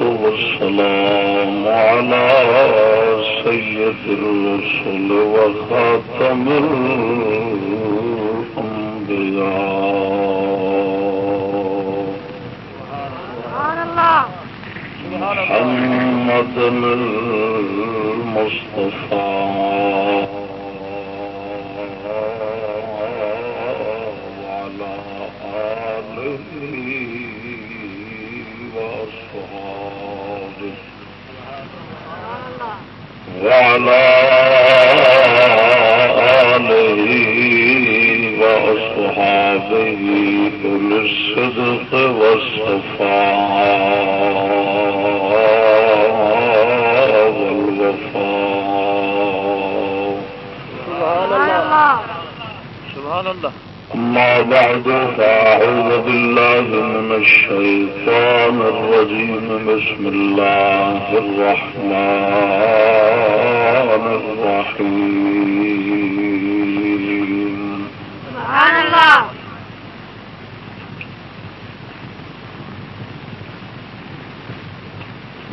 والسلام على سيد الرسل وخاتم الأنبياء. محمد المصطفى. وعلى آله وأصحابه أولي الصدق والصفاء والوفاء. سبحان الله سبحان الله أما بعد فأعوذ بالله من الشيطان الرجيم بسم الله الرحمن الرحيم سبحان الله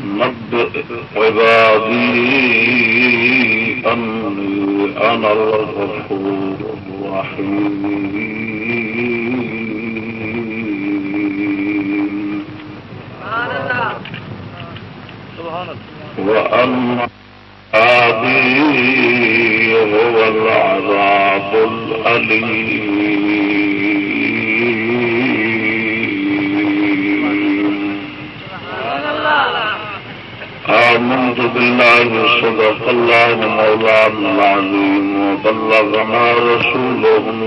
نبئ عبادي أني أنا الغفور الرحيم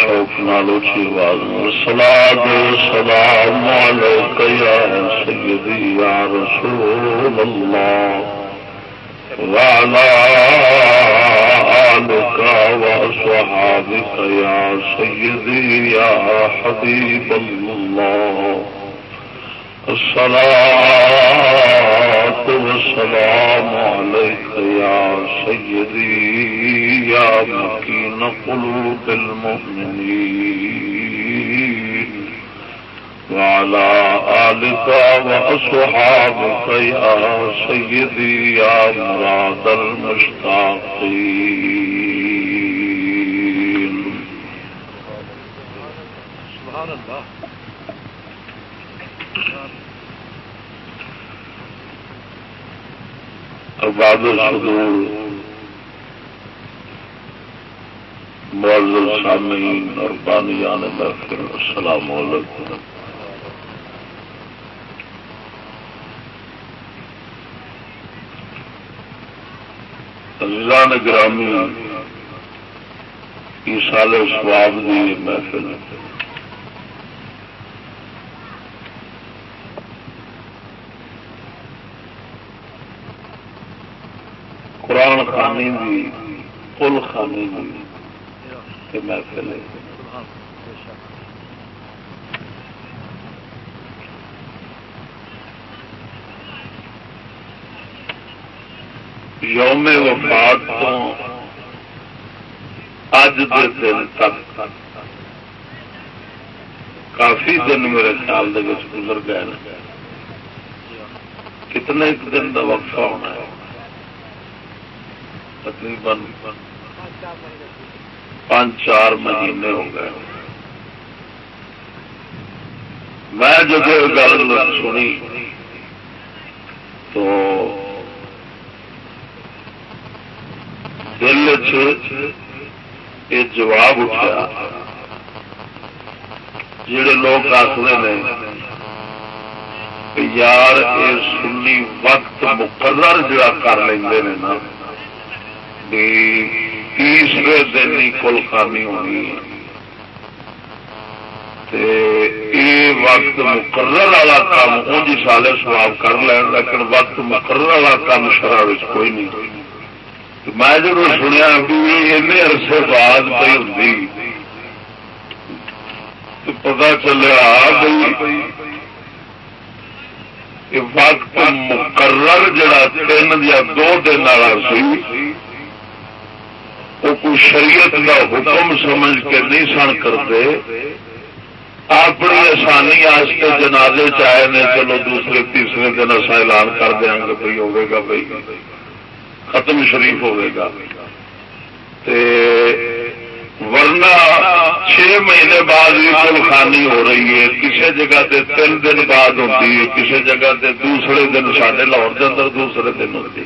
ذوق شوق نالوچی آواز سلا دو سلام علیک یا سیدی یا رسول اللہ وعلى آلك وأصحابك يا سيدي يا حبيب الله الصلاة والسلام عليك يا سيدي، يا مكين قلوب المؤمنين. وعلى آلك وأصحابك يا سيدي، يا مراد المشتاقين سبحان الله بعد الصدور معزز سامعین اور بانیان محفل السلام علیکم. عزیزان گرامی سال سواب کی محفل قرآن خانی بھی کل خانی بھی محفل یوم وفات تو اج دے دن تک کافی دن میرے خیال گزر گئے کتنے دن کا وقفہ ہونا ہے۔ تقریباً پانچ چار مہینے ہو گئے۔ میں جب گل سنی تو دل یہ جواب اٹھا جڑے لوگ آخر نے یار یہ سنی وقت مقرر جڑا کر لیں نا۔ تیسرے دن ہی کل خانی ہونی یہ وقت مقرر والا کام انج سالے سواب کر لین، لیکن وقت مقرر والا کام شرح کوئی نہیں۔ میں جب سنیا بھی عرصے بعد پہ ہوں پتا چلیا وقت مقرر جڑا تین یا دو دن والا سی وہ کوئی شریعت کا حکم سمجھ کے نہیں سن کرتے۔ اپنی آسانی آستے جنازے چاہے نے، چلو دوسرے، تیسرے دن اصا اعلان کر دیا گے بھائی ہوگا بھائی ختم شریف ہوگا ورنہ چھ مہینے بعد بھی کلخانی ہو رہی ہے۔ کسی جگہ تے تین دن بعد ہوتی ہے کسی جگہ تے دوسرے دن سارے لاہور کے اندر، دوسرے دن ہوتی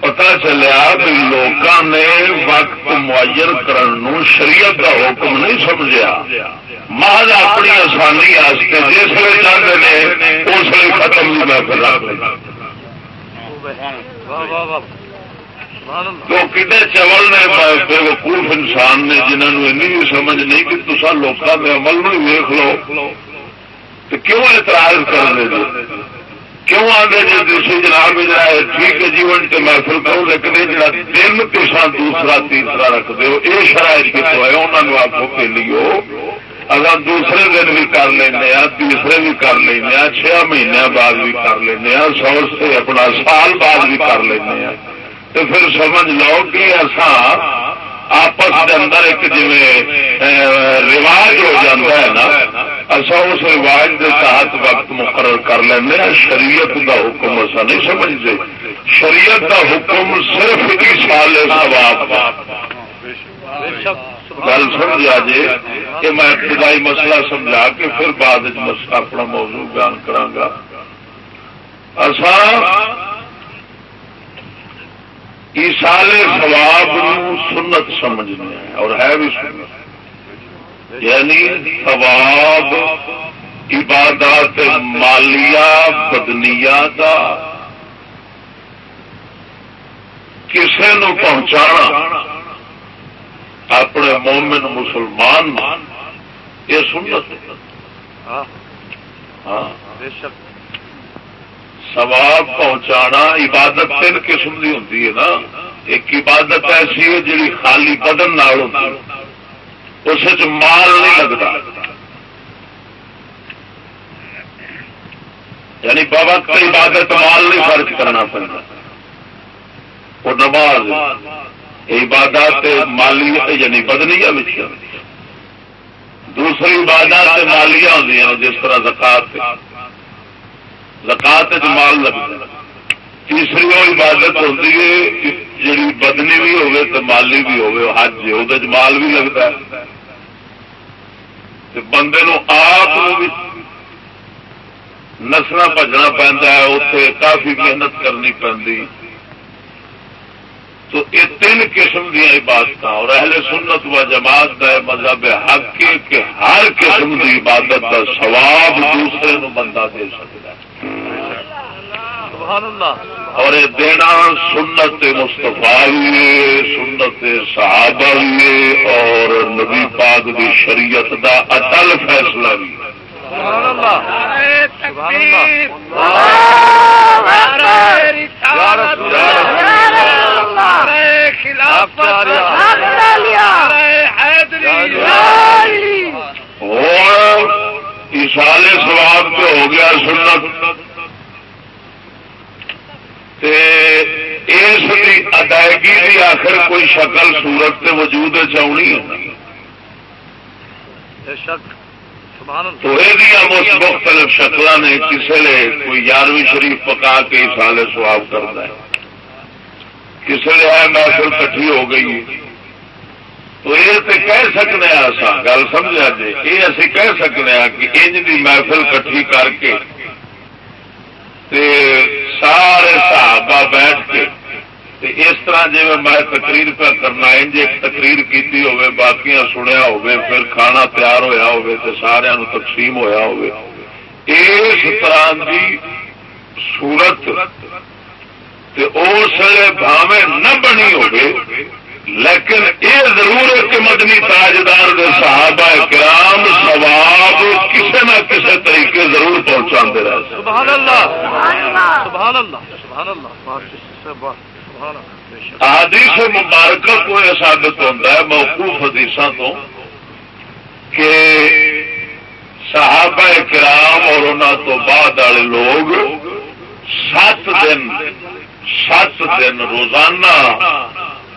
پتا چلیا بھی لوگوں نے وقت معین کرنے شریعت کا حکم نہیں سمجھا محض اپنی آسانی واسطے جس وقت چاہتے ہیں اس لیے ختم نہیں محفل تو کتنے چول نے بے وقوف انسان نے جنہوں نے بھی سمجھ نہیں کہ تصا لوگوں کے عمل میں ویخ لو۔ تو کیوں اعتراض کر دے جی؟ کیوں آدھے جی؟ دوسری جناب ٹھیک ہے جیون کے محفل کرو لیکن یہ جڑا دن پیسہ دوسرا تیسرا رکھ دو یہ شرائط کتوں ہے؟ انہوں نے آپ کے لیے اگر دوسرے دن بھی کر لینا تیسرے بھی کر لینا چھ مہینے بعد بھی کر لینا سو سے اپنا سال بعد بھی کر لینا تو پھر سمجھ لو کہ ایسا آپس کے اندر ایک جی رواج ہو جاتا ہے نا اصا اس رواج کے تحت وقت مقرر کر لینا ہاں، شریعت کا حکم ایسا نہیں سمجھتے۔ شریعت کا حکم صرف سال ثواب گل سمجھا جی کہ میں ابتدائی مسئلہ سمجھا کے پھر بعد اپنا موضوع بیان کرا اصا ایسال سواب سنت سمجھنے اور ہے بھی سنت۔ یعنی سواب عبادات مالیا بدنیا کا کسی نو پہنچانا اپنے مومن مسلمان یہ سنت۔ ہاں۔, ہاں، سواب پہنچانا عبادت تین قسم کی ہوتی ہے نا۔ ایک عبادت ایسی ہے جی خالی بدن نال ہوتی اس مال نہیں لگتا یعنی بابا عبادت مال نہیں خرچ کرنا پڑتا وہ نماز عبادت مالی یعنی بدنیا دوسری عبادت مالیا ہوں جس طرح زکات زکات مال لگتا تیسری وہ عبادت ہوتی ہے جی بدنی بھی ہوگی تو مالی بھی ہوگی حج وہ مال بھی لگتا ہے۔ بندے آپ نسنا بجنا پہنتا ہے اتنے کافی محنت کرنی پی تو یہ تین قسم دیا عبادت اور اہل سنت و جماعت کا مذہب حق کہ ہر قسم کی عبادت کا سواب دوسرے نو بندہ دے سکتا ہے۔ اور یہ دینا سنت مستفا بھی سنت صحابہ اور نبی پاک کی شریعت کا اٹل فیصلہ بھی۔ سالے سواب تو ہو گیا سنت۔ اس ادائیگی کی آخر کوئی شکل سورت کے وجود ہونی تو یہ مختلف شکل نے کسی نے کوئی یارویں شریف پکا کے سالے سواب کرتا ہے۔ کسی نے محفل کٹھی ہو گئی تو یہ تو کہہ سکنے آسا گل سمجھا جی یہ اسی کہہ سکنے کہ انج کی محفل کٹھی کر کے تے سارے صحابہ بیٹھ کے تے اس طرح جی میں تقریر پہ کرنا، انج ایک تقریر کی ہوے باقی سنیا ہوے پھر کھانا تیار ہویا ہوے تو سارا تقسیم ہویا ہوے اس طرح کی صورت تے اس بھاوے نہ بنی ہوگی لیکن یہ ضرور ہے کہ مدنی تاجدار دے صحابہ کرام سواب کسی نہ کسی طریقے ضرور پہنچا رہے سبحان اللہ. سبحان اللہ. حدیث مبارکہ کو یہ ثابت ہوتا ہے موقوف حدیث تو کہ صحابہ کرام اور انہوں تو بعد والے لوگ سات دن سات دن روزانہ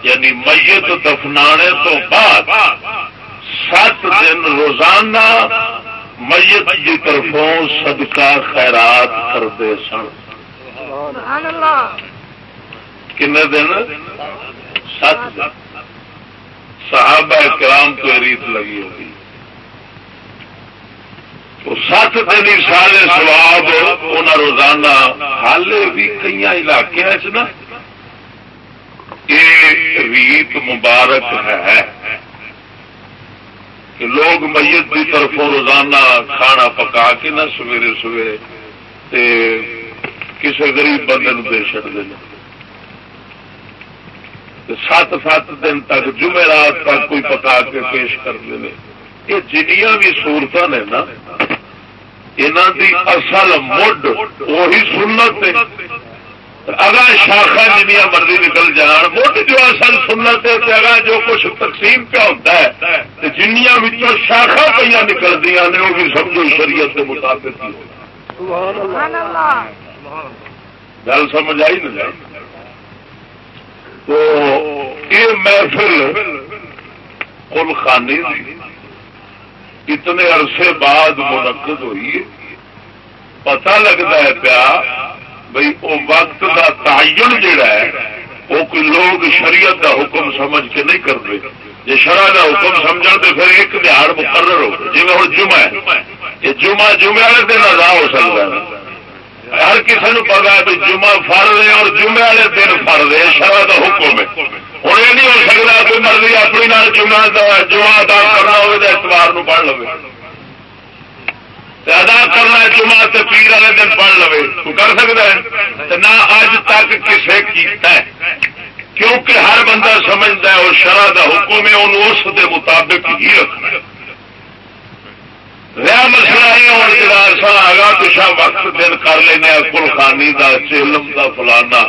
یعنی میت دفنانے تو بعد سات دن روزانہ میت کی طرفوں صدقہ خیرات کرتے سن۔ کن دن؟ سات دن۔ صحابہ کرام تو ریت لگی ہوگی تو سات دن سال سواب انہیں روزانہ حال بھی کئی علاقے نا یہ ریت مبارک ہے کہ لوگ میت کی طرفوں روزانہ کھانا پکا کے نہ سویرے سویرے کسی گریب بندے دے چڑ دیں سات سات دن تک جمعرات تک کوئی پکا کے پیش کرتے ہیں یہ جنیاں بھی سہولت نے نا۔ یہاں کی اصل مڈ وہی سنت اگر شاخا جنیا مرضی نکل جان مٹ جو اصل سنت ہے اگر جو کچھ تقسیم پہ ہوتا ہے جنیا شاخا پہ نکل دیا نے وہ بھی سمجھو شریعت کے مطابق گل سمجھ آئی نا تو یہ محفل کل خانی اتنے عرصے بعد منعقد ہوئی پتا لگتا ہے پیا بھائی وہ وقت کا تعین جڑا ہے وہ کوئی لوگ شریعت کا حکم سمجھ کے نہیں کرتے۔ جی شرح کا حکم سمجھ تو پھر ایک دہاڑ مقرر ہو جی ہوں جمعہ ہے یہ جمعہ جمعے والے دن ادا ہو سکتا ہے۔ ہر کسی نے پتا ہے جمعہ فر رہے اور جمعے والے دن فر رہے شرح کا حکم ہے۔ ہوں یہ نہیں ہو سکتا کوئی مرضی اپنی نال جمعہ جمعہ ادا کرنا ہو اتوار پڑھ لو ادا کرنا جمعہ تے پیر والے دن پڑھ لو تو کر سکتا ہے؟ نہ اج تک کسے کیتا ہے۔ کیونکہ ہر بندہ سمجھتا ہے اور شرح کا حکم ہے، انہوں اس دے مطابق ہی رکھنا رہا مسئلہ یہ ہونے جا آگاہ پچھا وقت دن کر لینا کل خانی کا چیلم کا فلانا۔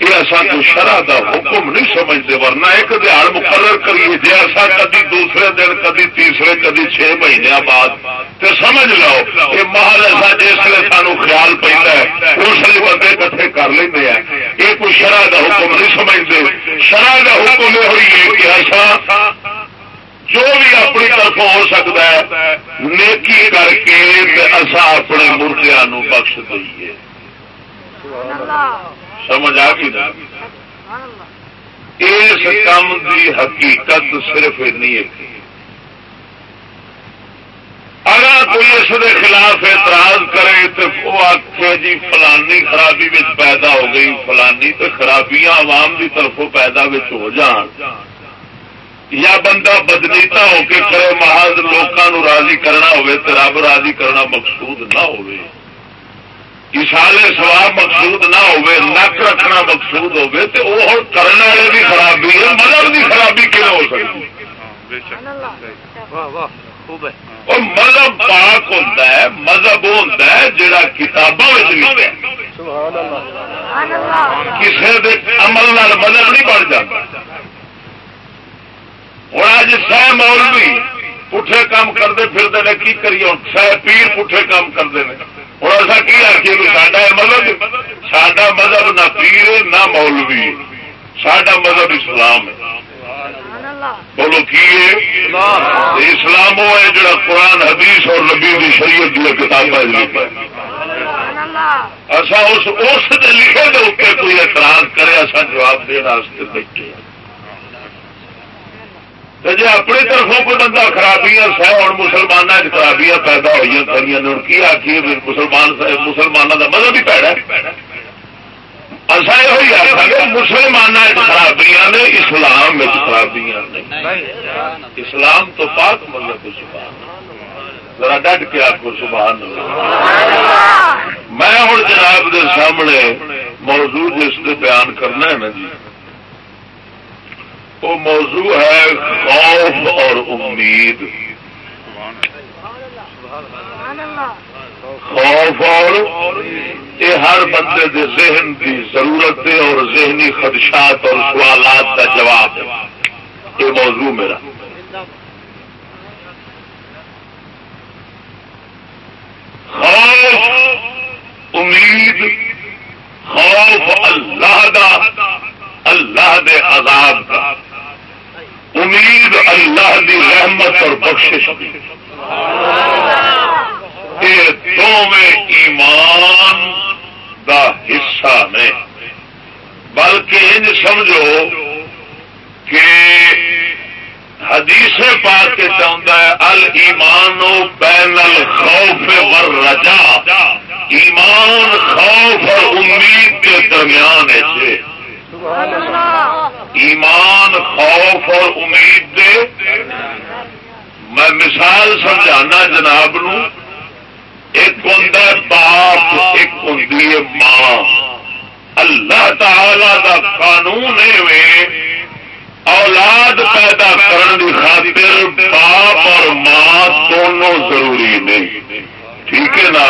یہ اصا کو شرح کا حکم نہیں سمجھتے، ورنہ ایک دہاڑ مقرر کریے جی ایسا کدی دوسرے دن، کدی تیسرے، کدی چھ مہینے بعد۔ تو سمجھ لو یہ محل ایسا جس سانو خیال پہ اس لیے بندے کٹھے کر لیں یہ کوئی شرح کا حکم نہیں سمجھتے۔ شرح کا حکم یہ ہوئی ہے کہ ایسا جو بھی اپنی طرف ہو سکتا ہے، نیکی کر کے اصا اپنے مردیا بخش دئیے۔ سمجھ آ گئی اس کام کی حقیقت صرف ہے۔ اگر کوئی اس کے خلاف اعتراض کرے تو وہ آخے جی فلانی خرابی پیدا ہو گئی، فلانی تو خرابیاں عوام کی طرفوں پیدا ہو جان۔ یا بندہ بدنیتا ہو کے کرے، محض لوگوں راضی کرنا ہوئے تو رب راضی کرنا مقصود نہ ہوئے۔ اسالے سواب مقصود نہ ہوئے نک رکھنا مقصود ہوئے تو وہ کرنے والے بھی خرابی ہے مذہب کی خرابی کیوں ہو سکتی اور مذہب پاک ہوتا ہے مذہب وہ ہوتا ہے جڑا کتابوں میں کسی عمل مذہب نہیں بن جاتا ہوں اج سہ مولوی پٹھے کام کرتے پھرتے کی کریے؟ سہ پیر پٹھے کام کرتے ہیں ہوں ایسا کی آخیے بھی سڈا مذہب سڈا مذہب نہ پیر نہ مولوی سڈا مذہب اسلام ہے۔ بولو کی اسلام وہ ہے جڑا قرآن حدیث اور نبی کی شریعت کی کتابیں اچھا اس لکھے کے اتنے کوئی اعتراض کرے ایسا جواب دینا بیٹھے۔ جی اپنی طرفوں کوئی بندہ خرابیاں سہ ہوں مسلمانوں خرابیاں پیدا ہوئی کری کی آخیے مسلمان مسلمانوں کا مطلب ہی پیڑا اصا یہ آخا گے مسلمانوں خرابیاں نے، اسلام خرابیاں اسلام تو پاک مطلب ذرا ڈٹ کے آپ کو سبحان میں ہوں جناب کے سامنے موضوع جس سے بیان کرنا ہے نا جی وہ موضوع ہے خوف اور امید۔ خوف اور یہ ہر بندے دے ذہن کی ضرورت اور ذہنی خدشات اور سوالات کا جواب ہے۔ یہ موضوع میرا۔ خوف، امید، خوف اللہ دا، اللہ دے عذاب کا امید اللہ دی رحمت اور بخشش یہ دونوں ایمان دا حصہ نے۔ بلکہ ان سمجھو کہ حدیث پا کے چاہتا ہے ال ایمان بین الخوف ور رجا ایمان، خوف اور امید کے درمیان ہے۔ ایمان، خوف اور امید دے۔ میں مثال سمجھانا جناب نو، ایک ہوں باپ، ایک ہوں ماں۔ اللہ تعالی دا قانون اولاد پیدا کرنے کی خاطر باپ اور ماں دونوں ضروری نہیں ٹھیک ہے نا؟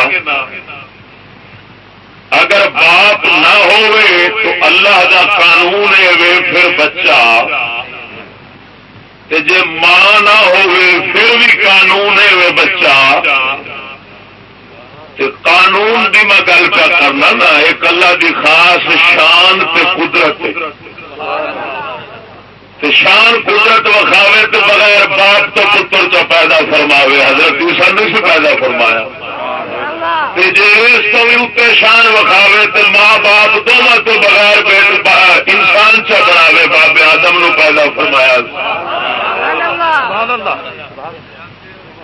اگر باپ نہ ہوئے تو اللہ کا قانون ہے پھر بچہ۔ جی ماں نہ ہوئے پھر بھی قانون ہے بچہ۔ قانون کی میں گل کیا کرنا نا، ایک اللہ کی خاص شان تے قدرت شان قدرت وکھاوے تو بغیر باپ تو پتر چ پیدا فرماوے، حضرت سن سے پیدا فرمایا۔ جی اس بھی اتنے شان وکھاوے تو ماں باپ دونوں تو بغیر انسان چ بناوے بابے آدم نو پیدا فرمایا۔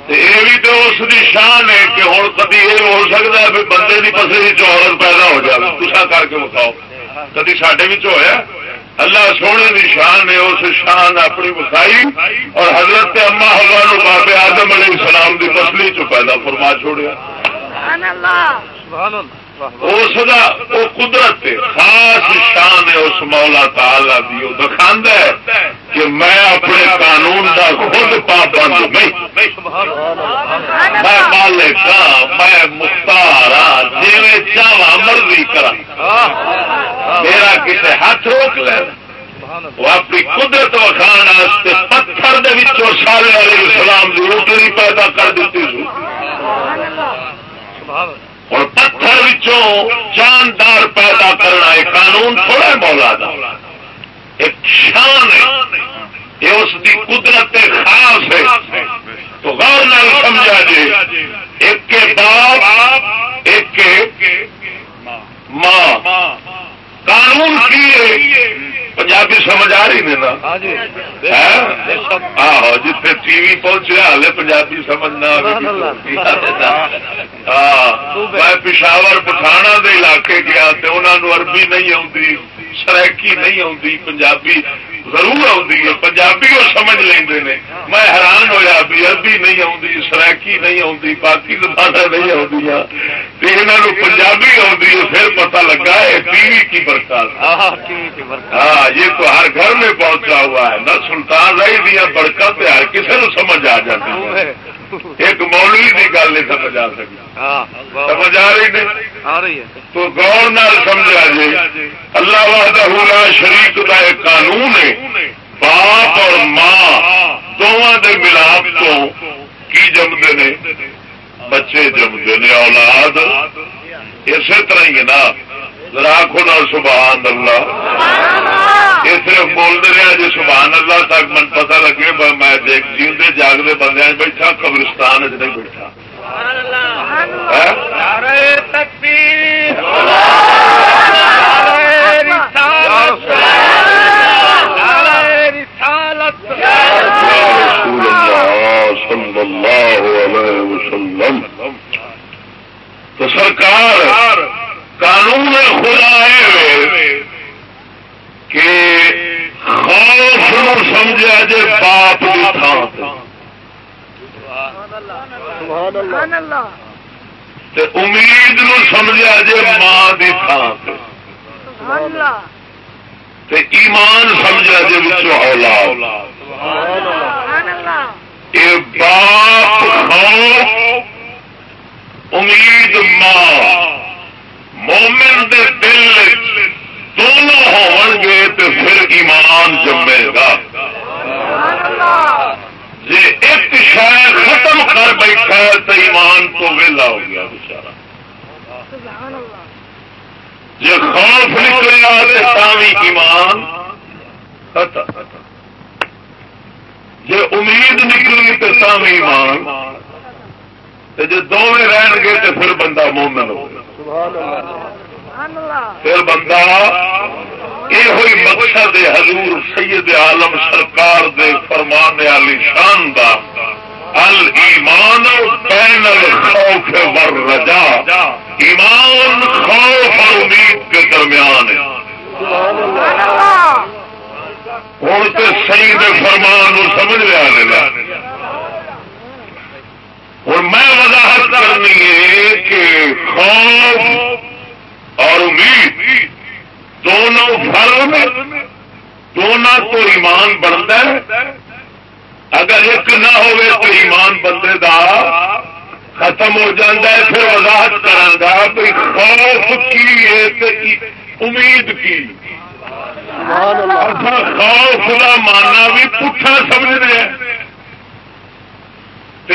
یہ بھی تو اس کی شان ہے کہ ہوں کدی یہ ہو سکتا ہے بندے کی پسری چورت پیدا ہو جائے کسا کر کے بتاؤ کدی سڈے ہوا اللہ سونے کی شان نے اس شان اپنی بسائی اور حضرت اما ہوا بابے آدم علیہ السلام کی پسلی چ پیدا فرما چھوڑیا۔ اس وہ قدرت خاص شان ہے اس مولا تالا دی وہ دکھاند ہے کہ میں اپنے قانون کا خود پابند میں مالک ہاں میں مختار ہاں جی چاہ مرضی کرا میرا کسی ہاتھ روک لینا وہ اپنی قدرت وکھان پتھر سارے علیہ السلام کی روٹری پیدا کر دیتی۔ ہوں پتھر جاندار پیدا کرنا ایک قانون تھوڑا مولا دا۔ ایک شان ہے۔ یہ اس کی قدرت خاص ہے۔ تو غور نہ سمجھا جی۔ ایک کے باپ، ایک کے ماں۔ قانون کی پنجابی سمجھ آ رہی نا؟ ہاں جی۔ جتنے ٹی وی پہنچے ہالے پنجابی سمجھنا ہاں میں پشاور پٹھانا دے علاقے گیا تو انہوں عربی نہیں آتی سرکی نہیں آتی پنجابی ضرور آتی ہے پنجابی وہ سمجھ لیں میں حیران ہوا بھی عربی نہیں آتی سرکی نہیں آتی باقی زبان نہیں آدی یہاں پنجابی آتی ہے پھر پتا لگا ہے ٹی وی کی برکات۔ ہاں یہ تو ہر گھر میں پہنچا ہوا ہے۔ نہ سلطان رائی دیا برکت ہر کسی نے سمجھ آ جاتی ہے۔ ایک مولوی کی گل نہیں سمجھ آ سکتی۔ ہاں، سمجھ آ رہی نہیں؟ تو گور نال سمجھا جی اللہ وحدہ شریف کا ایک قانون ہے۔ باپ اور ماں دونوں کے ملاپ تو کی جمتے نے؟ بچے جمتے نے اولاد۔ اسی طرح ہی نا۔ راکھو سبحان اللہ۔ یہ صرف بولتے رہے جی سبحان اللہ تک من پتا لگے میں دیکھ جیتے جاگتے بندے بیٹھا قبرستان نہیں بیٹھا۔ تو سرکار قانون خدا ہے کہ خوف نو سمجھا جے باپ کی تھان امید نو سمجھا جے ماں کی تھان ایمان سمجھا جی بچوں اولاد. یہ باپ خوف، امید ماں، مومن دے دل دونوں ہون گے تو پھر ایمان جمے گا۔ جی ایک شاید ختم کر بیٹھا تو ایمان تو ویلا ہو گیا بچارا جی خوف نکلیا تو ایمان جی امید نکلی تو تم ایمان جی دونوں رہن گے تو پھر بندہ مومن ہو پھر بندہ یہ ہوئی مقصد حضور سید عالم سرکار دے فرمان علی شان دا۔ المان بین الخوف والرجا ایمان خوف اور امید کے درمیان ہے۔ ہوں تو سی فرمان سمجھ لیا ہوں میں وضاحت کرنی ہے کہ خوف اور امید دونوں فرق دونوں تو ایمان بنتا ہے۔ اگر ایک نہ ہوئے تو ایمان بندے دا ختم ہو جاتا ہے، پھر وضاحت کرا بھائی خوف کی ہے امید کی۔ خوف کا ماننا بھی پٹھا سمجھ رہے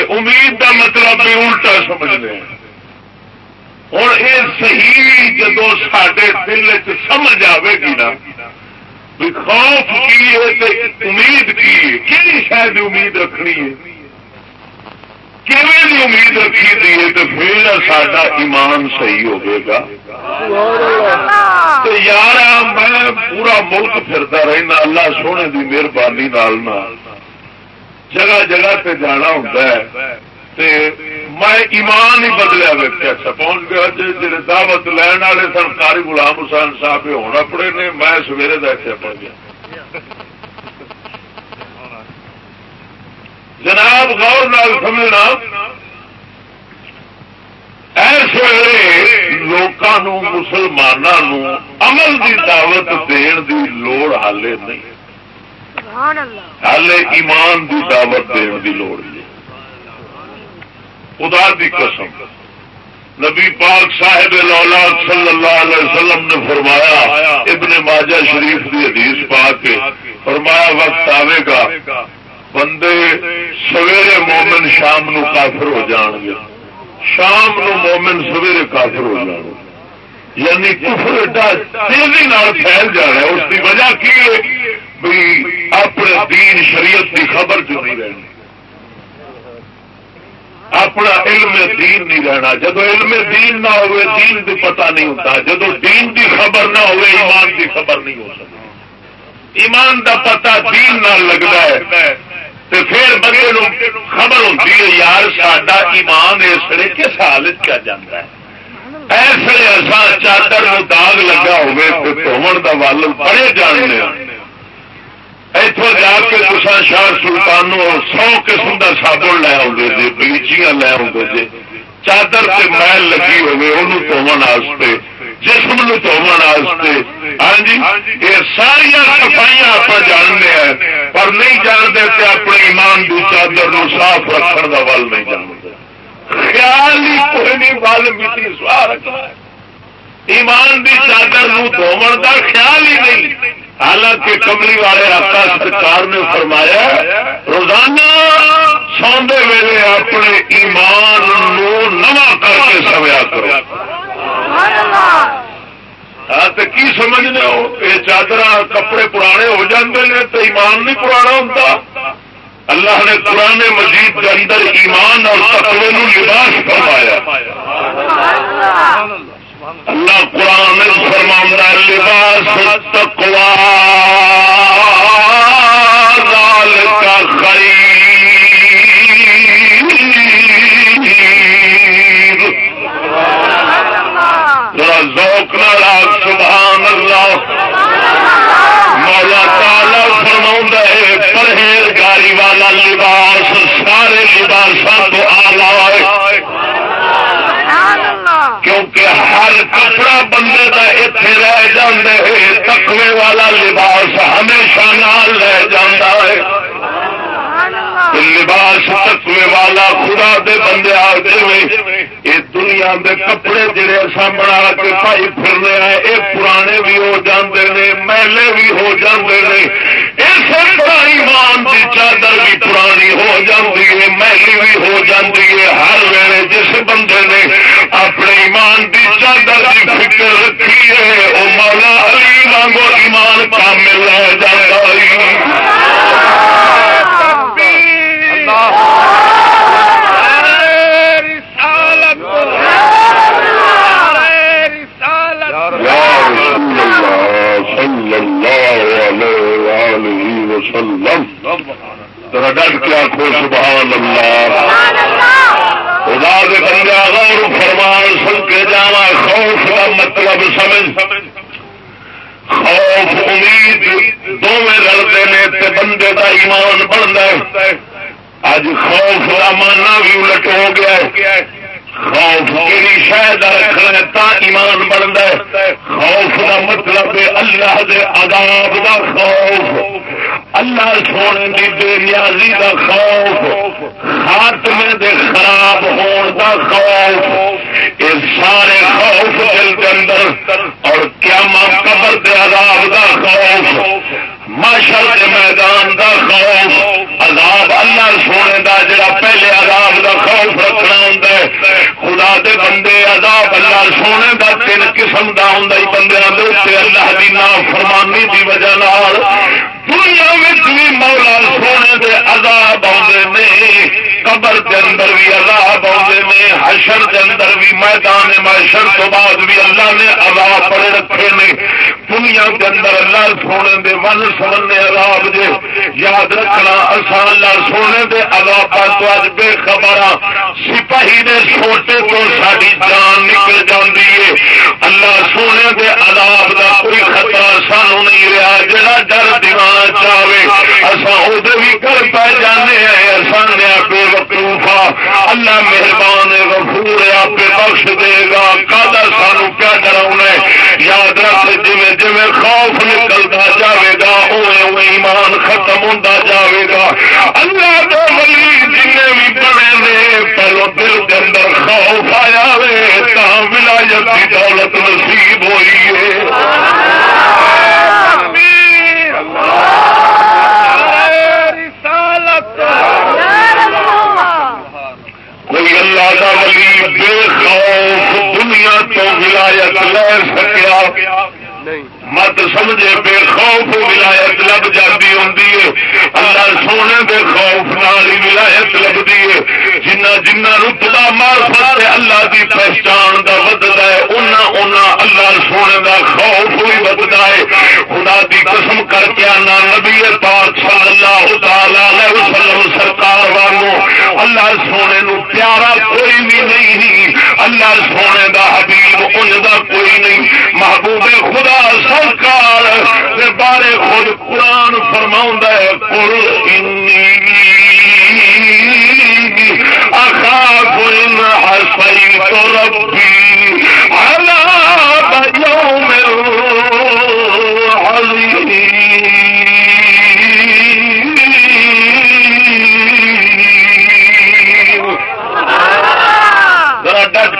امید کا مطلب بھی الٹا سمجھ رہے ہوں یہ صحیح جدو سڈے دل چ سمجھ آئے گی نا خوف کی ہے امید کی کہڑی شاید امید رکھنی ہے؟ کیویں امید رکھی دی تو پھر سا ایمان صحیح ہوگے گا۔ یار میں پورا ملک پھرتا رہنا، اللہ سونے کی مہربانی جگہ جگہ پہ جانا ہوتا ہے۔ میں ایمان ہی بدلیا ویکیا اچھا پہنچ گیا جی دعوت لین والے سن کاری غلام حسین صاحب ہونا پڑے نے، میں سویرے دکھا پڑ گیا۔ جناب غور نال سمجھنا اس ویلے لوگوں مسلمانوں عمل کی دعوت دین کی لوڑ ہالے نہیں۔ ہالے ایمان کی دعوت دین کی لوڑ ہے خدا دی قسم نبی پاک صاحب لولاد صلی اللہ علیہ وسلم نے فرمایا ابن ماجہ شریف کی حدیث پا کے فرمایا وقت آئے گا بندے سویرے مومن شام نو کافر ہو جان گے شام نو مومن سویرے کافر ہو جان گے یعنی کفر ایڈا تیزی پھیل جانا ہے۔ اس کی وجہ کی ہے؟ بھی اپنے دین شریعت کی خبر جو نہیں رہنی۔ اپنا علم دین نہیں رہنا۔ جدو علم دین نہ ہوئے، دین کی پتا نہیں ہوتا۔ جدو دین کی خبر نہ ہوئے، ایمان کی خبر نہیں ہو سکتی۔ ایمان کا پتا دین نہ لگتا ہے تو پھر بندے خبر ہوتی ہے، یار، ساڈا ایمان اس لیے کس حالت کیا جاتا ہے؟ ایسے ایسا چادر داغ لگا ہوئے تو دھومن کا ول بڑے جاننے ہاں۔ اتوں جا کے کسا شاہ سلطانوں سو قسم کا سابن لے آؤ جی بلیچیاں لے آؤ جی چادر سے محل لگی ہوئے جسم نو واسطے۔ ہاں جی؟ یہ ساریا صفائیاں آپ جانتے ہیں۔ پر نہیں جانتے کہ اپنے ایمان کی چادر صاف رکھنے کا ول نہیں جانتے۔ خیال ہی کوئی نہیں ول مٹی سوا رکھنا ایمان کی چادر دھومن کا خیال ہی نہیں۔ حالانکہ کملی والے آقا سرکار نے فرمایا روزانہ سوندے ویلے اپنے ایمان نو نوا کر کے سویا کرو۔ ہاں تو کی سمجھنے ہو؟ یہ چادر کپڑے پرانے ہو جاتے ہیں تو ایمان نہیں پرانا ہوتا اللہ نے پرانے مجید کے اندر ایمان اور تقوی نو لباس فرمایا۔ اللہ! قرآن فرمان لباس تقوا کا خرید ذرا ذوق نہ سبحان اللہ مولا تالا فرما ہے پرہیزگاری والا لباس لباسوں کو آ کیونکہ ہر کپڑا بندے کا اتنے رہ جائے تقوی والا لباس ہمیشہ نال لے جانا ہے۔ لباس تقوی والا خدا دے بندے آ یہ دنیا دے کپڑے جڑے اصا بنا کے پائی پھرنے آئے یہ پرانے بھی ہو جاندے نے، میلے بھی ہو جاندے نے اس ایمان کی چادر بھی پرانی ہو جاتی ہے، میلی بھی ہو جاتی ہے، ہر ویلے جس بندے نے اپنے ایمان کی چادر کی فکر رکھی ہے وہ مولا علی وانگو ایمان کامل رہ جاتا ہے۔ ڈٹ کے آخو سبحان اللہ. خدا کے بندے غور فرمان سن کے جانا خوف کا مطلب سمجھ. خوف، امید، دونوں لڑتے ہیں بندے کا ایمان بنتا ہے۔ اج خوف کا مانا بھی الٹ ہو گیا خوف کہڑی شاید رکھنا تا ایمان بنتا ہے۔ خوف کا مطلب ہے اللہ دے عذاب دا خوف۔ اللہ سونے کی بے نیازی کا خوف۔ خاتمے دے خراب ہون دا خوف۔ یہ سارے خوف دل کے اندر اور کیا قبر دے عذاب دا خوف۔ ماشر کے میدان دا خوف، عذاب اللہ سونے دا، جڑا پہلے عذاب دا خوف رکھنا ہوں خدا دے بندے عذاب اللہ سونے دا، تین قسم دا ہوں بندے اللہ کی نام فرمانی کی وجہ دنیا میں مولا سونے دے عذاب آدھے قبر کے اندر بھی عذاب آدھے نے، حشر کے اندر بھی، میدان محشر تو بعد بھی اللہ نے عذاب بڑے رکھے نے۔ دنیا کے اندر اللہ سونے دے من سمنے عذاب دے۔ یاد رکھنا اصا اللہ سونے دے عذاب تو اج بے خبر سپاہی نے چھوٹے تو ساری جان نکل جاتی ہے اللہ سونے دے عذاب دا کوئی خطرہ سانو نہیں رہا۔ جڑا ڈر دیوانا چاہے اصا ادھر بھی کر پہ جانے ہیں اصل نے بے وقوفا اللہ مہربان غفور ہے آپ بخش دے گا۔ کالا سانو کیا ڈراؤنا یاد رکھ جی جی خوف نکلتا جاوے گا اوے ایمان ختم ہوتا جاوے گا۔ اللہ دے ولی جن بھی بڑے نے، پہلو دل کے اندر خوف آیا وے ولایت کی دولت نصیب ہوئی ہے کوئی اللہ کا ولی بے خوف دنیا تو ولایت لے سکیا۔ مت سمجھے بے خوف ولایت لب جاتی ہوں اللہ سونے بے خوف نال ہی ولایت لبھی ہے۔ جنہ جنہ رتبا مار اللہ دی پہچان کا ودتا ہے اُنہ اُنہ اللہ سونے دا خوف بھی ودتا ہے۔ خدا دی قسم کر کے آنا نبی پاک صلی اللہ تعالی علیہ وسلم اللہ سونے نو پیارا کوئی بھی نہیں. اللہ سونے دا حبیب ان دا کوئی نہیں. محبوب خدا سرکار دے بارے خود قرآن فرما ہے کل اخاف ان حسئی تو ربی اللہ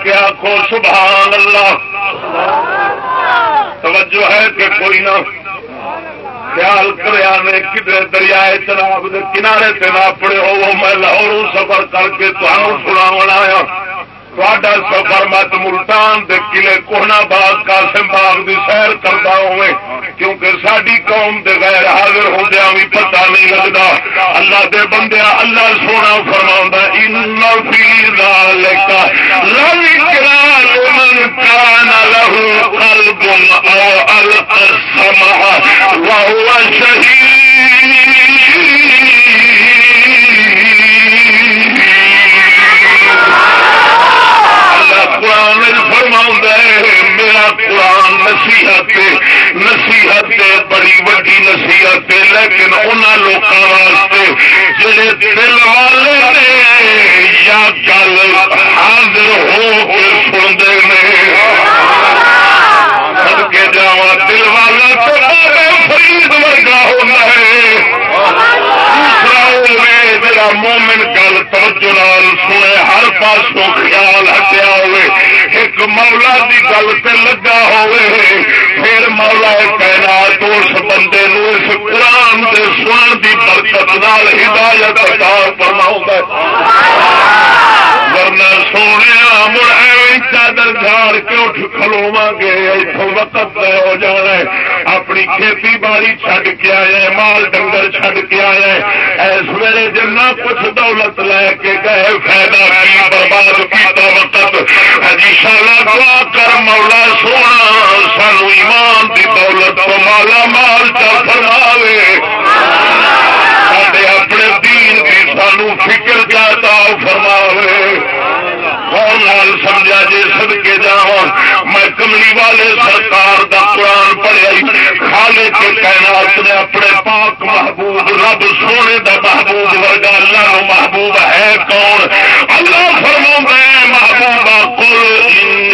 کے آخو سبحان اللہ توجہ ہے کہ کوئی نہ خیال کرے کدھر دریائے چناب کنارے سے نہ پڑے ہو میں لاہور سفر کر کے تمہوں سنا آیا۔ تا سفر مت ملتان دے قلعے کوہنا باغ قاسم باغ دی سیر کرتا ہوئے، کیونکہ ساری قوم دے غیر حاضر ہوندیا بھی پتہ نہیں لگتا اللہ دے بندے اللہ سونا فرما ان نصیحت نصیحت بڑی وڈی نصیحت لیکن انہوں لوگوں واسطے جڑے دل والے یا گل حاضر ہو کے سنتے ہیں جا دل والا تو فرید ورگا ہوتا ہے۔ مومن توجہ لال سنے، ہر پاسوں خیال ہٹیا ہوئے۔ ایک مولا دی گل سے لگا ہوئے۔ پھر مولا کائنات اس بندے نو اس قرآن دے سنن دی برکت نال ہدایت عطا فرماؤں ورنہ سونے مڑ چادر گھاڑ کے اٹھ کھلوا گے اتوں وقت طے ہو جانا ہے۔ اپنی کھیتی باڑی چھڈ کے آیا مال ڈنگر چھڈ کے آیا اس ویلے جنا کچھ دولت لے کے گئے، فائدہ کی، برباد کیتا وقت۔ ہجی شالا دعا کر مولا سونا، سانو ایمان دی دولت تو مالا مال چا فرماوے۔ اپنے دین کی سانو فکر جاتا فرماوے۔ لال سمجھا جی سد کے جا میں کملی والے سرکار دا قرآن پڑھیا خالے کے کائنات نے اپنے پاک محبوب، رب سونے دا محبوب ورگا اللہ محبوب ہے کون؟ اللہ فرما ہے محبوبہ کل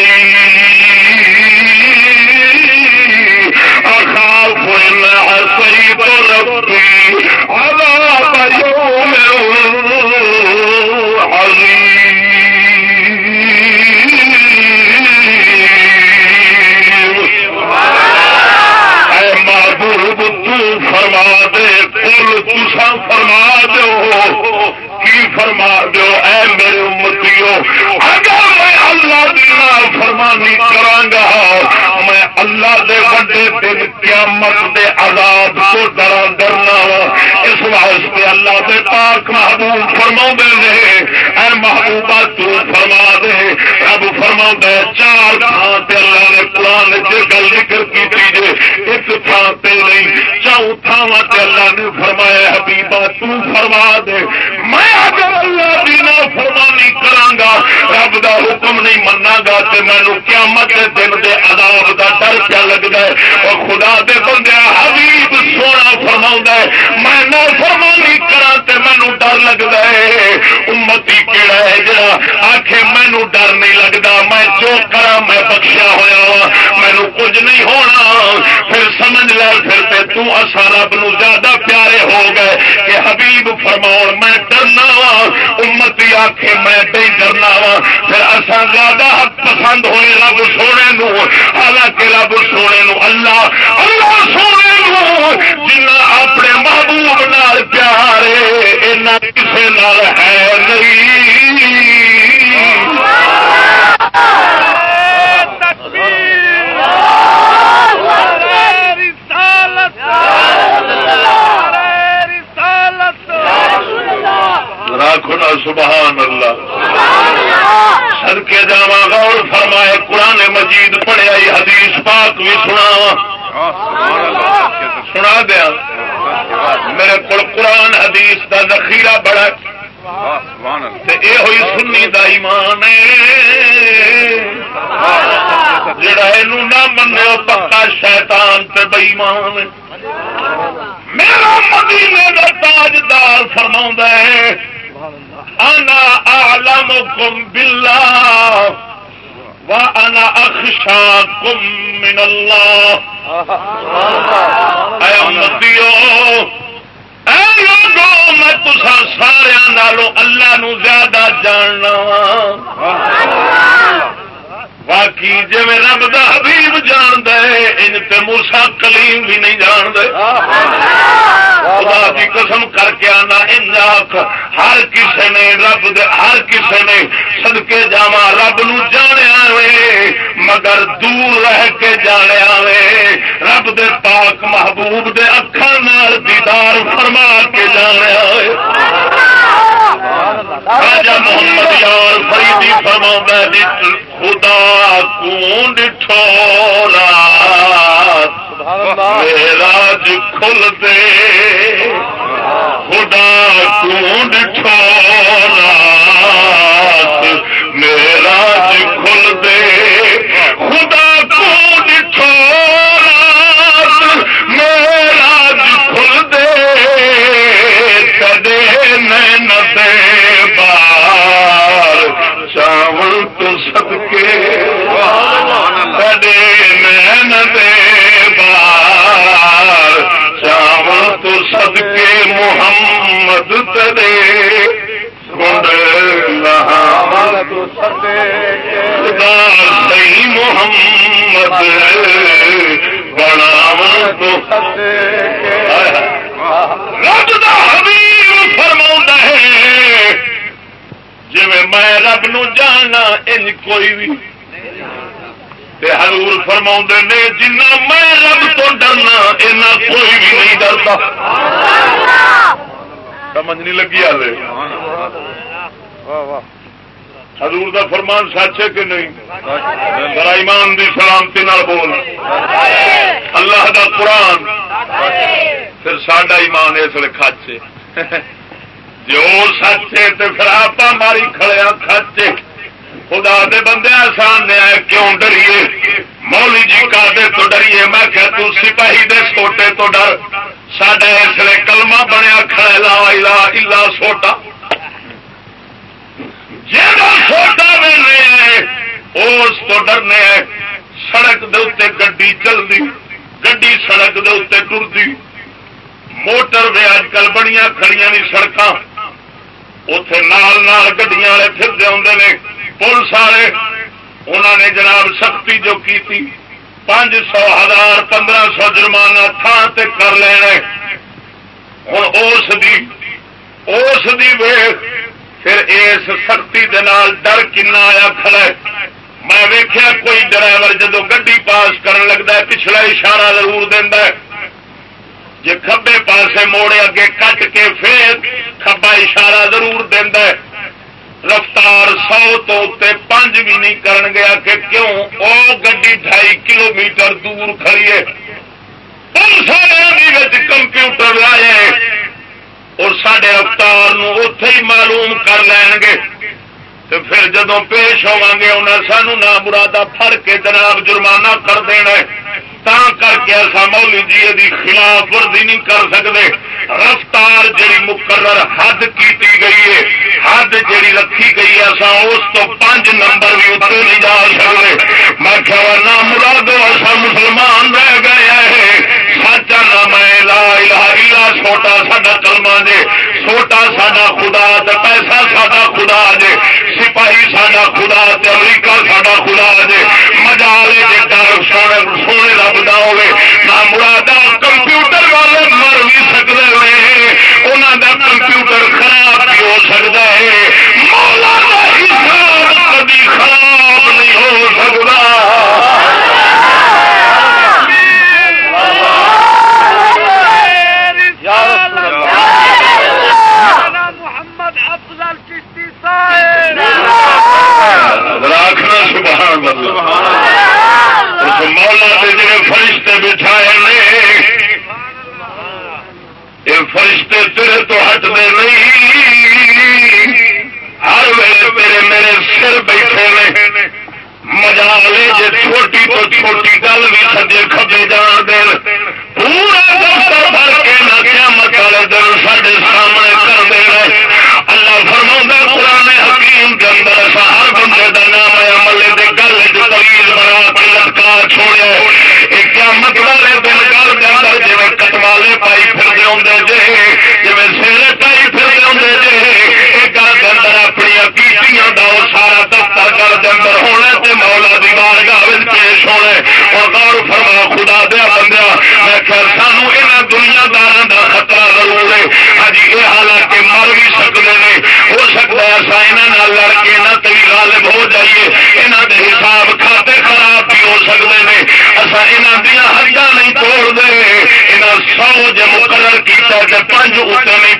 اخاف صحیح تو ربی تسا فرما دو۔ کی فرما دو؟ اے میرے امتیو، اگر میں اللہ دینا فرمانی کرانگا، میں اللہ دے بڑے دن قیامت دے عذاب کو ڈرا ڈرنا اس واسطے اللہ دے پاک محبوب فرما نے، اے محبوبہ تو فرما فرما دے چار تھان تے اللہ نے قرآن چ گل ذکر کی جے ایک تھان تے نہیں چاؤ تھاواں اللہ نے فرمایا حبیبہ تو فرما دے، میں اگر اللہ کی نا فرمانی کرانگا، رب دا حکم نہیں منا گا تے مینو قیامت دے دن دے عذاب دا ڈر کیا لگتا ہے اور خدا دے بندے حبیب سونا فرما ہے، میں نہ فرمانی کرا تے مینو ڈر لگتا ہے۔ امتی کیڑا ہے جڑا آخے مینو ڈر نہیں لگتا میں جو کرا میں بخشیا ہوا وا، مینو کچھ نہیں ہونا۔ پھر سمجھ لے، پھر تے تو اصا رب نو زیادہ پیارے ہو گئے کہ حبیب فرماؤ میں ڈرنا وا۔ امتی آخے میں نہیں ڈرنا وا۔ پھر اصا زیادہ پسند ہوئے رب سونے نو۔ حالانکہ رب سونے نو اللہ اللہ سونے نو جنا اپنے محبوب نال پیارے، اینا کسے نال ہے نہیں۔ راکھنا سبحان اللہ۔ سر کے جاوا غور فرمائے، قرآن مجید پڑھیا حدیث پاک بھی سنا سنا دیا۔ میرے کو قرآن، حدیث کا ذخیرہ بڑا یہ ہوئی سنی دا ایمان جڑا یہ نہ منو پکا شیطان تے بئیمان میرا مدینے کا تاجدار فرما ہے، انا عالم کم وانا و من اللہ اے امتیو، اے لوگو، میں تسا سارے نالوں اللہ نو زیادہ جاننا باقی جی رب دا حبیب جان دے ان تے موسا کلیم بھی نہیں جان دے خدا کی قسم کر کے آنا، ان ہر کسے نے رب دے، ہر کسے نے سدکے جاوا رب نو جانیا وے مگر دور رہ کے جانیا وے رب دے پاک محبوب دے اکھان نال دیدار فرما کے جانیا وے راجا محمد یار فریدی فرما خدا کون ڈھو رات میراج کھل دے۔ خدا کون ڈھو رات میراج کھل دے۔ خدا کون ڈھو چاول کے نین دے بار تو سد کے محمد تدے کنڈ رہا خدا صحیح محمد بڑا تو رب دا حبیب فرما ہے جی میں رب نو جانا، ان کوئی بھی حضور فرما نے جنا میں رب تو ڈرنا اینا کوئی بھی نہیں ڈرتا۔ سمجھ نہیں لگی آلے۔ حضور دا فرمان سچ ہے کہ نہیں؟ ذرا ایمان دی سلامتی نال بول۔ اللہ دا قرآن۔ پھر ساڈا ایمان اس لیے کچے جو سچ ہے تو پھر آپ ماری کھڑیا کچے خدا دے بندے آسان نے آئے کیوں ڈریے؟ مولی جی کا دے تو ڈریے۔ میں کہ تو سپاہی دے سوٹے تو ڈر۔ سڈا اس لیے کلمہ بنیا کھڑا لا الا الا سوٹا۔ سوٹا ملنے اس تو ڈرنے سڑک دے گڈی چلتی گڈی سڑک دے ٹرتی۔ موٹر وے اج کل بڑی کھڑیاں نہیں سڑک اتے نال والے پھرتے آتے ہیں پولیس والے۔ انہوں نے جناب سختی جو کی پانچ سو ہزار، پندرہ سو جرمانہ تھان تے کر لینا ہوں اس دی اس دی پھر اس سختی دے نال ڈر کنا آیا کھڑا میں ویخیا کوئی ڈرائیور جدو گی پاس کرن لگتا ہے، پچھلا اشارہ ضرور دینا جی کبے پاسے موڑے اگے کٹ کے پھر کبا اشارہ ضرور دینا رفتار سو تو اتنے پانچ بھی نہیں کرن گیا کہ کیوں او گڈی ڈھائی کلو میٹر دور کھڑیے سارے کمپیوٹر لائے اور سڈے رفتار اتے ہی معلوم کر لین گے۔ تو پھر جدو پیش ہوا گے انہیں سانو نہ مرادہ پھڑ کے جناب جرمانہ کر دینا ہے۔ تا کر کے ایسا مولی جی دی خلاف ورزی نہیں کر سکتے رفتار جڑی مقرر حد کی گئی ہے، حد جڑی رکھی گئی ایسا اس تو پانچ نمبر بھی اتنے نہیں جا سکتے میں کہ نہ مراد ایسا مسلمان رہ گیا ہے سچا نام ہے لا الہ الا چھوٹا ساڈا کلمہ جے چھوٹا ساڈا خدا تے پیسہ ساڈا خدا جے سپاہی ساڈا خدا تے امریکہ ساڈا خدا جے مزہ مجال جے ڈر سونے سونے کا رب ہوے نہ مرادہ کمپیوٹر والے مر بھی سکتے ہیں انہوں کا کمپیوٹر خراب بھی ہو سکتا ہے مولا کا حساب کبھی خراب نہیں ہو سکتا راکھنا سبحان اللہ۔ اس مولا کے جڑے فرشتے بچھائے نے یہ فرشتے تیرے تو ہٹتے نہیں۔ ہر ویل میرے میرے سر بیٹھے نے۔ مزا لے جی چھوٹی تو چھوٹی گل بھی سجے کبے جان دے پورا دفتر بھر کے نہ قیامت والے دن سارے سامنے کر دے اللہ فرما پرانے کے اندر ہر بندے کا نام ہے عملے دے گل چیز بنا کے لٹکا چھوڑے ایک قیامت والے دن گل کے اندر جی کٹوالے پائی پھر آدھے جی جی سیرے پائی پھر آدھے جی ایک گل کے اندر اپنی کیتیاں کا وہ سارا دفتر گل کے اندر ہونا تے مولا دی بارگاہ پیش ہونے اور غور فرما، خدا دیا بندیا، میں خیر سانو یہاں دنیا دار کا خطرہ ضرور ہے۔ ہاں جی، یہ حالانکہ مر بھی سکتے ہیں ہو سکتا ہے ایسا یہاں لڑ کے یہاں تھی غالب ہو جائیے۔ یہاں کے حساب کھاتے خراب بھی ہو سکتے ہیں۔ اصا یہاں دیا حداں نہیں توڑ دے یہاں سو جو مقرر کیا پنج اتنے نہیں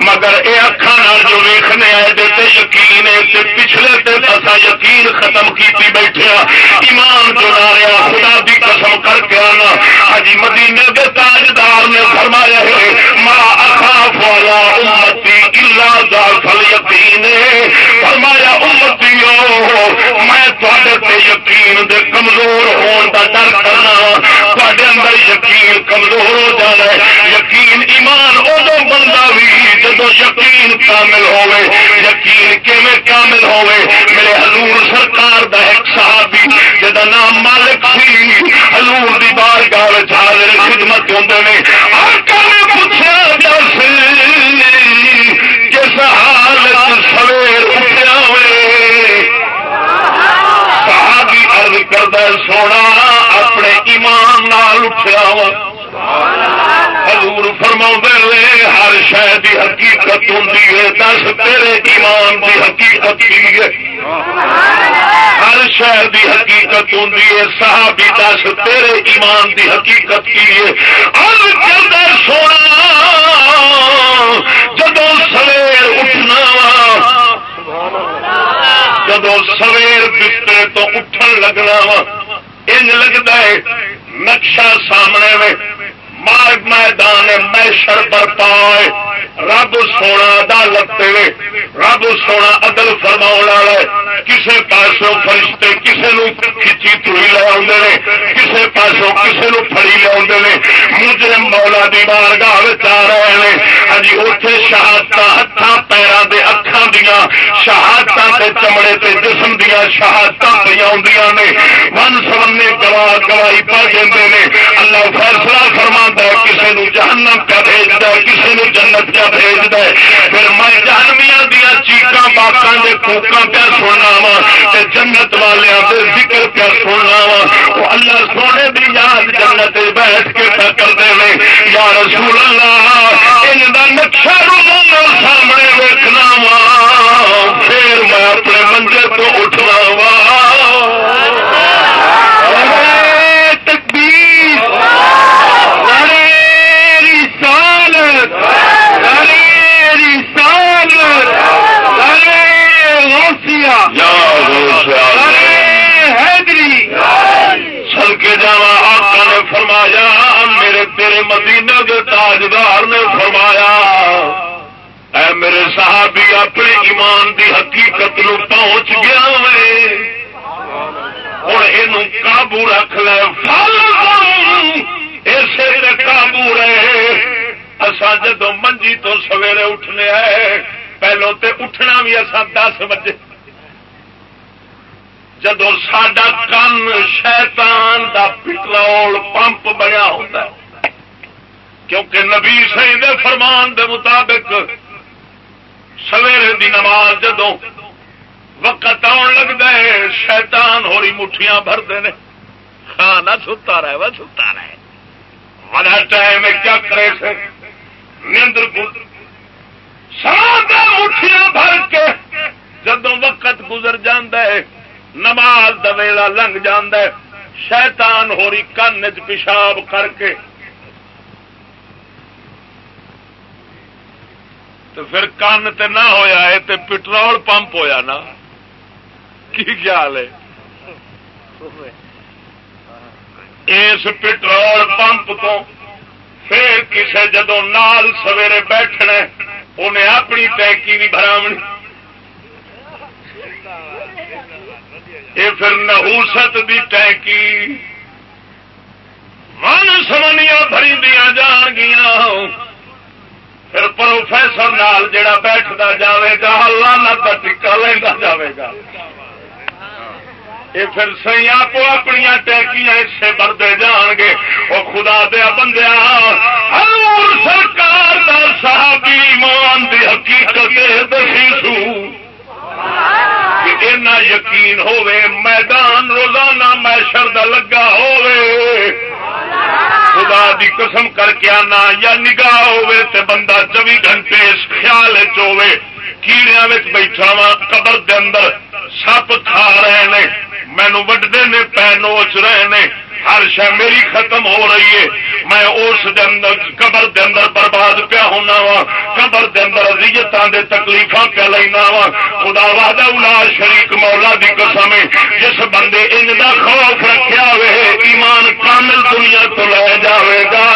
مگر یہ اکھان جو ویخنے یقین ہے پچھلے دن اصا یقین ختم کی بیٹھے ہاں۔ ایمان جو رہا خدا بھی قسم کر کے آنا۔ ہجی مدینے کے تاجدار نے فرمایا ہے، ماں اخاف والا امتی الا داخل یقین فرمایا امتی میں تے یقین دے کمزور ہون دا ڈر کرنا تے اندر یقین کمزور ہو جانا یقین ایمان ادو بندہ بھی جدو یقین کامل ہوئے یقین کیویں کامل ہوئے میرے حضور سرکار دا ایک صحابی جدا نام مالک سی حضور دی بار گاہ حاضر خدمت ہوتے ہیں آقا نے پوچھا جس سویر اٹھیا ہوئے صحابی عرض کردہ سونا اپنے ایمان نال اٹھیا ہوا حضور فرما لے ہر شہ کی حقیقت ہوں دس تیرے ایمان کی حقیقت کی ہے۔ ہر شہر کی حقیقت ہوں صحابی دس تیرے ایمان کی حقیقت کی ہے، سونا جدو سویر اٹھنا جدو سویر بسترے تو اٹھن لگنا وا ان لگتا ہے نقشہ سامنے میں میدان میشر پر پائے رب سونا عدالت رب سونا عدل فرما والا کسے پاسوں فرشتے کسے نو کھچی تھی لے آدھے کسے پاسوں کسے نو فری لے آدھے مجرم مولا دی بارگاہ آ رہے ہیں ہاں جی، اتے شہادت ہاتھ پیروں کے اکھان دیا شہادت کے چمڑے تے جسم دیا شہادت پہ آدی نے۔ من سمنے گواہ گواہی پڑ دے اللہ فیصلہ فرما ہے کسی نو جہنم پہ بھیج ہے کسی نو جنت پہ بھیج ہے۔ پھر میں جہنمیا دیا چیقا باقا کے کوکا پہ سننا وا جنت والے ذکر پہ سننا وا وہ اللہ سونے بھی یاد جنت بیٹھ کے پہ کر دے یا رسول اللہ، ان کا نقشہ سامنے ویکنا وا پھر میں اپنے منزل تو اٹھنا وا چل کے جا آقا نے فرمایا میرے تیرے مدینہ کے تاجدار نے فرمایا، اے میرے صحابی، اپنے ایمان دی حقیقت نو پہنچ گیا ہوں یہ قابو رکھ لے اسے قابو رہے۔ اصا جدو منجی تو سویرے اٹھنے آئے، پہلو تے اٹھنا بھی اصا دس بجے۔ جدو سڈا کن شیطان دا پٹرول پمپ بنیا ہوتا ہے، کیونکہ نبی سی دے فرمان دے مطابق سویرے دی نماز جدو وقت آن لگتا ہے، شیطان ہو رہی مٹھیاں بھرتے ہیں کھانا ستا رہے وہ ستا رہے۔ بڑا ٹائم کیا کرے سے نیندر مٹھیاں بھر کے جدو وقت گزر جاندہ ہے نماز دویلا لنگ ہے۔ شیطان ہو رہی کن چ پیشاب کر کے۔ تو پھر کن تے نہ ہویا ہے تے پٹرول پمپ ہویا نا۔ کی خیال ہے؟ اس پٹرول پمپ تو پھر کسے جدو نال سویرے بیٹھنا انہیں اپنی ٹینکی بھی برامنی یہ پھر نہوست دی ٹینکی من سمنیاں بھری دیا جان گیا پھر پروفیسر نال جڑا بیٹھتا جاوے گا لانا کا ٹکا لینا جاوے گا۔ یہ پھر سی آپ اپنی ٹینکیاں اسے بھرتے جان گے۔ وہ خدا دیا بندیا ہر سرکار کا صحابی ایمان دی حقیقت دسی سو یقین ہوے میدان روزانہ میشر دا لگا ہوے خدا دی قسم کر کے آنا، یا نگاہ ہوے تے بندہ چوبی گھنٹے اس خیال چ کیڑیا بیٹھا وا قبر دے اندر، سپ کھا رہے نے مینو وڈتے نے پہ نوچ رہے نے، ہر شہ میری ختم ہو رہی ہے۔ میں اس قبر دے اندر برباد پیا ہونا وا قبر دے اندر ازیتوں دے تکلیف پیا لینا وا خدا وعدہ الا شریک مولا دی قسم جس بندے ان دا خوف رکھیا ہوئے، ایمان کامل دنیا تو لے جاوے گا۔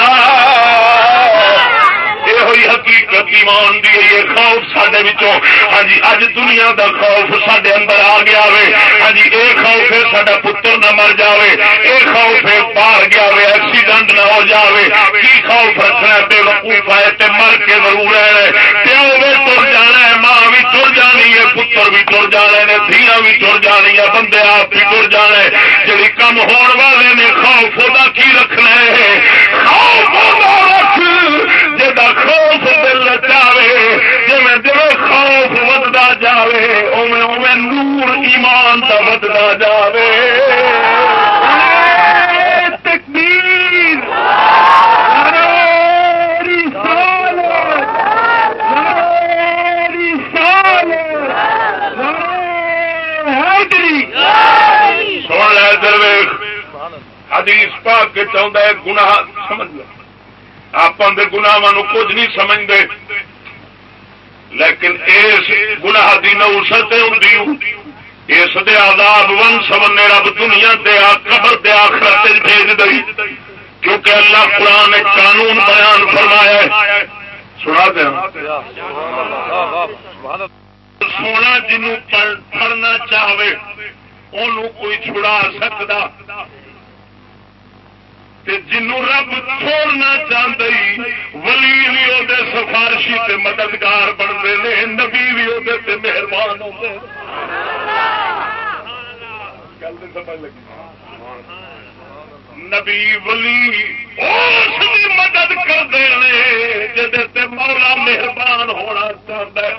یہ کوئی حقیقت ایمان دی یہ خوف سڈے ہاں جی اج دنیا دا خوف سڈے اندر آ گیا وے۔ ہاں جی یہ خوف ہے سڈا پتر نہ مر جاوے۔ یہ خوف ہے باہر گیا وے ایکسیڈنٹ نہ ہو جاوے۔ کی خوف رکھنا بے وقوف ہے تے مر کے ضرور ہے۔ پیو بھی تر جانا ہے، ماں بھی تر جانی ہے، پتر بھی تر جانے نے دھیاں بھی تر جانی ہے، بندے آپ بھی تر جانے جی کم ہون والے نے خوف وہ کی رکھنا ہے؟ خوف جا خوف دل چاہے جی جی خوف ودتا جائے اوے اوے نور ایمان کا ودتا جائے حدیث پاک کے چاہتا ہے گناہ سمجھ لو۔ آپ گنا کچھ نہیں سمجھتے لیکن اس گناہ کی نوسط ہوں اس دے آداب ون سمنے رب دنیا دیا قبر دیا آخرت بھیج دئی۔ کیونکہ اللہ قرآن ایک قانون بیان فرمایا سنا دیا۔ سونا جنوں پڑھنا چاہے ان کوئی چھڑا سکتا جنوں رب چھوڑنا چاہتے ولی بھی وہ سفارشی تے مددگار بنتے ہیں نبی بھی وہ مہربان ہوتے نبی، ولی اس مدد کرتے ہیں جہد مولا مہربان ہونا چاہتا ہے۔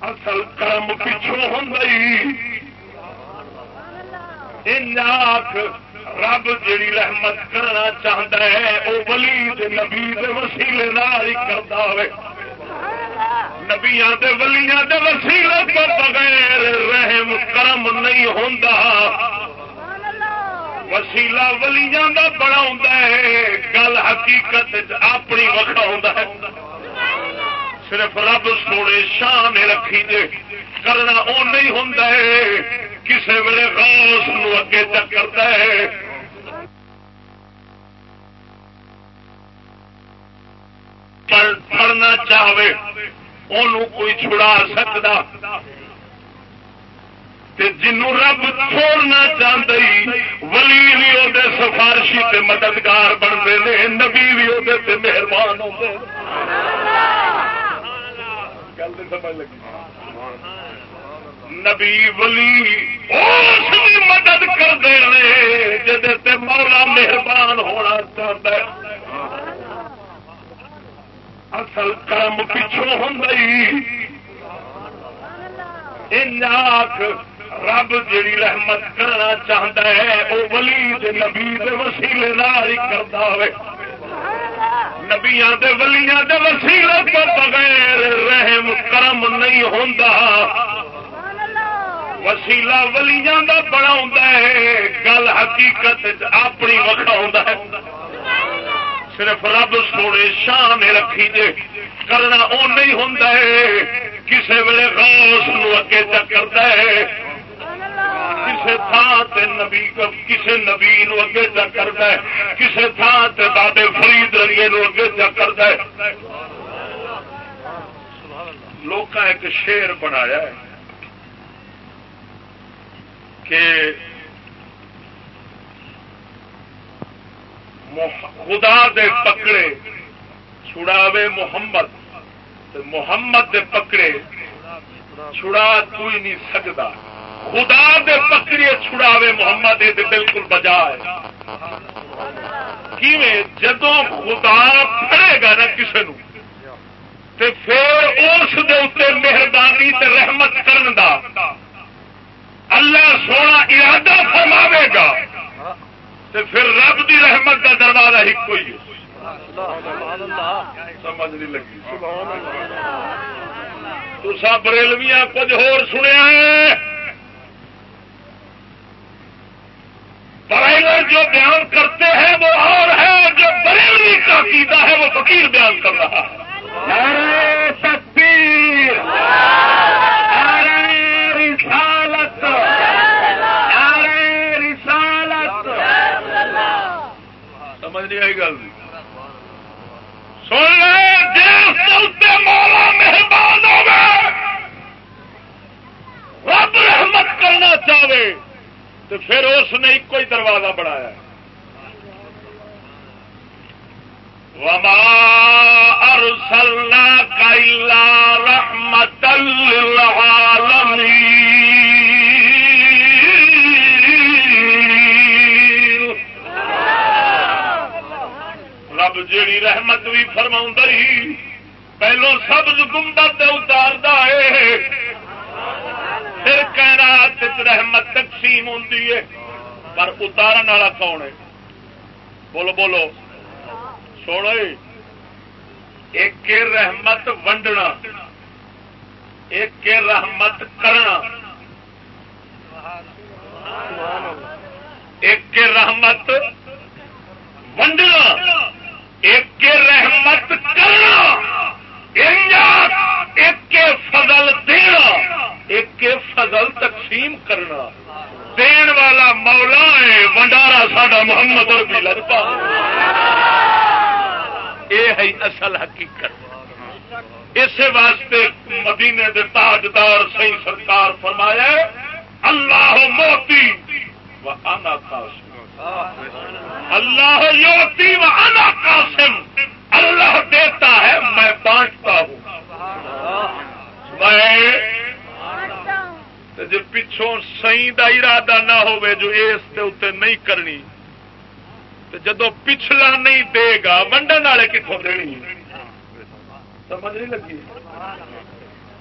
اصل کرم پچھوں ہوں رب جیڑی رحمت کرنا چاہتا ہے وہ ولی نبی وسیلے ہی کرتا نبیا ولیاں وسیلے تو بغیر رحم کرم نہیں ہوتا وسیلا ولیاں کا بڑا ہے، گل حقیقت اپنی وقت ہے۔ صرف رب سونے شان رکھی جے کرنا وہ نہیں ہوں کسی ویلے غوث نو اگے چکرتا ہے۔ پڑھنا چاہے ان کوئی چھڑا سکتا جنوں رب چھوڑنا چاہتے ولی بھی وہ سفارشی تے مددگار بنتے ہیں، نبی بھی وہ مہربان ہوتے سمجھ لگی۔ نبی ولی اس مدد کرتے ہیں جی مولا مہربان ہونا چاہتا ہے۔ اصل کرم پچھوں ہوں رب جیڑی رحمت کرنا چاہتا ہے وہ ولی نبی وسیلے ہی کرتا ہوئے۔ نبیا ولیاں وسیلے تو بغیر رحم کرم نہیں ہوتا وسیلا ولیاں دا بڑا ہے، گل حقیقت اپنی وقت ہے۔ صرف رب سونے شان رکھی جے، کرنا وہ نہیں ہوں کسی ویلے غوث نو اگے چکرتا ہے۔ کسی تھان نبی کسی نبی نو اگے چکرتا ہے کسی تھان سے بابے فرید رنگے نو اگے چکرتا ہے۔ لوگ ایک شیر بنایا ہے کہ خدا دے پکڑے چھڑاوے محمد محمد دے پکڑے چھڑا کوئی نہیں سکتا خدا دے پکڑے چھڑاوے محمد یہ بالکل بجا ہے جدو خدا پڑے گا نا کسی نو پھر اس مہربانی رحمت کرن دا اللہ سونا ارادہ فرماوے گا تو پھر رب دی رحمت کا دروازہ ہی۔ کوئی ہے سمجھ نہیں لگی۔ تو سب بریلویاں کچھ ہور سنیا ہے۔ برائلر جو بیان کرتے ہیں وہ اور ہے اور جو بریلی کا سیدھا ہے وہ فقیر بیان کر رہا ہے۔ تکبیر رسالت رسالت۔ سمجھ نہیں آئی چلتے جی۔ مہربان رب رحمت کرنا چاہے تو پھر اس نے ایک ہی دروازہ بنایا۔ وما ارسلناك الا رحمة للعالمين۔ رب جیڑی رحمت بھی فرما پہلو سبز گنبد اتار ہے۔ پھر کائنات رحمت تقسیم ہوں پر اتارن والا کون ہے بولو بولو سوڑ ایک رحمت ونڈنا ایک رحمت کرنا ایک رحمت ونڈنا ایک رحمت کرنا ایک فضل دینا، ایک فضل تقسیم کرنا۔ دین والا مولا ہے ونڈارا ساڈا محمد ربی لگتا یہ ہے اصل حقیقت۔ اس واسطے مدینے دے تاجدار سی سرکار فرمایا اللہ موتی و انا قاسم اللہ یوتی و قاسم۔ اللہ دیتا ہے، میں بانٹتا ہوں۔ میں جی پچھوں سی کا ارادہ نہ ہو جو اس کے اتنے نہیں کرنی تو جدو پچھلا نہیں دے گا، ونڈن والے کتوں دینی؟ سمجھ نہیں لگی؟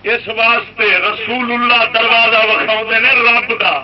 اس واسطے رسول اللہ دروازہ وکھاؤ نے، رب کا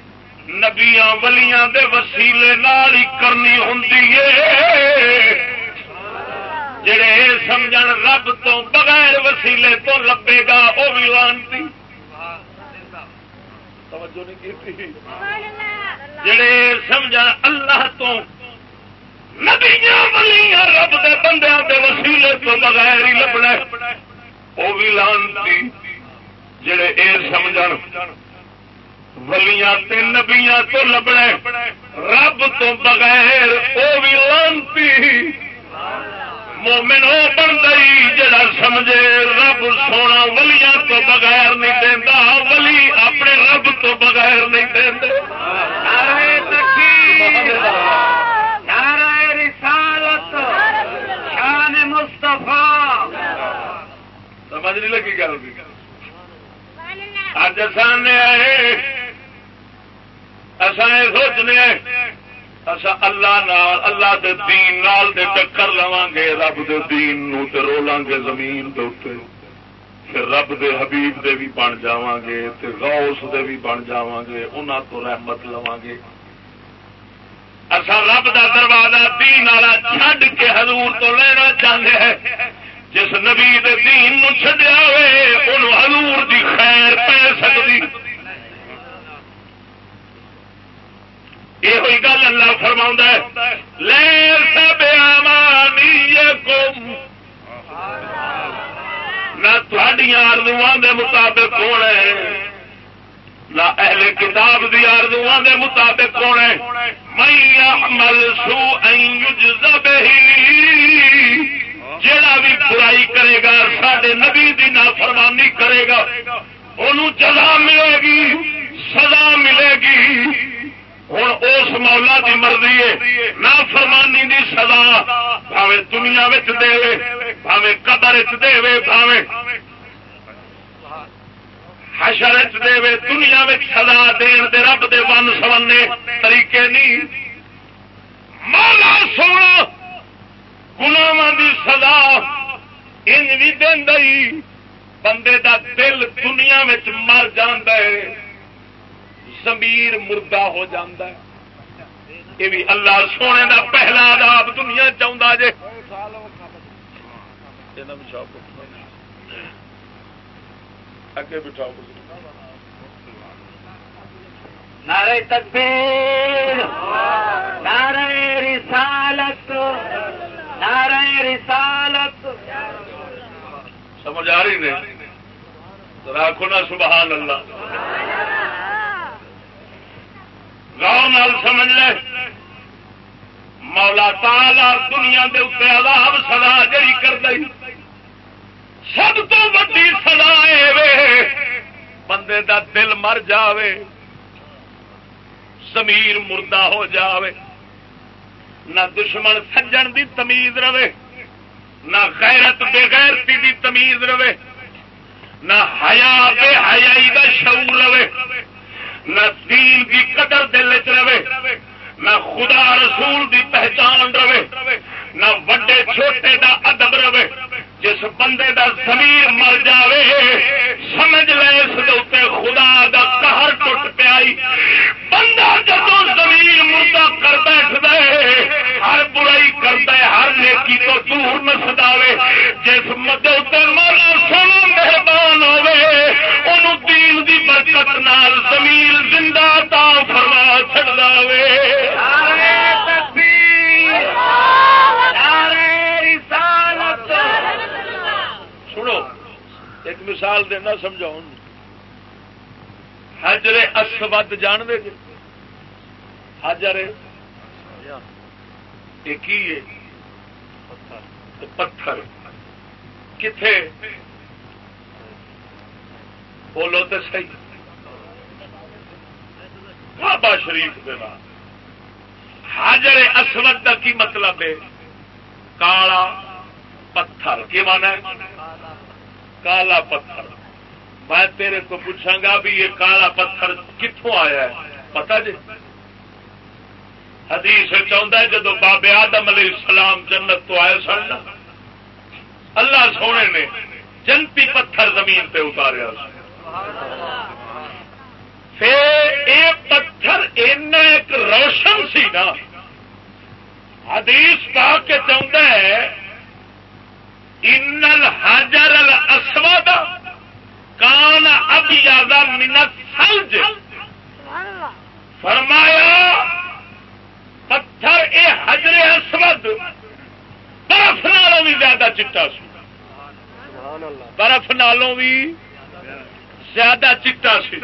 نبیا ولیاں دے وسیلے نال ہی کرنی ہوں جڑے یہ سمجھ رب تو بغیر وسیلے تو لبے گا وہ بھی لانتی۔ جڑے سمجھ اللہ تو نبیاں ولیاں رب دے بندیاں دے وسیلے تو بغیر ہی لبنا وہ بھی لانتی۔ جڑے اے سمجھ ولیاں تے نبیاں تو لبنا رب تو بغیر وہ بھی لانتی۔ مومن وہ بن گئی جڑا سمجھے رب سونا ولیاں تو بغیر نہیں دینا ولی اپنے رب تو بغیر نہیں دے سمجھ نہیں لگی گل۔ اج آسان اصا یہ سوچنے اصا اللہ نال، اللہ دے دین نال دے ٹکر لوا گے رب دے دین نو تے رولاں گے زمین دے اوتے پھر رب دے حبیب دے بھی بن جاواں گے تے غوث دے بھی بن جاواں گے انہاں تو رحمت لواں گے اصا رب دا دروازہ دین والا چھڈ کے حضور تو لینا چاہتے ہیں۔ جس نبی دے دین نو چھڈیا ہوئے ان حضور دی خیر پی سکتی یہ ہوئی گل اللہ فرما لے سب نہ آردو دے مطابق کون ہے۔ نہ اہل کتاب دی آردو دے مطابق کون ہے۔ میں عمل سو جڑا بھی برائی کرے گا سڈے نبی دی نہ فرمانی کرے گا انہوں جزا ملے گی، سزا ملے گی۔ ہوں اس مولا کی مرضی ہے، نہ فرمانی دی سزا۔ بھاوے دنیا دے بھاوے قبر دے بھاوے حشر دے دنیا سزا دین دے رب دے ون سونے طریقے نہیں مولا سونا گناواں دی سزا ان بھی دئی بندے دا دل دنیا مر جاندے زمیر مردہ ہو جاندہ ہے۔ یہ بھی اللہ سونے دا پہلا عذاب دنیا چاہتا جے۔ اگے بٹھاؤ نعرہ تکبیر نعرہ رسالت نعرہ رسالت۔ سمجھ آ رہی نہیں؟ راکھو نا سبحان اللہ۔ غور نال سمجھ لے۔ مولا تالا دنیا دے اتنے عذاب سدا جڑی کر دئی سب تو وڈی سدا بندے دا دل مر جاوے۔ زمیر مردہ ہو جاوے۔ نہ دشمن سجن دی تمیز رہے۔ نہ غیرت بے غیرتی دی تمیز رہے۔ نہ حیا بے حیائی دا شعور رہے۔ نہ دین دی قدر دل چ رہے نہ خدا رسول دی پہچان رہے نہ وڈے چھوٹے دا ادب رہے، جس بندے دا زمیر مر جاوے، سمجھ لے اس خدا دا قہر ٹوٹ پیا بندہ جدو زمیر مردہ کر بیٹھ دے ہر برائی کر دے ہر نیکی تو دور نسدا جس مدے مالا سونا مہربان ہوے ان دین دی برکت نال زمین زندہ تا فرما چڑ دے ایک مثال دینا سمجھاؤ حجر اسود جان دے جی۔ حجر ایک ہی پتھر۔ کتنے بولو تو صحیح۔ بابا شریف کے بعد حاجر اسود کا کی مطلب ہے؟ کالا پتھر۔ کی مانا کالا پتھر۔ میں تیرے کو پوچھا گا بھی یہ کالا پتھر کتوں آیا ہے؟ پتا جی؟ حدیث چاہتا ہے جدو بابے آدم علیہ السلام جنت تو آئے سن اللہ سونے نے جنتی پتھر زمین پہ اتاریا پھر پتھر ایک روشن سی نا۔ حدیث پا کے چاہتا ہے ان الحجر الاسود کان اب زیادہ منت سلج فرمایا پتھر اے حجر اسود برف نالوں بھی زیادہ چٹا سی۔ برف نالوں بھی زیادہ چٹا سی۔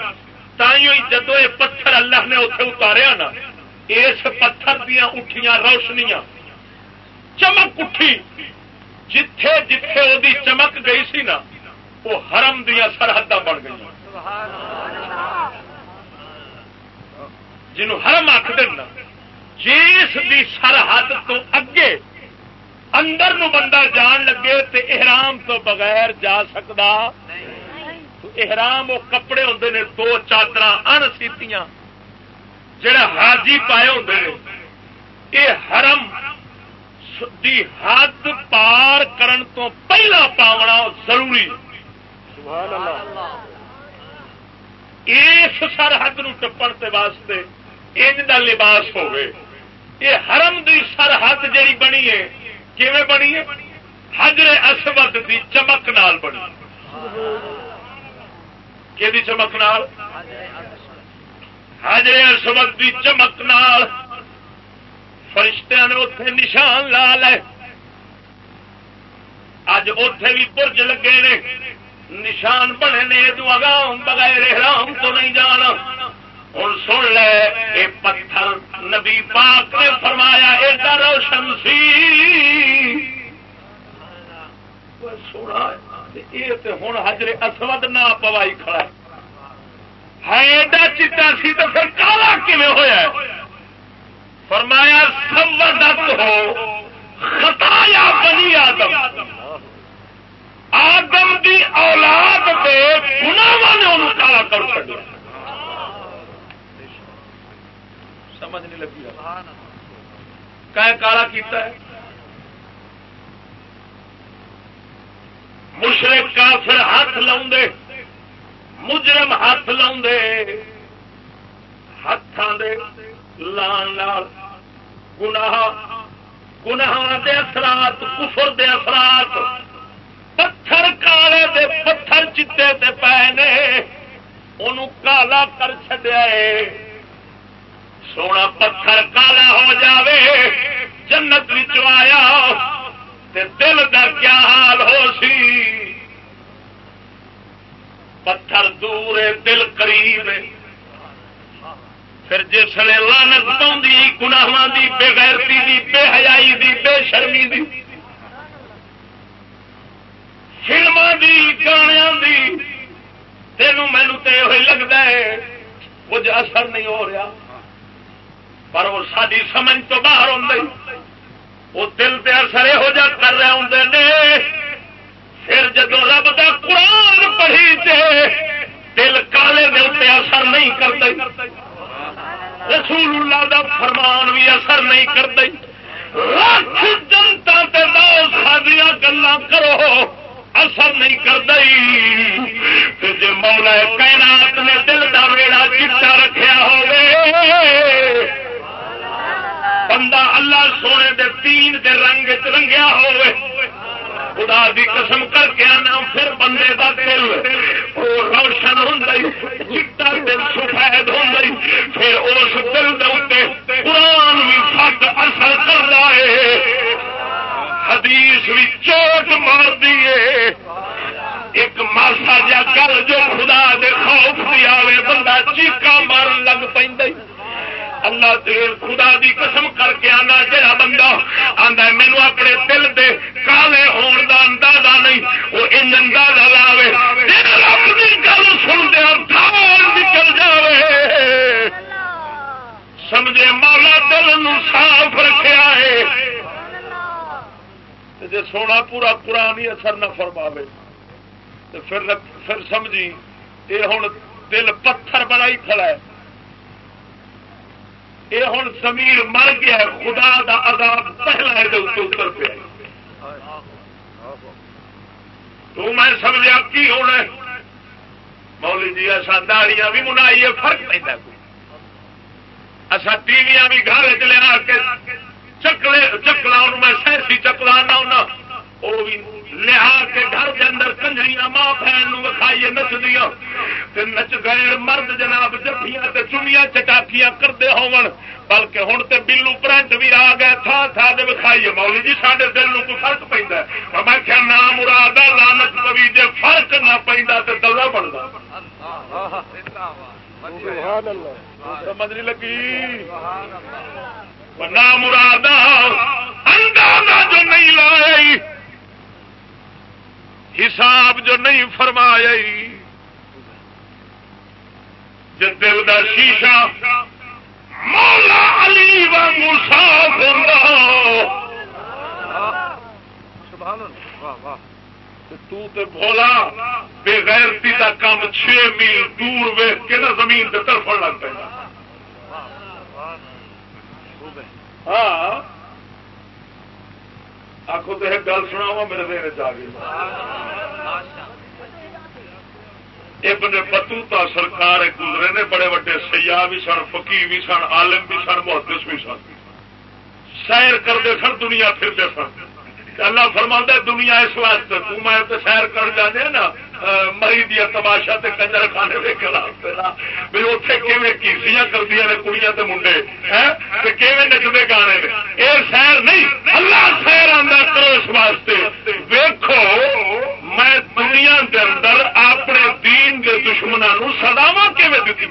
تھی جدو یہ پتھر اللہ نے اتنے اتاریا نا اس پتھر دیا اٹھیاں روشنیاں۔ چمک اٹھی۔ جتھے جتھے وہ چمک گئی سی نا، وہ حرم دیا سرحد بن گئی جنوں حرم آخ دینا جس دی سرحد تو اگے اندر نو بندہ جان لگے تے احرام تو بغیر جا سکتا احرام وہ کپڑے ہوں نے، دو چادر ان سیتیاں جڑا حاجی پائے ہوں یہ حرم دی حد پار کرن تو پہلا پاونا ضروری سبحان اللہ اس سرحد نو ٹپن کے واسطے ان کا لباس ہوگی یہ حرم دی سرحد جی بنی ہے کیون بنی ہے؟ حجر اسود دی چمک نال بنی۔ کہ چمک نال؟ حجر اسود دی چمک نال۔ فرشتہ نے اتے نشان لا لے۔ اج اتے بھی برج لگے نے۔ نشان بنے نے اگاؤ بغیر رام تو نہیں جانا۔ ہوں سن لے، اے پتھر نبی پاک نے فرمایا ایڈا روشن سی۔ سونا یہ ہوں حجر اسود نہ پوائی کھڑا ہے۔ ایڈا چٹا سی تو پھر کالا کیون ہوا فرمایا سمدت ہو، خطایا بنی آدم۔ آدم دی اولاد دے گناواں نے انہوں کالا کر چڑیا سمجھ نہیں لگی۔ کہ کالا کیتا ہے۔ مشرق کافر ہاتھ لاؤ مجرم ہاتھ لاؤ ہاتھوں دے لان گناہ گناہ دے اثرات، کفر دے اثرات، پتھر کالے دے پتھر چٹے تے پے نے انہوں کالا کر چڈیا ہے سونا پتھر کالا ہو جاوے، جنت آیا تے دل کا کیا حال ہو سی؟ پتھر دور دل قریب پھر جس نے لانت پاؤں گناواں دی بے غیرتی دی بے حیائی دی بے شرمی دی۔ فلما دی گاڑیاں دی تینوں مینو تو یہ لگتا ہے، کچھ اثر نہیں ہو رہا۔ پر وہ ساری سمجھ تو باہر آ وہ دل پہ اثر یہو جہ کر رہے ہوں نے، پھر جب رب کا قرآن پڑھی دل کالے دل پہ اثر نہیں کرتے رسول اللہ دا فرمان بھی اثر نہیں کرتے۔ لاکھ جنتا سادیا گلا کرو، اثر نہیں کرتا جی مولا کائنات نے دل کا ویڑا چٹا رکھا ہوئے بندہ اللہ سونے دے تین دے رنگ رنگیا ہوئے خدا دی قسم کر کے آنا، پھر بندے دا دل وہ روشن ہوں چٹا دل سفید ہوں پھر اس دل دے قرآن بھی سب اثر کر رہا ہے۔ حدیث بھی چوٹ مار دیے ایک ماسا جا گل جو خدا دے خوف دیا بندہ چیقا مارن لگ پہ اللہ دیر خدا دی قسم کر کے آنا جہاں بندہ آتا ہے مینو اپنے دل دے کالے ہون دا اندازہ نہیں، وہ ان اندازہ لاوے۔ اپنی گل سن دیا تھار نکل جائے سمجھے مولا دل نو صاف رکھا ہے جی سونا پورا قرآن ہی اثر نہ فرماوے تو پھر پھر سمجھی یہ ہوں دل پتھر بنا ہی کھڑا ہے۔ یہ ہوں زمین مر گیا خدا دا عذاب پہلا ہے اتر پہ تو میں سمجھا کی ہونا مولی جی اصا داڑیاں بھی منائیے فرق پہ اصا ٹی وی بھی گھر چ لیا کے چکلے چکلا میں سیسی چکلا نہ وہ بھی لیا کے گھر کے اندر کنجریاں ماں بہن وکھائیے نچ دیا نچ گئے مرد جناب جفیاں چنیا چٹاکیاں کرتے ہو بلکہ ہوں تو بلو پرنٹ بھی آ گئے تھا تھا دے وکھائیے۔ مولی جی سارے دل کو فرق پہ میں کیا نام مراد ہے لانت پوی جی فرق نہ پہ تو دلہ بنتا سمجھ نہیں لگی؟ نہ مراد اندازہ جو نہیں لائی حساب جو نہیں فرمایا جو دل کا شیشہ مولا علی و صاف تو تے بھولا بے غیرتی کا کام چھ میل دور ویخ کے نا زمین سے طرف لگ پہ ہاں آخو تو ایک گل سنا وا میرے دیر چاہیے ابن بطوتا سرکار گزرے نے، بڑے بڑے سیاح بھی سن فقی بھی سن، عالم بھی سن، محدث بھی سن۔ سیر کرتے سن، دنیا پھرتے سن۔ اللہ فرما دنیا اس واسطے، تو میں سیر کر جانے نا۔ مری دیا تماشا تے کنجر خانے کے خلاف بھی اتنے کیون کیسیاں کردیا نے کڑیاں تے منڈے کیون نچتے گانے نے؟ یہ سیر نہیں، اللہ سیر آدھا کرو اس واسطے۔ ویکو میں دنیا کے اندر اپنے دین کے دشمنوں سداوا کیون دیتی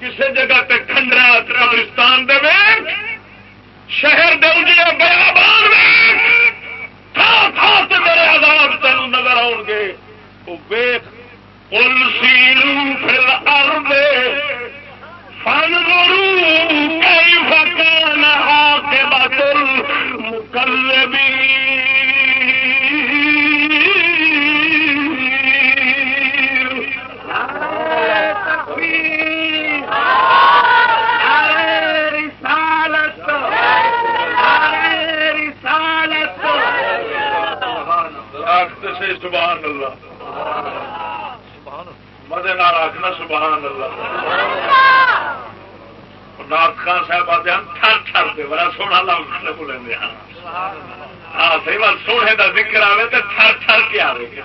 کسی جگہ تے کھنڈرا قبرستان دے شہر دے اجڑے بیابان میرے آزاد تین نظر آؤ گے۔ وہ ویخ پل سیرو پھر ارد فن گرو کئی فکان آ کے بھی سے سبحان اللہ۔ مدے نال آخنا سبحان اللہ۔ نات خان صاحب آتے ہیں تھر تھر دے، بڑا سونا لفظ بولیں ہاں صحیح بات، سونے کا ذکر آئے تو تھر تھر کے آئے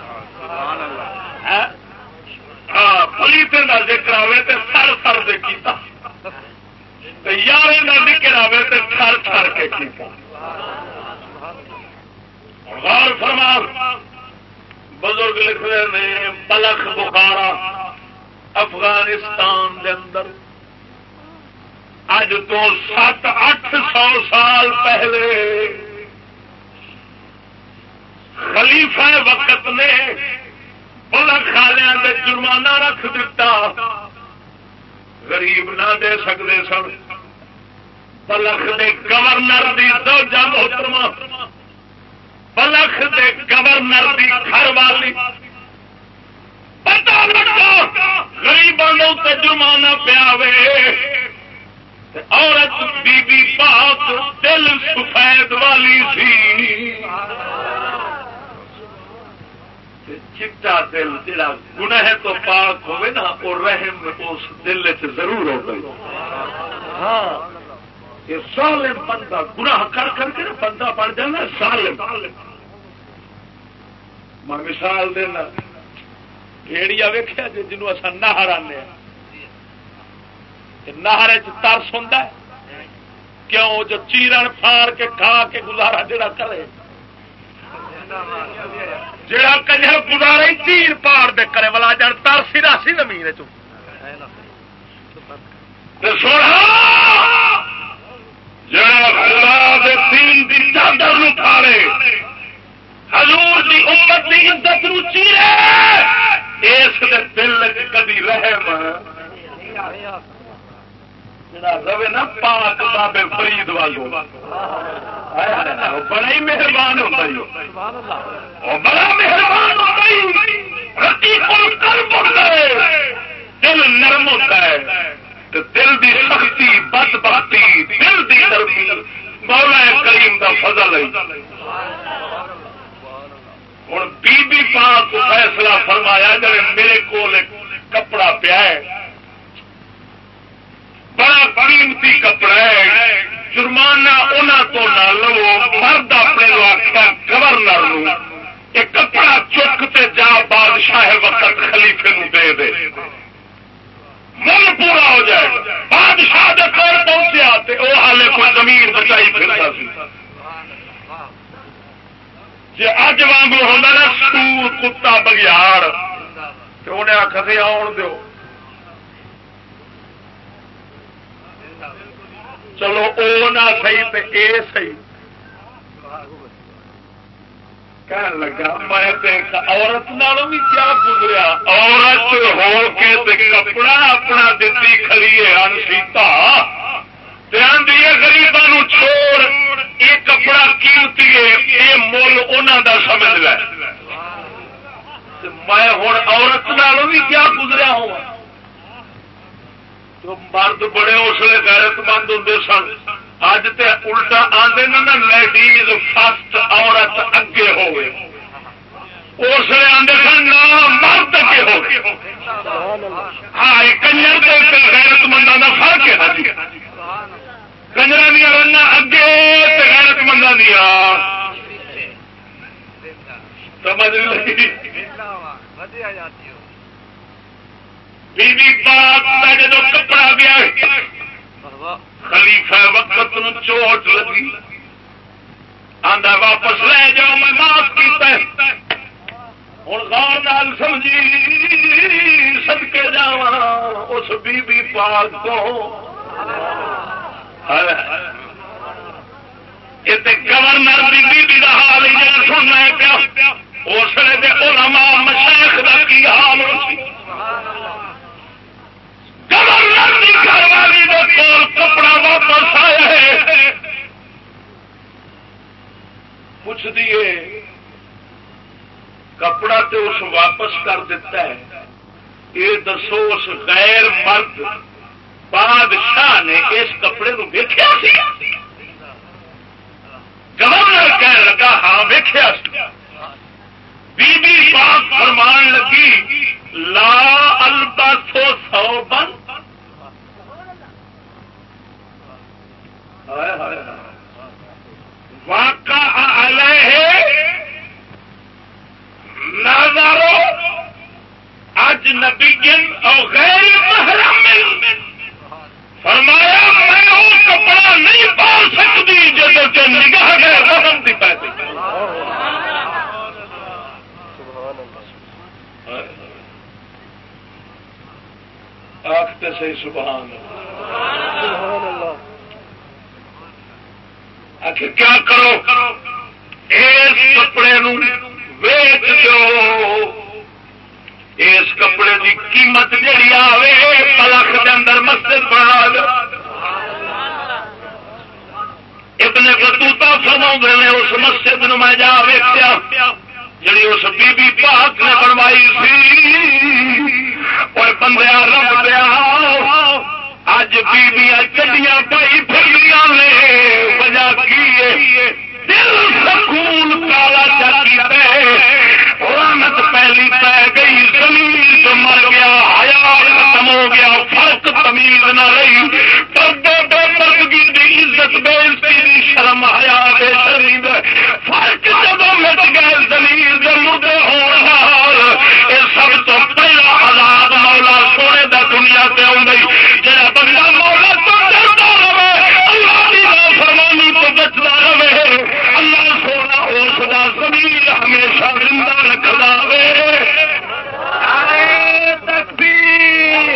ہاں عقیدے کا ذکر آئے تو سر سر دے کیتا۔ یار کا ذکر آئے تو تھر تھر کے کیتا۔ غور فرما بزرگ لکھ رہے ہیں پلک بخارا، افغانستان دے اندر۔ اج تو سات اٹھ سو سال پہلے خلیفہ وقت نے پلک خالیا دے جرمانہ رکھ دیتا غریب نہ دے سکتے سن۔ پلک دے گورنر دی دو جب محترمہ بلخ دے گورنر دی گھر والی۔ پتا لگا گریبوں تے جرمانہ پیا عورت بی بی پاک، دل سفید والی سی چٹا دل جڑا گناہ تو پاک ہوئے نا وہ رحم اس دل چ ضرور ہو گئی ہاں۔ یہ سالم بندہ گناہ کر کر کے بندہ بن جانا سالم میں مثال دینا کیڑیا ویخیا جی جنوب اصا نہر آنے نہر ترس ہوں کیوں؟ جو چیرن پھاڑ کے کھا کے گزارا جڑا کرے۔ جڑا کنجر گزارا چیر پاڑ دے کرے والا جڑ ترسی راسی زمین سونا جڑا خدا دے تین دن چادر پھاڑے۔ حضور دی امت دی عزت نو چیرے۔ اس دے دل کبھی رحم۔ روے نا پاک بابے فرید والو۔ بڑا ہی مہربان ہوتا ہی۔ بڑا مہربان ہوتا ہی۔ دل نرم ہوتا ہے۔ دل دی سختی، بد بختی، دل دی نرمی مولا کریم دا فضل ہے۔ ہوں بی بی پاک فیصلہ فرمایا جب میرے کو کپڑا پیا ہے۔ بڑا قیمتی کپڑا ہے۔ جرمانہ انہوں تو نہ لو، مرد اپنے آخیا گورنر یہ کپڑا چک جا بادشاہ وقت خلیفے نو دے دے۔ من پورا ہو جائے۔ بادشاہ پہنچیا وہ ہالے کوئی زمین بچائی پھرتا سی۔ جی اج واگ ہوتا نا سور کتا بگیار تو انہیں آخ سی، آن دو چلو او نہ سی تو اے سی کہن لگا میں عورت نالوں بھی کیا گزریا عورت ہو کے کپڑا اپنا دتی کھڑی ہے انسیتا گریبان چھوڑ یہ کپڑا کیمتی ہے یہ مل انہوں کا سمجھ لے میں ہوں عورت نالوں بھی کیا گزریا ہوں تو مرد بڑے اسلے غیرت مند ہوں سن اج تے الٹا آدھے نا لیڈیز فسٹ عورت اگے ہوئے۔ اس لیے آدھے سن نہ مرد اگے ہو ہاں کنجر غیرت مندوں کا فرق ہے جی۔ کنجر دیا رنگ اگے غیرت مندہ دیا سمجھ لگی بی بی پاک کا جب کپڑا گیا خلیفہ وقت نو چوٹ لگی۔ آدھا واپس لے جاؤ، میں معاف کیتا ہے۔ ہوں غور نال سمجھی سدکے جا اس بی بی پاک کو۔ گورنر بی حال سننا پیا۔ اس لیے علماء مشیخ کا کی حال گورنر کی گھر والی کول کپڑا واپس آیا ہے۔ پوچھ دیے کپڑا تو اس واپس کر دیتا ہے۔ یہ دسو، اس غیر مرد بادشاہ نے اس کپڑے کو ویکیا گورنر کہنے لگا ہاں ویخیا بی بی پاک فرمان لگی، لا البسو سو بند واقع علیہ نظرو اج نبی اور غیر محرم فرمایا، میں وہ کپڑا نہیں پا سکتی جب نگاہ گئے رحم کی پیسے آختے صحیح، سبحان آخر کیا کرو؟ اس کپڑے ویچ دو اس کپڑے کی قیمت جہی آئے پلک کے اندر مسجد بنا دو۔ اتنے بتوتا فرما نے، اس مسجد میں جا ویچیا جڑی اس بی بی پاک نے بنوائی سی اور بندیا رب دیا اج بیبیاں چڈیاں پائی پھر وجہ کی دل سکون کالا چکی رامت پہلی پہ گئی، زمین تو مر گیا ہیا ختم ہو گیا، فرق تمیز نہ رہی۔ پردے بے پردگی کی عزت، بے عزتی شرم ہیا بے شریر۔ فرق جب مٹ گئے، زمین کے مردے ہو یہ سب تو پہلا آزاد مولا سونے دا دنیا سے آ گئی۔ جہاں بندہ مولا تو ڈرتا رہے، اللہ کی فرمانی تو بچتا رہے۔ کا ہمیشہ زندہ رکھتا رہے تکبیر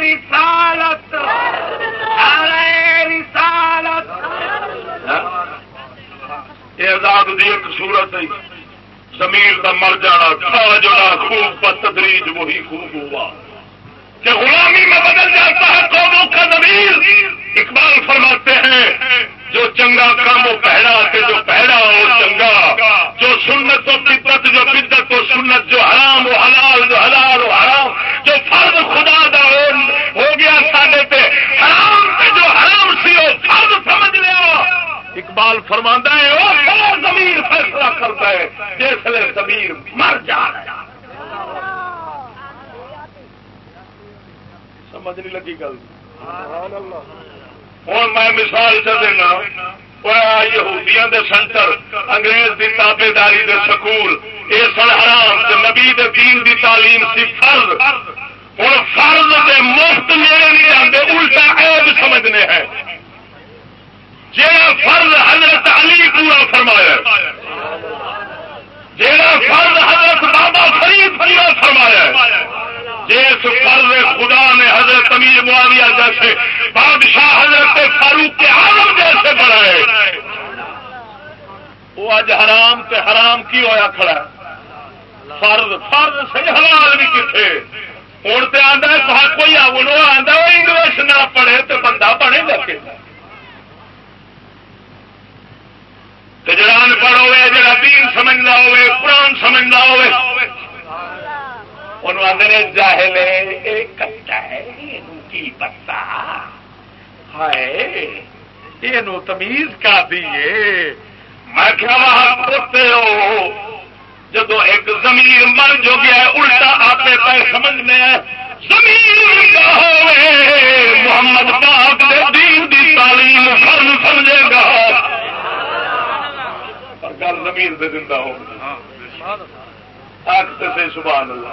رسالت رسالت۔ یہ آزاد دی ایک صورت ہے۔ زمین کا مر جانا تھا جڑا خوب تدریج، وہی خوب ہوا۔ کہ غلامی میں بدل جاتا ہے قوموں کا زمین اقبال فرماتے ہیں، جو چنگا کام وہ پہلا کہ جو پہلا وہ چنگا، جو سنت و بدت جو بدت و سنت، جو حرام وہ حلال، جو حلال وہ حرام، جو فرض خدا دا ہو گیا ساڈے پہ حرام پہ جو حرام سی وہ فرض سمجھ لیا۔ اقبال فرماندہ ہے، وہ سارا زمین فیصلہ کرتا ہے، جس لیے زمین مر جا رہا ہے۔ سمجھ نہیں لگی گل۔ ہوں میں مثال چ دینا۔ یہودیاں دے سینٹر انگریز دی تابے داری دے سکول یہ سن حرام تے نبی دے دین دی تعلیم سی فرض۔ ہوں فرض دے مفت میرے نہیں آتے الٹا عیب سمجھنے ہیں۔ جہاں فرض حضرت علی پورا فرمایا جہاں فرض حضرت بابا فرید پورا فرمایا جس فرض خدا نے حضرت امیر معاویہ جیسے بادشاہ حضرت فاروق کے عالم جیسے بنائے۔ وہ اج حرام تے حرام کی ہویا کھڑا ہے۔ فرض فرض صحیح حلال بھی کتنے ہوں تو آتا کوئی آتا وہ انگلش نہ پڑھے تو بندہ بنے لگے جڑا ان پڑھ ہوے جڑا دین سمجھنا ہوے قرآن سمجھنا ہوے انہوں آدھے جاہل کٹا ہے کی پتا ہائے یہ تمیز کا دیے میں کیا وہاں پوتے ہو جدو ایک زمین مر جو گیا الٹا آپ پہ سمجھنے زمین محمد پاک دے دین دی تعلیم فرض سمجھے گا۔ پر گل زمین سے زندہ ہو سے سبحان اللہ۔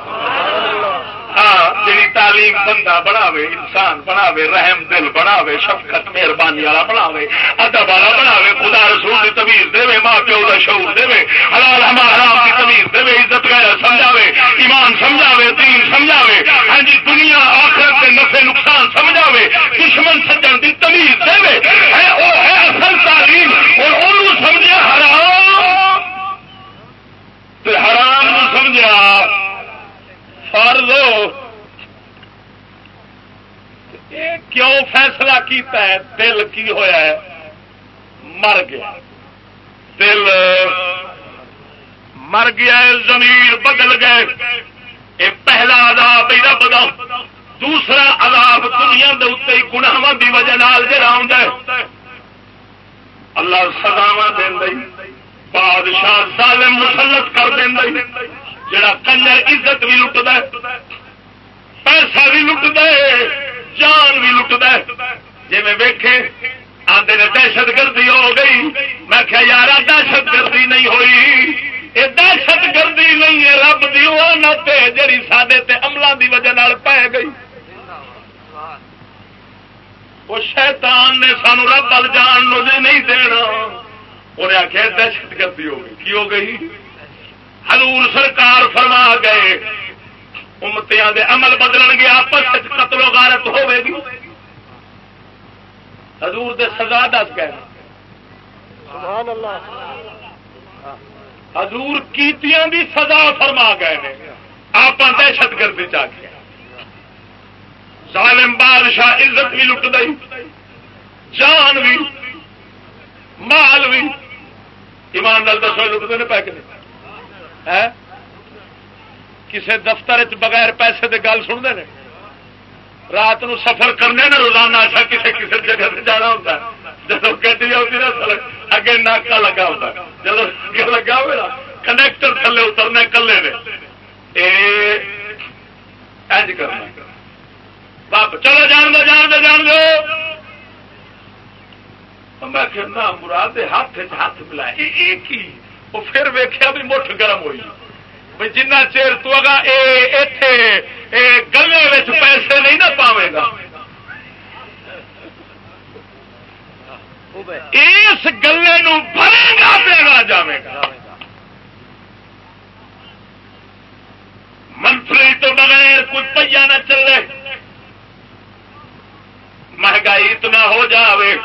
ہاں جی تعلیم بندہ بناوے، انسان بناوے، رحم دل بناوے، شفقت، مہربانی والا بناوے، ادب والا بناوے، خدا رسول کی تمیز دے، ماں پیو کا شعور دے، حلال حرام کی تمیز دے، عزت غیر سمجھاوے، ایمان سمجھاوے، دین سمجھاوے ہاں جی دنیا آخرت کے نفے نقصان سمجھاوے، دشمن سجن کی تمیز دے وہ ہے اصل تعلیم، اور انہوں سمجھے حرام۔ حرام سمجھا فرض کیوں فیصلہ کیتا ہے؟ دل کی ہویا ہے؟ مر گیا۔ دل مر گیا ہے زمین بدل گئے۔ یہ پہلا عذاب ہی رب دا۔ دوسرا عذاب دنیا دے اتنے گناواں کی وجہ جڑا آ اللہ سزاوا دیں بادشاہ ظالم مسلط کر دیں جڑا کنجر عزت بھی لٹ پیسہ بھی لٹ دے جان بھی لٹ جی میں ویکھے آتے نے دہشت گردی ہو گئی۔ میں کیا یار دہشت گردی نہیں ہوئی۔ یہ دہشت گردی نہیں ہے، رب دی لانت جڑی سڈے عملوں کی وجہ پی گئی۔ وہ شیطان نے سانو رب بل جان نہیں دینا۔ انہیں آخیا دہشت گردی ہو گئی۔ کی ہو گئی؟ حضور سرکار فرما گئے امتیاں دے عمل بدل گے آپس قتل و غارت ہوے گی۔ حضور دے سزا دس گئے۔ سبحان اللہ۔ حضور کیتیاں دی سزا فرما گئے نے۔ آپ دہشت گردی چاہیے ظالم بادشاہ عزت بھی لٹ گئی جان بھی مال بھی۔ ایمان نال دسو لٹتے ہیں؟ پیک کسی دفتر بغیر پیسے دے گل سنتے ہیں رات نو سفر کرنے نا روزانہ اچھا کسی کسی جگہ سے جانا ہوتا ہے۔ جب گی آتی نا سڑک اگے ناکا لگا ہوتا ہے۔ جب اگے لگا ہوا کنیکٹر تھلے اترنے کلے نے۔ کرنا۔ باپ، چلو جان دو جان دو جان دو۔ میں کہنا مراد ہاتھ ہاتھ ملا ایک ہی وہ پھر ویخیا بھی مٹھ گرم ہوئی۔ بھائی جنہ چیر تو اگا اتے گلے پیسے نہیں نہ پاوے گا۔ اس گلے بھرے گا پہ جائے گا۔ منتری تو بغیر کچھ پہیا نہ چلے۔ مہنگائی اتنا ہو جاوے۔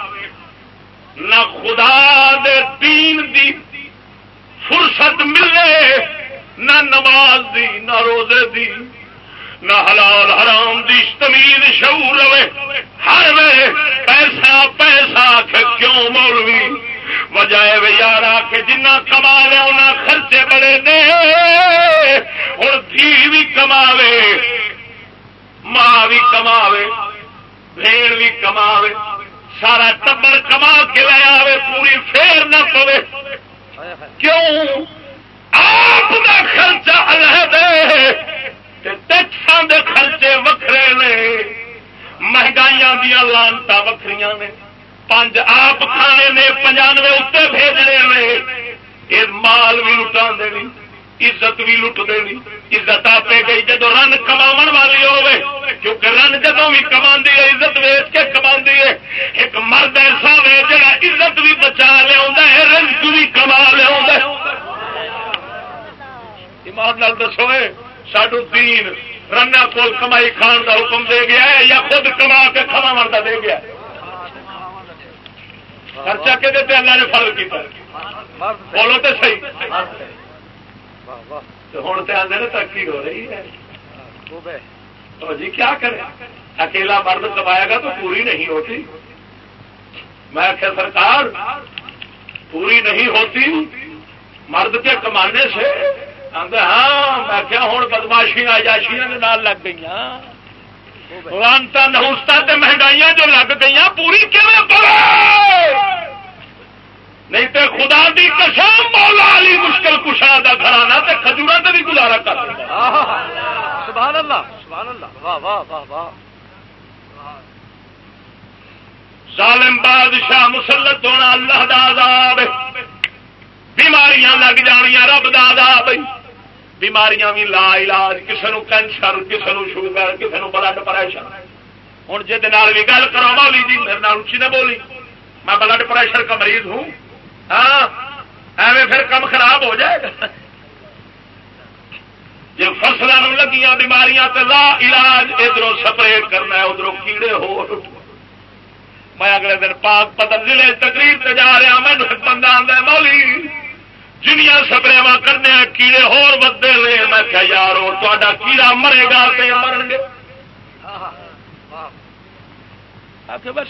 نہ خدا دے دین دی فرصت ملے، نہ نماز دی، نہ روزے دی، نہ حلال حرام دی تمیز شعور رہے۔ ہر وے پیسہ پیسہ کیوں مولوی؟ وجائے وے یار کے جنہ کما لیا انہیں خرچے بڑے نے۔ ہوں دھی بھی کماوے، ماں بھی کماوے بھیڑ بھی کماوے۔ سارا ٹبر کما کے لے آئے پوری فیر نہ پوے۔ کیوں؟ آپ کا خرچہ الگ ٹیکسان دے خرچے وکھرے نے۔ مہنگائیاں دیا لانتا وکری نے۔ پانچ آپ کھانے نے پنجانوے اتنے بھیجنے نے۔ یہ مال بھی لٹا دینی عزت بھی لٹ دینی عزت آپ گئی جدو رن کما والی ہوے کیونکہ رن جدو بھی کما ہے، عزت ویچ کے کما ہے۔ ایک مرد ایسا ہے جڑا عزت بھی بچا لیا ہے رنگ بھی کما لیا ایمان لال دسو ساڈو دین رن کول کمائی کھان کا حکم دے گیا ہے یا خود کما کے کھما مرتا دے گیا خرچہ کہ اللہ نے فرض کیا بولو تو صحیح۔ ہوں تو آدھے ترقی ہو رہی ہے۔ تو جی کیا کرے؟ اکیلا مرد کمائے گا تو پوری نہیں ہوتی۔ میں آخیا سرکار پوری نہیں ہوتی۔ مرد کے کمانے سے ہاں میں کیا ہوں بدماشیاں آجاشیاں نال لگ گئی رانتا نہوستا مہنگائیاں جو لگ گئی پوری کرے؟ نہیں تو خدا دی قسم مولا علی مشکل کشا دا گھرانا تے کھجورا تے بھی گزارا کر سبحان اللہ سبحان اللہ واہ واہ واہ واہ۔ ظالم بادشاہ مسلط ہونا اللہ دا عذاب بیماریاں لگ جانیاں رب دا عذاب بیماریاں بھی لا علاج کسی نو کینسر کسی نو شوگر کسی نو بلڈ پریشر ہوں جہد بھی گل کرو مولی جی میرے نال اچھی نہ بولی۔ میں بلڈ پریشر کا مریض ہوں۔ ہاں ایویں پھر کم خراب ہو جائے گا۔ جی فصلوں لگیاں بیماریاں تو لا علاج ادھر سپرے کرنا ادھر کیڑے ہو میں اگلے دن پاک پتن ضلع تقریر سے جا رہا ہاں، میں بندہ آدھا مولی جنیا سپرے کرنے کیڑے ہور بدے لے۔ میں کیا یار تا کیڑا مرے گا مرن گے۔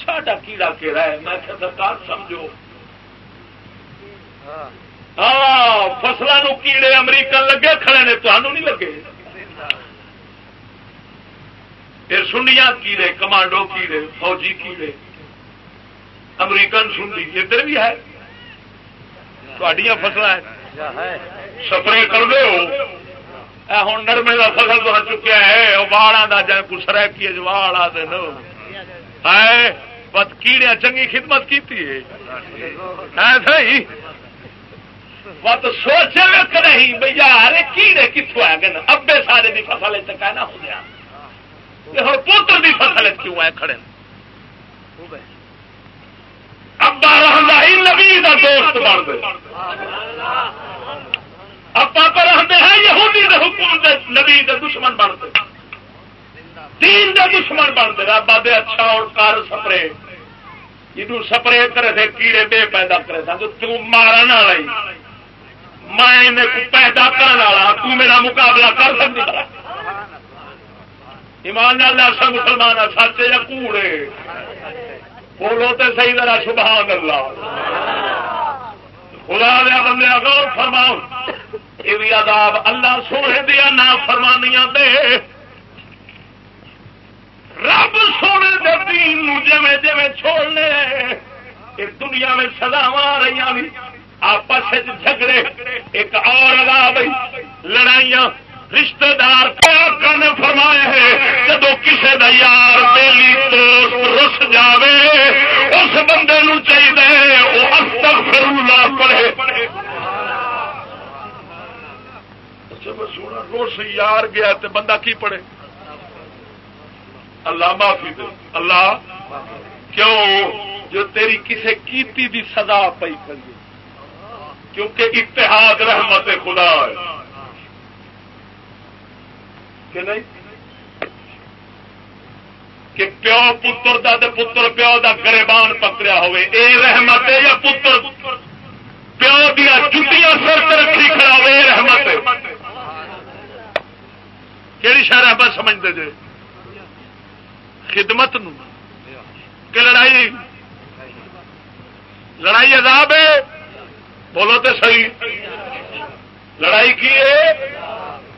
ساڈا کیڑا کہڑا ہے؟ میں سرکار، سمجھو۔ فصلوں کیڑے امریکن لگے، کھڑے نے تمہوں نہیں لگے۔ پھر سنیا کیڑے، کمانڈو کیڑے، فوجی کیڑے، امریکن سنڈی، ادھر بھی ہے؟ تھوڑی فصل سپرے کر دے ہوں نرمے کا فصل تو چکیا ہے والا کا جائے کسرا کی اجوال آ دن ہے کیڑے چنگی خدمت کی ایسا ہی سوچے وقت نہیں بھائی یار کیڑے کتوں آ گئے ابے سارے کی فصل کہنا ہو گیا۔ ہوں پوتر کی فصل کیوں ہے کھڑے؟ ابا رہا ہی نبی کا دوست بن گئے۔ ابا پر رہتے ہیں یہودی دے حکم دے نبی دے دشمن بن گئے۔ دین دے دشمن بن گئے۔ ابا دے اچھا اور کار سپرے۔ جدو سپرے کرے تھے کیڑے بے پیدا کرے تھا تو مارن والا میں پیدا کرنے والا، تو میرا مقابلہ کر سکتی ایمان سا مسلمان سچ یا کوڑے۔ بولو تو صحیح طرح سبحان اللہ۔ خدا دیا بندے غور فرماؤ، یہ بھی عذاب اللہ سونے دیا، نہ فرمانیاں دے۔ رب سونے دے دین جی جی چھوڑنے دنیا میں سزاوا رہی آپس جھگڑے، ایک اور عذاب لڑائیاں رشتہ دار پیار نے فرمایا ہے جب کسی کا یار بیلی دوست رس جاوے، اس بندے نو چاہیے وہ اب تک پھر اللہ پڑھے اچھا، روس یار گیا تو بندہ کی پڑھے؟ اللہ معافی دے۔ اللہ، کیوں؟ جو تیری کسی کیتی دی سزا پی کریے کیونکہ اتحاد رحمت خدا ہے۔ کہ نہیں؟ کہ پیو پتر دا دے پتر پیو دا گریبان پکڑیا ہوئے۔ اے رحمت ہے یا پتر؟ پیو دیا چٹیاں سر سے رکھی کھڑا ہوئے رحمت کہڑی شہر ہے بس سمجھتے جی خدمت نو۔ کہ لڑائی لڑائی عذاب ہے۔ بولو تو صحیح۔ لڑائی کی ہے؟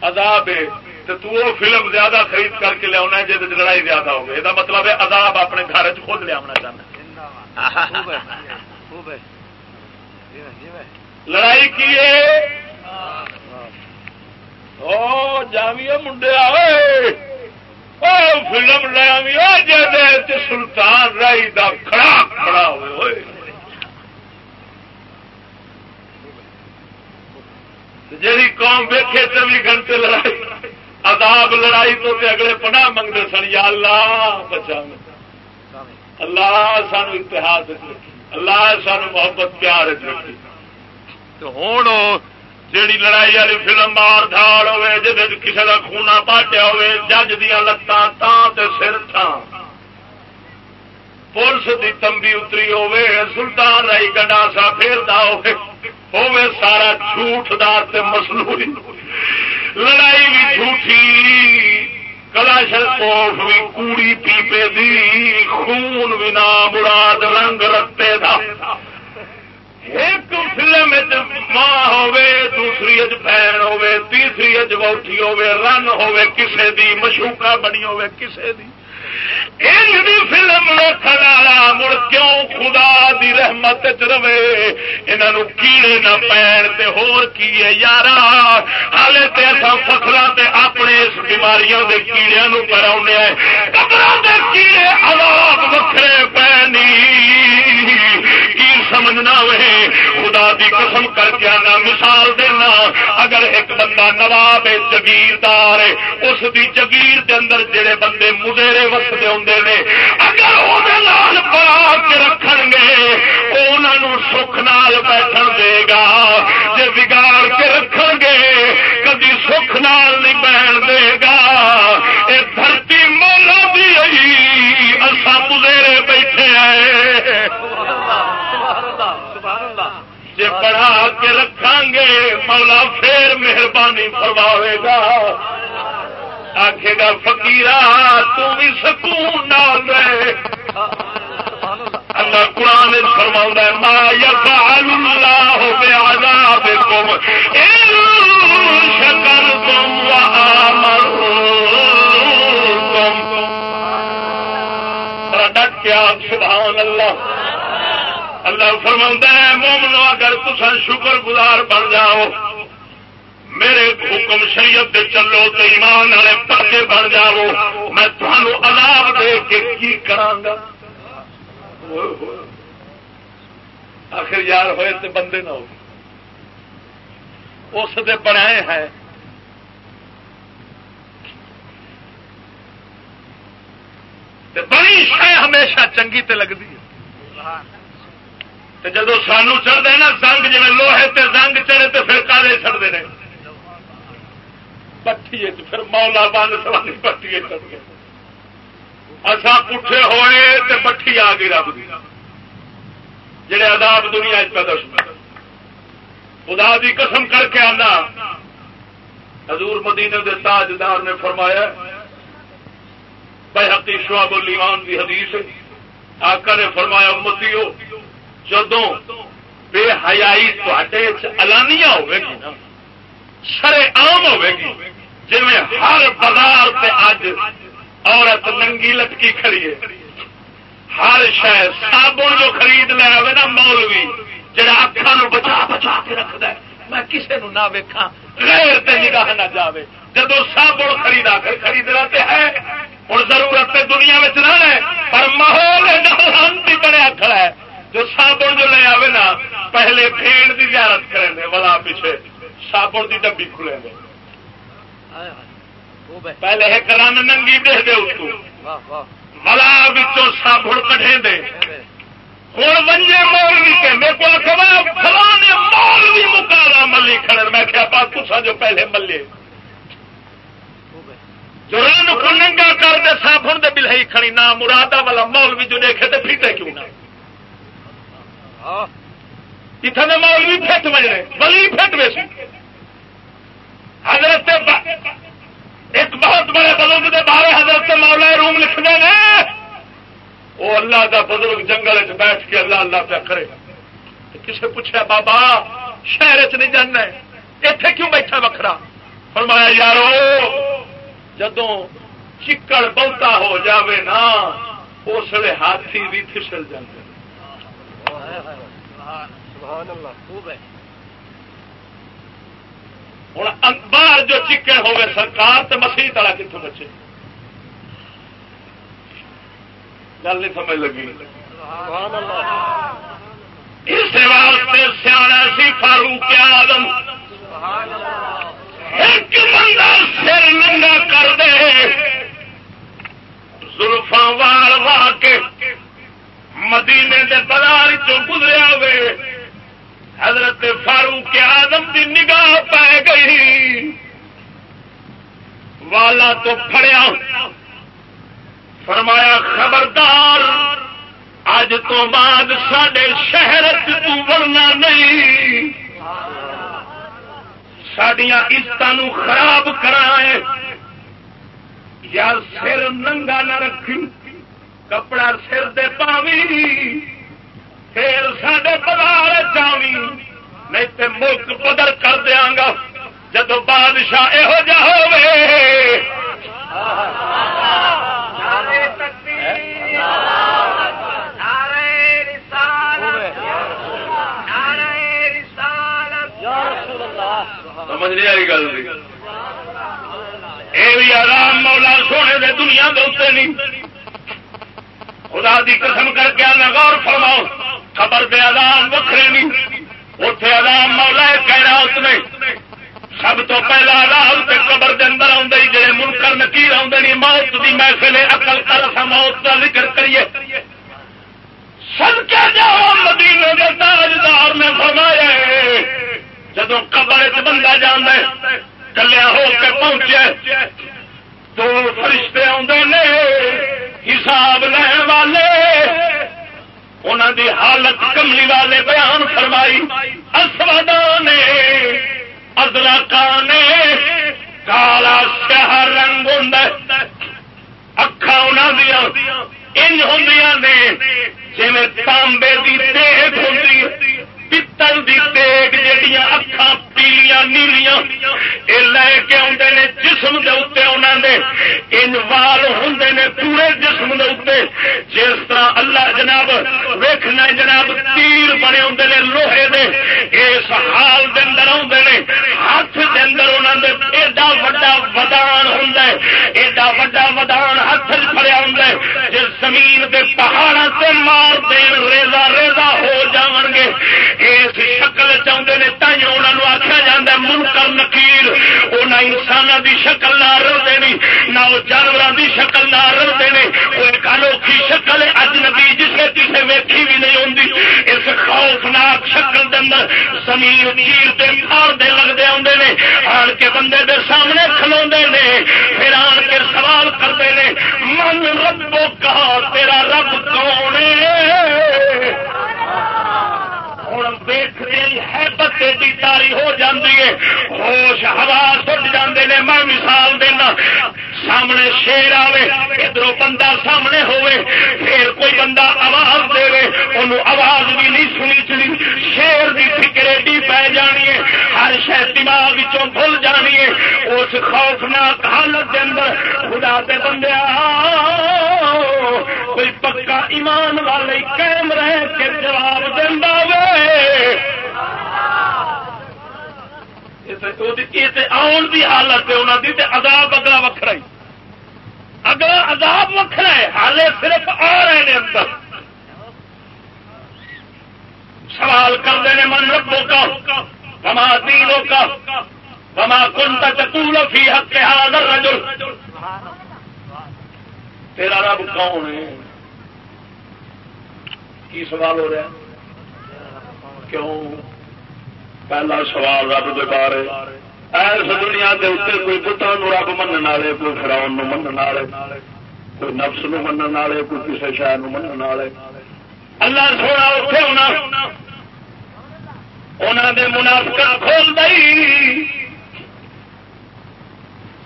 عذاب ہے۔ تو تو وہ فلم زیادہ خرید کر کے لیا جی لڑائی زیادہ ہو یہ مطلب ہے عذاب اپنے گھر خود لیا چاہنا لڑائی کی جامع منڈے آئے فلم لیا جی سلطان رائی دا کھڑا کھڑا ہوئے۔ جی قوم ویکے چوبی گھنٹے لڑائی، عذاب لڑائی تو تے اگلے پناہ منگتے سن، یا اللہ بچا اللہ سان اتحاد اللہ سان محبت پیار رکھی تو ہوں جیڑی لڑائی والی فلم مار دھاڑ ہوے جی کسی کا خونا پاٹیا ہوے جج دیا لتان تان سر تھان پولیس کی تمبی اتری ہوے سلطان رائی گنڈاسا پھیرتا ہوے سارا جھوٹ دار مسلوری لڑائی بھی جھوٹھی، کلا شرکوف بھی کوڑی پیپے دی، خون بھی نام مراد رنگ رتے دا۔ ایک فلم ماں ہوے دوسری اج بہن ہوے تیسری اج ووٹھی ہوے رن ہوے کسے دی مشوکا بنی ہوے کسے دی۔ فلم والا مڑ کیوں خدا دی رحمت چ رہے؟ انہوں کیڑے نہ پین تے ہور کی یار ہالے فصلوں تے اپنے اس بیماریاں دے کیڑے پراؤنے قبر دے کیڑے آلات وکھرے پینی کی سمجھنا وے؟ خدا دی قسم کر کے آنا، مثال دینا، اگر ایک بندہ نواب جگیردار اس دی جگیر دے اندر جڑے بندے مدیرے وستے ہوں نے۔ اگر وہ بنا کے رکھ گے انہوں سکھ نال بیٹھ دے گا۔ جی بگاڑ کے رکھ گے، کدی سکھ نال نہیں بہن دے گا۔ یہ دھرتی مولا بھی اصا مدیرے بیٹھے آئے۔ جی بڑھا کے رکھا گے، مولا پھر مہربانی فرماوے گا۔ آخے گا فکیرا تھی سکون ڈال رہے. اللہ قرآن فرما ما یفعل اللہ ہو گیا شکر تم ڈٹ کیا؟ سبحان اللہ اللہ فرما ہے، مومنو، اگر تصا شکر گزار بن جاؤ میرے حکم شریعت دے چلو تو ایمان والے پردے بن جاو میں تمہوں عذاب دے کے کی کرانگا آخر یار ہوئے تے بندے نہ ہو اس دے بنائے ہیں۔ بڑی شہ ہمیشہ چنگی تے لگتی ہے۔ جدو سانو چڑھتے نا، زنگ جی لوہے تے زنگ چڑھے تو پھر کالے چڑھتے ہیں پٹھی پھر مولا بند سوانی پٹھی اصا پٹھے ہوئے تے پٹھی آ گئی رب کی جڑے عذاب دنیا دشمن خدا دی قسم کر کے آنا۔ حضور مدینے دے تاجدار نے فرمایا بحقی شعب الایمان دی حدیث آقا نے فرمایا امتی ہو جدو بے حیائی الانیا ہوے گی نا شرے عام ہوے گی۔ جی ہر بازار سے اج عورت ننگی لٹکی کھڑی ہے۔ ہر شہر صابن جو خرید لے آئے نا مولوی جڑا اکھان بچا بچا کے رکھد میں کسی نو نہ ویکھا غیر تے نگاہ نہ جاوے۔ جب صابن خریدا کر خریدنا تے ہے۔ ہوں ضرورت تے دنیا میں نہ ہے پر ماحول نہ بڑے کھڑا ہے۔ جو صابن جو لے آوے نا، پہلے بھیڑ کی زیارت کریں گے والا پیچھے۔ صابن کی ڈبی کھلے گے پہلے ایک رن ننگی دے دے اس کو۔ ملا بچوں صابن کٹے دے۔ ہوں ونجے مول بھی کہ میرے کو فلانے مول بھی مکالا ملی کھڑے میں کیا بات کچھ جو پہلے ملے۔ جو رن کو ننگا کر دے صابن دے بلہی کھڑی۔ نہ مرادا والا مول بھی جو دیکھے تو پھیٹے کیوں نہ؟ اتنے مول بھی فٹ بجنے بلی فٹ ویسے۔ حضرت ایک بہت بڑے بزرگ کے بارے حضرت مولا روم لکھنے ہیں۔ وہ اللہ کا بزرگ جنگل چ بیٹھ کے اللہ اللہ پہ کرے۔ کسے پوچھا بابا، شہر چ نہیں جانا اتنے کیوں بیٹھا وکرا فرمایا، یارو جدو چکڑ بہتا ہو جاوے نا اس لیے ہاتھی بھی پھسل جاتے ہوں باہر جو چکن ہوگی سرکار تو مسیح والا کتوں بچے؟ گل نہیں سمجھ لگی۔ اس واسطے سیاح سی فاروق آدم ایک بندہ سر ننگا کر دے۔ زلفا وار وا کے مدینے دے بازار چ گزریا ہوئے۔ حضرت فاروق آدم دی نگاہ پی گئی۔ والا تو پڑیا فرمایا، خبردار اج تو بعد سڈے شہر چڑنا نہیں۔ سڈیا عزت خراب کرائے۔ یا سر ننگا نہ رکھی، کپڑا سر دے پاوی۔ پھر سڈے پدار چاوی نہیں تو ملک بدر کر دیا گا۔ جب بادشاہ یہو جہ سمجھ نہیں آئی گل یہ بھی آرام مولا سونے دے دنیا دے نہیں خدا دی قسم کر کے آنا غور فرماؤ خبر دے آدام وکھرے نہیں۔ اتے آدام مولا کہنا اس نے، سب تو پہلا آدام تے قبر دے اندر آدھے جڑے منکر نکیر آدھے موت دی محفل اقل کر موت کا ذکر کریے۔ سب کے جاؤ مدینے کے تاجدار نے فرمایا جب قبر بندہ جانا کلیا ہو کے پہنچے تو فرشتے آدھے حساب لین والے۔ انہوں دی حالت کملی والے بیان فرمائی۔ اسودا نے ادرکا نے، کالا سیاہ رنگ ہوں اکھا انہوں دیا ان ہوں نے جی تانبے کی دیکھ ہوں پتل دی دیگ جہیا اکھان پیلیاں نیلیاں یہ لے کے آدھے نے جسم دے اتنے انہوں نے ان وال ہوں نے پورے جسم دے اتنے جس طرح اللہ جناب ویخنا جناب تیر بنے ہوں نے لوہے دے اس حال دے اندر آدھے نے ہاتھ دے اندر انہوں نے ایڈا وا ودان ہوں ایڈا وا ودان ہاتھ چڑیا ہوں جس زمین کے پہاڑوں سے مار دین ریزا ریزا ہو جان گے اس شکل چاہتے ہیں تھی انہوں آخیا جا منکر نکیل وہ نہ انسان کی شکل نہ رلتے نہیں نہ وہ جانوروں کی شکل نہ رلتے ہیں وہ کالو انوکھی شکل ہے اجنبی جسے کسی ویکھی بھی نہیں ہوتی اس خوفناک شکل دے اندر زمین چیر دے پھاڑ لگتے آتے ہیں آن کے بندے دے سامنے کھلو نے پھر آن کے سوال کرتے ہیں من ربو کہا تیرا رب کون ہوں ویختے ہے بتے کی تاری ہو جاتی ہے، ہوش ہوا سٹ جاندے نے، میں مثال دینا۔ سامنے شیر آوے ادھر بندہ سامنے ہوئے پھر کوئی بندہ آواز دے انہوں آواز بھی نہیں سنی چلی شیر کی فکر ایڈی پی جانی ہے، ہر شہ دماغ بھول جانی ہے، اس خوفناک حالت کے اندر خدا دے بندے کوئی پکا ایمان والے قائم رہ کے جواب دینا آن کی حالت ہے انہوں کی عذاب اگلا وکرا ہی۔ اگلا عذاب وکرا ہے، حالے صرف آ رہے ہیں اندر۔ سوال کرتے ہیں، من ربوں کا، وما دینوں کا، وما کن تقول فی حق حاضر رجل تیرا رب کون ہے؟ کی سوال ہو رہا ہے؟ کیوں؟ پہلا سوال رب کے بارے۔ ایس دنیا کے اتنے کوئی بتان رب من والے، کوئی فراؤن من والے، کوئی نفس نو من والے، کوئی کسی شہر من والے۔ اللہ سونا اتنے ہونا۔ انہوں نے منافقہ کھول دئی۔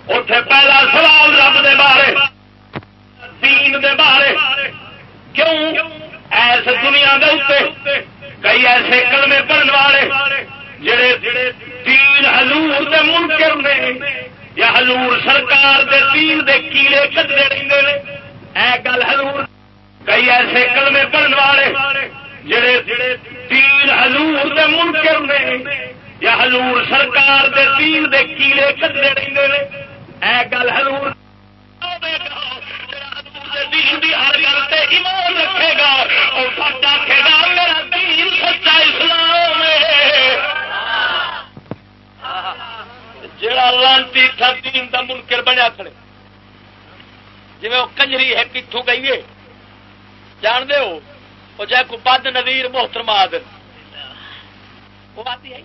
اتے پہلا سوال رب دے بارے، دین دے بارے۔ کیوں؟ ایس دنیا دے اتنے کئی ایسے کلمے پڑھنے والے۔ جڑے تین ہلور دے منکر نے یا ہلور سرکار دے تین دے کیڑے کٹتے رہتے ہیں اے گل ہلور کئی ایسے کلمے پڑھنے والے جڑے تین ہلور دے منکر نے یا ہلور سرکار دے تین دے کیڑے کٹتے رہتے ہیں اے گل ہلور ہر گل ایمان رکھے گا، اور سچ آخے میرا دین سچا اسلام ہے۔ جڑا لانتی تھا دین دا منکر بنیا کھڑے۔ جی وہ کنجری ہے کتوں گئی ہے۔ جان دے ہو؟ وہ جائے کو بد نظیر محترم آدر وہ بات آتی ہے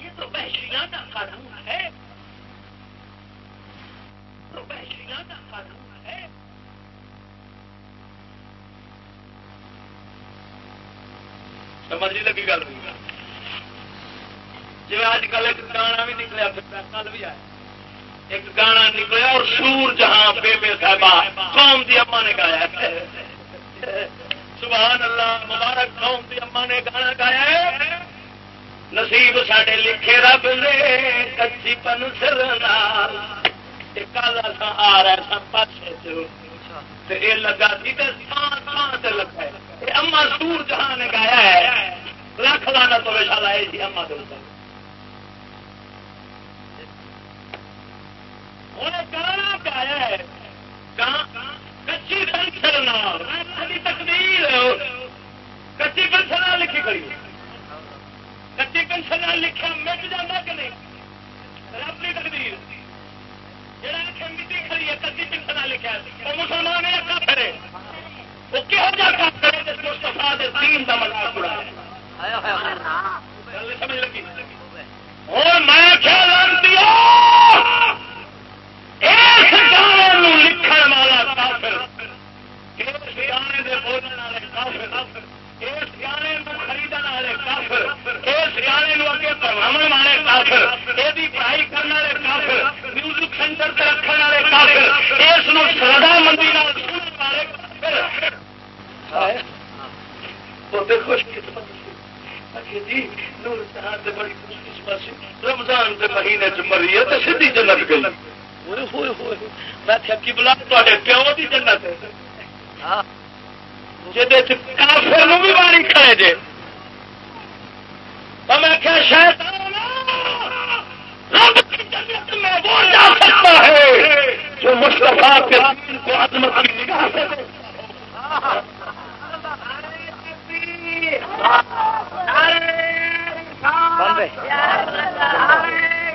یہ تو بحشیاں کا قانون ہے سمجھ نہیں لگی گل جی اج کل ایک گانا بھی نکلیا کل بھی آیا ایک گانا نکلیا اور سور جہاں بے بے صاحبہ قوم دی اما نے گایا سبحان اللہ مبارک قوم دی اما نے گانا گایا ہے نصیب ساڈے لکھے رب نے کچی پن سر کل آ رہا سب سا یہ لگا سی لگا اما سور جہاں نے گایا ہے، لکھ لانا تو ویشال آئے تھی اما دل گانا گایا ہے؟ کچی پنسل تقدیر کچی پنسل لکھی کھڑی کچی پنسل لکھا مٹ جانا کہ نہیں؟ رب کی تقدیر جڑا مٹی کھڑی ہے کچی پنسل لکھا وہ مسلمان وہ جا اور میں کیا اس گانے لکھن والا کافر۔ اس گانے دے بولنے والے کافر۔ اس گانے خریدنے والے کافر۔ اس گانے اگے پڑھاو والے کافر یہ پڑھائی کرنے والے کافر میوزک سینٹر سے رکھنے والے کافر اس سردا منڈی والے خوش جی بڑی خوش قسمت رمضان کے مہینے چ مری ہے تو سیدھی جنت گئی میں تھکی بلا تے پیو کی جنت کافر بھی ماری کھڑے جے میں کیا شاید میں وہ جا سکتا ہے جو مصطفیٰ کے کو عظمت کی نگاہ سے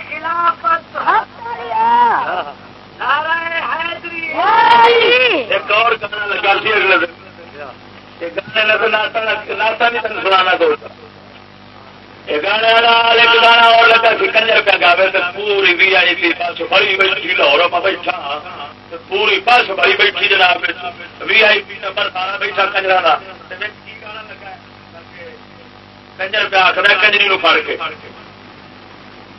خلافت ایک اور گانا لگا سی اگلے دن۔ گانے نے تو ناتا نہیں تین سنا ایک گانا اور لگا سی کنجر پہ گاوے تو پوری آئی تھی بس بڑی بیٹھی لاہور میں بیٹھا۔ پوری بس بڑی بیٹھی جناب۔ وی آئی پی نمبر سارا بیٹھا کا کنجر پہ آخر کنجری نو پڑ کے۔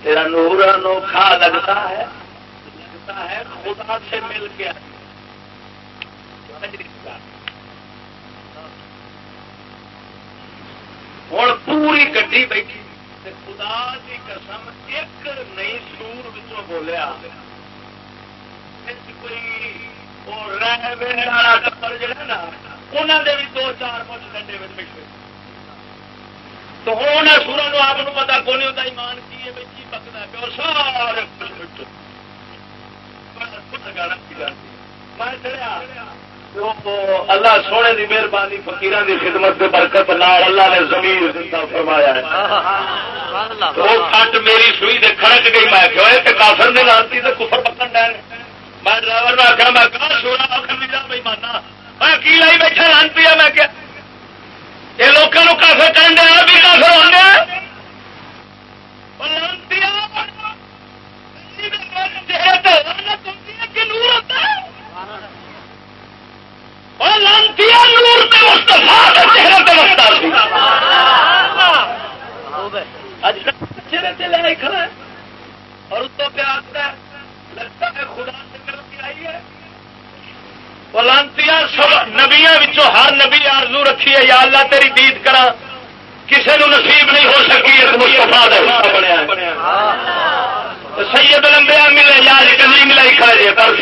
تیرا نور انوکھا لگتا ہے لگتا ہے خدا سے مل کے۔ ہوں پوری گڈی بیٹھی خدا کی قسم ایک نئی سور بچوں بولیا نا انہوں نے بھی دو چار مچ گڈے بیٹھے تو ہوں سورا آپ پتا کون ہوتا ایمان کی ہے بچی پکتا پہ سارے میں چڑھیا اللہ سونے دی مہربانی فکیر دی خدمت کے برکت نال اللہ نے زمین زندہ فرمایا ہے۔ وہ کٹ میری سوئی دے کھڑک گئی۔ میں کہ کافر نے لانتی کفر پکن میں ڈرائیور نے آخیا میں سونا آخر نہیں جا بھائی مانا۔ میں کی لائی بیٹھا لانتی ہے؟ میں کافر بھی کافر نور ہوتا ہے۔ اور اس کو ہے لگتا ہے خدا سے غلطی آئی ہے۔ لانتی نبیا ہر نبی آرزو رکھی ہے، یا اللہ تیری دید کرا کسی نصیب نہیں ہو سکی ایک مستفا بنیا سید لمبیا ملے یا کلی ملائی کھڑے پر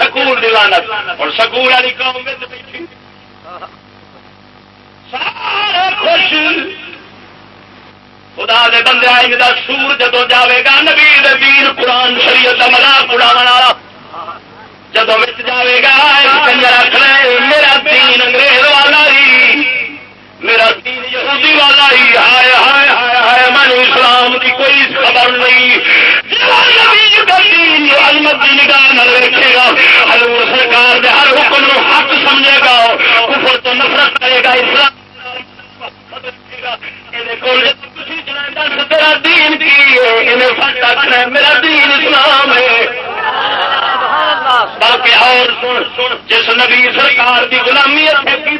سکول دیوانت اور سکول والی قوم بیٹھی۔ سارا خوش۔ خدا دے بندے آئی دا سور جدو جاوے گا، نبی دین قرآن شریعت کا مزاق اڑا والا۔ جدو بچ جاوے گا کنجر آخر میرا دین انگریز والا ہی میرا دین یہودی والا ہی ہائے ہائے ہائے ہائے من اسلام کی کوئی خبر نہیں نگاہ گا سرکار ہر حکم نو حق سمجھے گا کفر تو نفرت کرے گا اسلام تیرا دین کی میرا دین اسلام ہے باقی اور سن سن جس نبی سرکار کی غلامی کی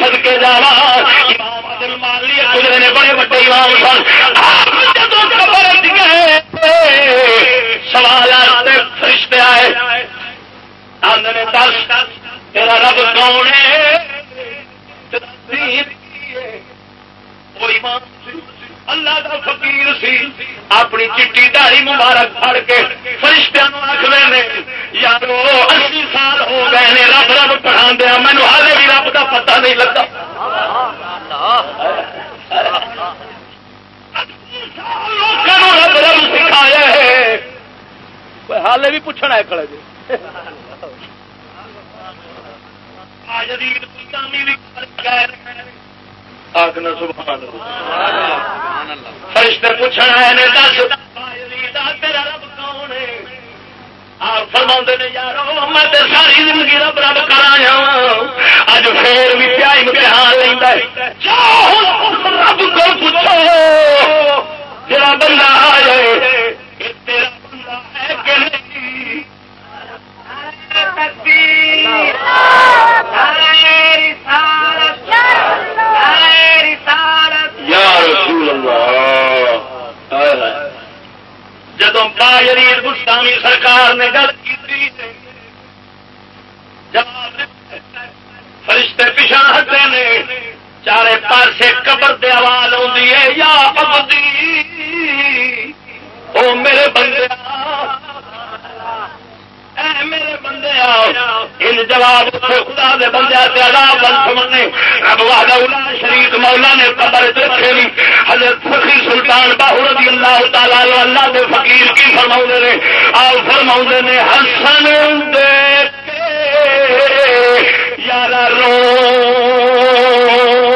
سدکے جاوا گزرے نے بڑے بڑے امام سن سوال فرشتے آئے دس تیرا رب کون ہے اللہ کا فقیر سی اپنی چٹی داری مبارک پڑ کے فرشتوں آخر نے یار اسی سال ہو گئے نے رب رب پڑھا دیا مینو ہالے بھی رب کا پتا نہیں لگتا رب رب سکھایا ہے ہالے کھڑے جی فرشتے پوچھنا ہے دس تیرا رب کون ہے آپ فرما نے یار میں ساری زندگی رب رب کرا اج پھر بھی پیا امتحان لینا رب کو پوچھو بندہ آ جائے تیرا بندہ ہے کہ نہیں جدو باجری گستامی سرکار نے گل کی فرشتے پیچھا ہٹے نے، چارے پاسے قبر دے آواز آتی ہے، یا ابدی او میرے بندے میرے بندے ان جواب خدا دے بندے عذاب بن سمنے رب وحدہ مولا نے قبر رکھے حضرت سلطان باہو رضی اللہ تعالی اللہ دے فقیر کی فرما نے۔ آؤ فرما نے ہسن یار رو۔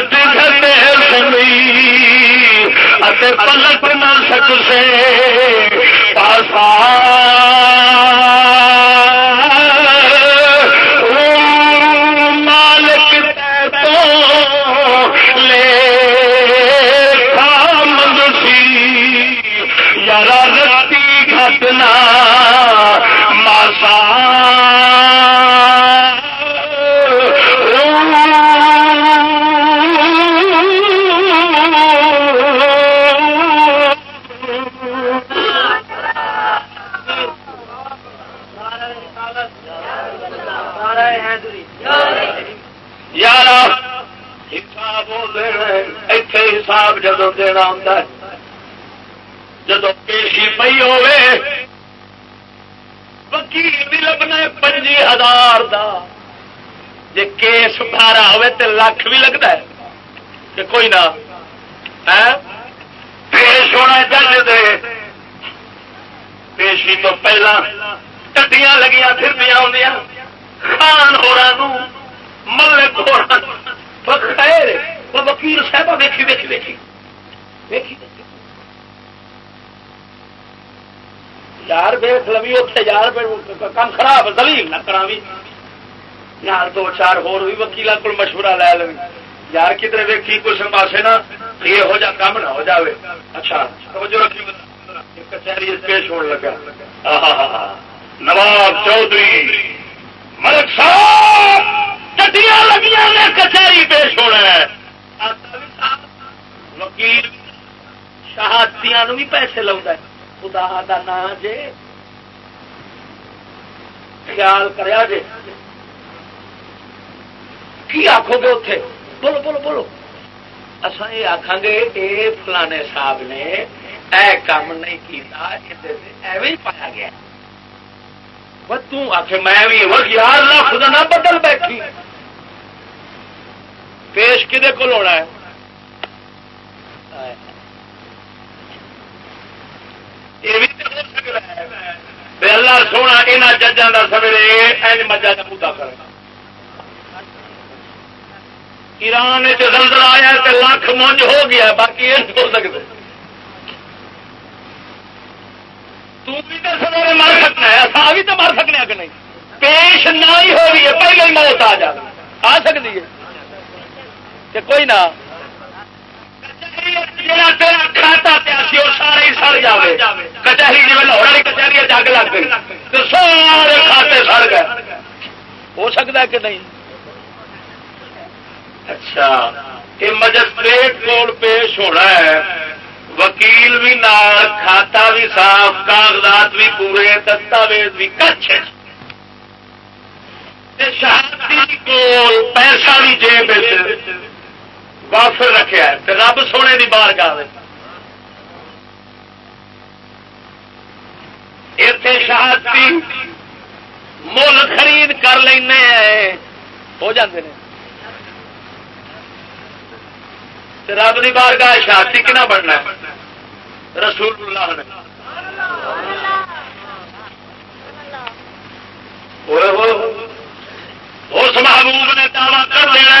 سچ گھر سنی پلٹ نہ سک سے پاسا اتے حساب جدو دینا ہوں جدو پیشی پی ہوے وکیل بھی لبنا پنجی ہزار دا۔ جی کیس بارا ہوے تو لاکھ بھی لگتا ہے۔ کہ کوئی نہ۔ ہاں؟ پیش ہونا جج دے۔ پیشی تو پہلا ٹٹیاں لگیاں، پھر دیا ہوں خان ہو ملک ہو خیر وہ وکیل صاحب ویکھی ویکھی ویکھی۔ ویکھی یار ویخ لوی اتنے یار کام خراب دلیل نہ کرا بھی یار دو چار ہور بھی وکیل کو مشورہ لے لو یار کدھر ویکھی، کچھ پاسے نا یہ ہو جا کام نہ ہو جاوے۔ اچھا توجہ رکھی کچہری پیش ہونے لگا۔ نواب چودھری، ملک صاحب چٹیاں لگیاں نے کچہری پیش ہونا ہے۔ وکیل شہادتیاں بھی پیسے لاؤں خدا دا نام جے۔ خیال کریا جے۔ کی آخو گے اتے بولو بولو بولو۔ اصا یہ آخان گے، اے فلانے صاحب نے اے کام نہیں کیتا ایویں پایا گیا۔ تک میں بھی نہ بدل بیٹھی۔ پیش کدے کو ہونا ہے؟ اللہ سونا یہاں ججان کا سویرے مجھا کا مدا کر ایران زلزلہ آیا تو لاکھ مونج ہو گیا، باقی یہ ہو سکتے۔ سویرے مر سکنا ہے۔ اصا بھی تو مر سکنے کہ نہیں؟ پیش نہ ہی ہو رہی ہے، پہلے ہی موت آ جائے آ سکتی ہے۔ کہ کوئی نہ کھاتا پیاسی اور سارے ہی سڑ جائے کچہری جی لاہور والی کچہری جگ لگ گئی۔ تو سارے کھاتے سڑ گئے۔ ہو سکتا ہے کہ نہیں؟ اچھا یہ مجسٹریٹ کول پیش ہونا ہے۔ وکیل بھی نال کھاتا بھی صاف کاغذات بھی پورے دستاویز بھی کچھ۔ شہادی کول پیسہ بھی جیب وافر رکھا ہے رب سونے کی بار گاہ اتے شہادتی مل خرید کر لینا ہو جاتے ہیں رب کی بار گاہ شہادتی کنا بننا ہے؟ رسول اللہ نے اس محبوب نے دعوی کر دینا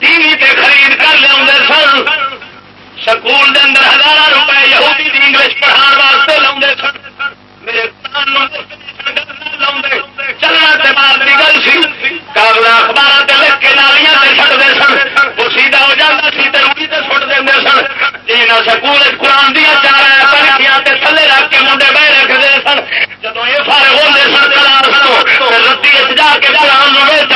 ٹی وی تے خرید کر لیا سن۔ سکول دے اندر ہزار روپے یہودی دی انگلش پڑھان واسطے لاؤ سن۔ میرے چلنا تے مال کی گل سی۔ کاغذ اخبار لکھ کے نالیاں تے چڑھتے سن۔ وہ سیدھا ہو جاتا سی تے روڑی تے سٹ دے سن۔ جی سکول قرآن دیا چار تھلے رکھ کے منڈے بہ رکھتے سن۔ جب یہ سارے ہوتے سن کلاس رتی جا کے قرآن چاہتے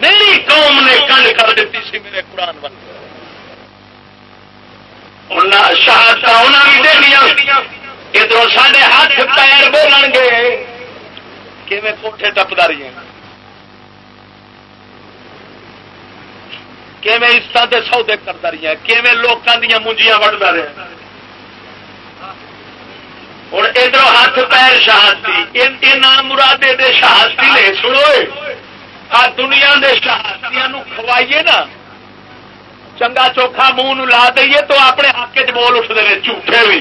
میری قوم نے کنڈ کر دیتی سی میرے قرآن بن شہادت انہیں بھی دینیا ادھر سارے ہاتھ پیر بولن گے۔ کہ کوٹھے ٹپدا رہی ہیں؟ کیویں عزت کے سودے کرتا رہی ہیں؟ کیویں لوگوں دیا منجیاں وڑتا رہا ہوں ادھر ہاتھ پیر شہادتی نام مرادے دے شہادتی لے سنو آ دنیا دے شہادتیاں کھوائیے نا۔ چنگا چوکھا منہ لا دئیے تو اپنے حق چ بول اٹھتے ہیں جھوٹے بھی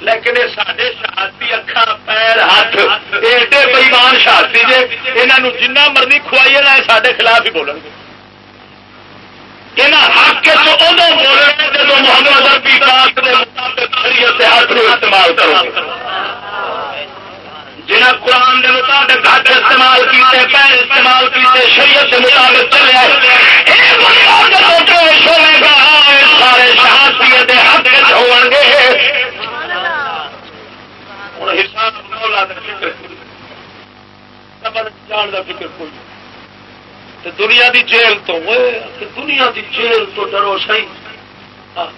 لیکن یہ سارے شہادی اکھا پیر ہاتھ ایڈے بئیمان شہادی جی یہ جنہ مرضی کھوائیے نا سارے خلاف ہی بولیں گے۔ حق بولنے جب محمد اربی پاک کے مطابق شریعت ہاتھ استعمال کرو جنہیں قرآن کے مطابق ہاتھ استعمال کیتے پیر استعمال کیتے، شریعت کے مطابق چلے پیش ہوئے گا سارے شہادی حق ہو گے۔ ہوں حساب جان کا فکر کوئی تو دنیا دی جیل تو دنیا دی جیل تو ڈرو سی ہاں،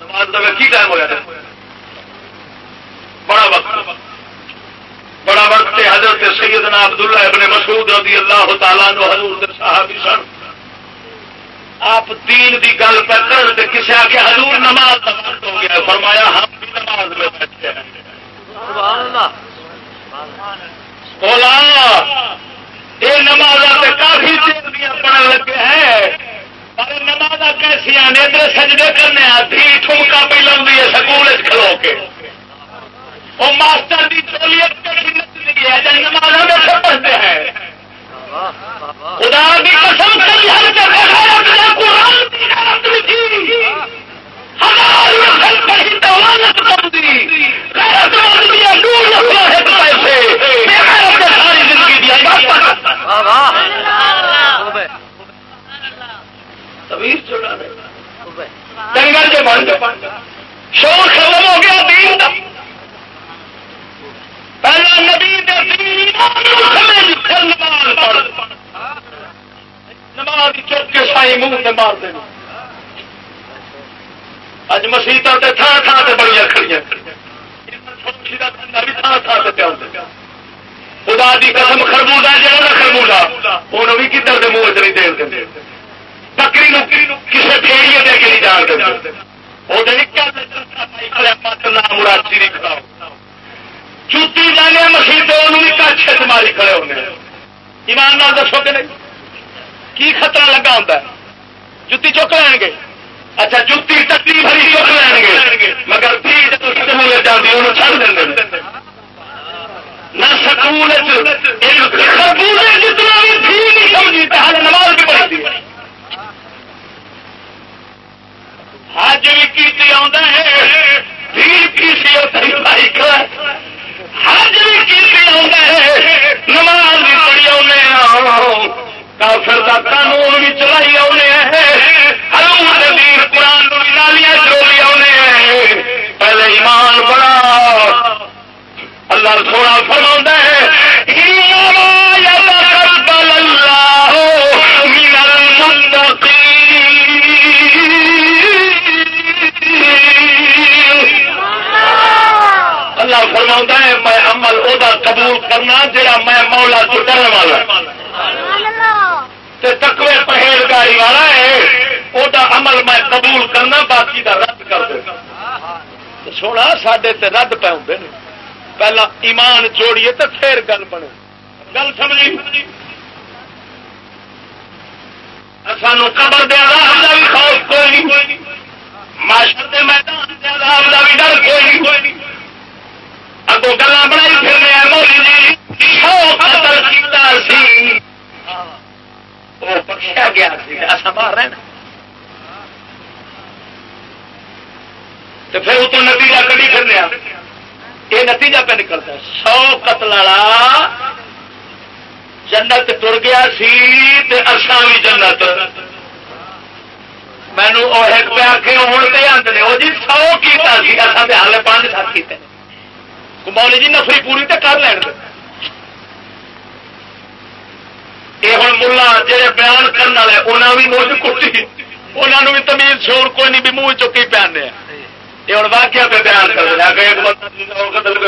نماز کا کی ٹائم ہوا بڑا وقت۔ وقت حضرت سیدنا عبداللہ ابن مسعود رضی اللہ تعالیٰ نو حضور صاحب سن۔ آپ دین دی گل پہ کر کسی آ کے حضور نماز وقت ہو گیا فرمایا ہم بھی نماز میں بیٹھے ہیں۔ یہ نماز کافی چیز دیا پڑھنے لگے ہیں۔ پر نماز کیسی ادھر سجدے کرنے دھی ٹھمکا پہ لاؤں ہے سکول کھلو کے۔ وہ ماسٹر کی چولیت نچتی ہے جب پڑھتے ہیں۔ خدا کی قسم کری ہر جگہ قرآن جنگل جو بن شور ختم ہو گیا، دین پہلا نبی نماز چوک کے سائی منہ سے مار دینا اج مسیحت تھان تھان سے بڑی کھڑی خدا دی قسم خربوزہ جا نا خربوزہ انہوں بھی کدھر کے منہ چ نہیں دے۔ بکری کسی پھیڑی دے کے نہیں جان دے۔ وہ مراچی نہیں کھڑا چوتی جانے مسیح بھی کچھ ماری کھڑے ہونے ایمان نال دسو کہ نہیں؟ کی خطرہ لگا ہوتا ہے؟ جتی چک لین گے؟ اچھا جتی ٹکی بھری چک لین گے۔ مگر جاتی انہوں چڑھ دیں نہ سکول جتنا بھی تھی نہیں سمجھی ہر نماز بھی پڑھتی ہے حج بھی کی آتا ہے، بھیڑ کی سی حج بھی کی ہے؟ نماز بھی پڑھی آنے کافر کا قانون بھی چلائی آنے دین قرآن نالیاں چولی آنے پہلے ایمان بڑا اللہ سونا فرما ہے اللہ فرما ہے، میں عمل وہ قبول کرنا جا میں مولا تو کرنے والا تکوے پہیزگاری والا ہے وہ عمل میں قبول کرنا باقی دا رد کر دے۔ سونا سڈے تے رد پہ ہوں پہلا ایمان جوڑیے تو پھر گل بنے۔ گل سمجھی؟ سانو قبر دے عذاب دا بھی خوف کوئی نہیں۔ معاشر دے میدان دے عذاب دا بھی ڈر کوئی نہیں۔ اگو گلا بنائی پھرنے مولی جی سو قتل کیتا سی وہ بخشیا گیا سی ایسا باہر رہنا تو پھر وہ تو نتیجہ کدی پھر یہ نتیجہ پہ نکلتا ہے سو قتل والا جنت تر گیا سی ارساں بھی جنت مینو ایک پہ آ ہوں پہ آتے وہ جی سو کیتا سی اصل ہال پانچ سات کیتے ہیں مولی جی نفری پوری تو کر لین یہ ہوں ملا جہے بیان کرنے والے انہوں بھی موج کٹی انہوں بھی تمیز شور کوئی نہیں بھی منہ چکی پہننے۔ یہ ہوں واقعہ پہ بیان کر دیا کہ ایک قتل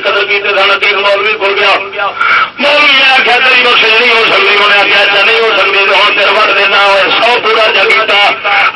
قتل کیتے سن ایک مولوی کھل گیا۔ مولوی نے آخیا تیری نہیں ہو سکتی۔ انہیں آخیا اچھا نہیں ہو سکتی تو ہوں وٹ دینا ہوئے سو پورا جگیتا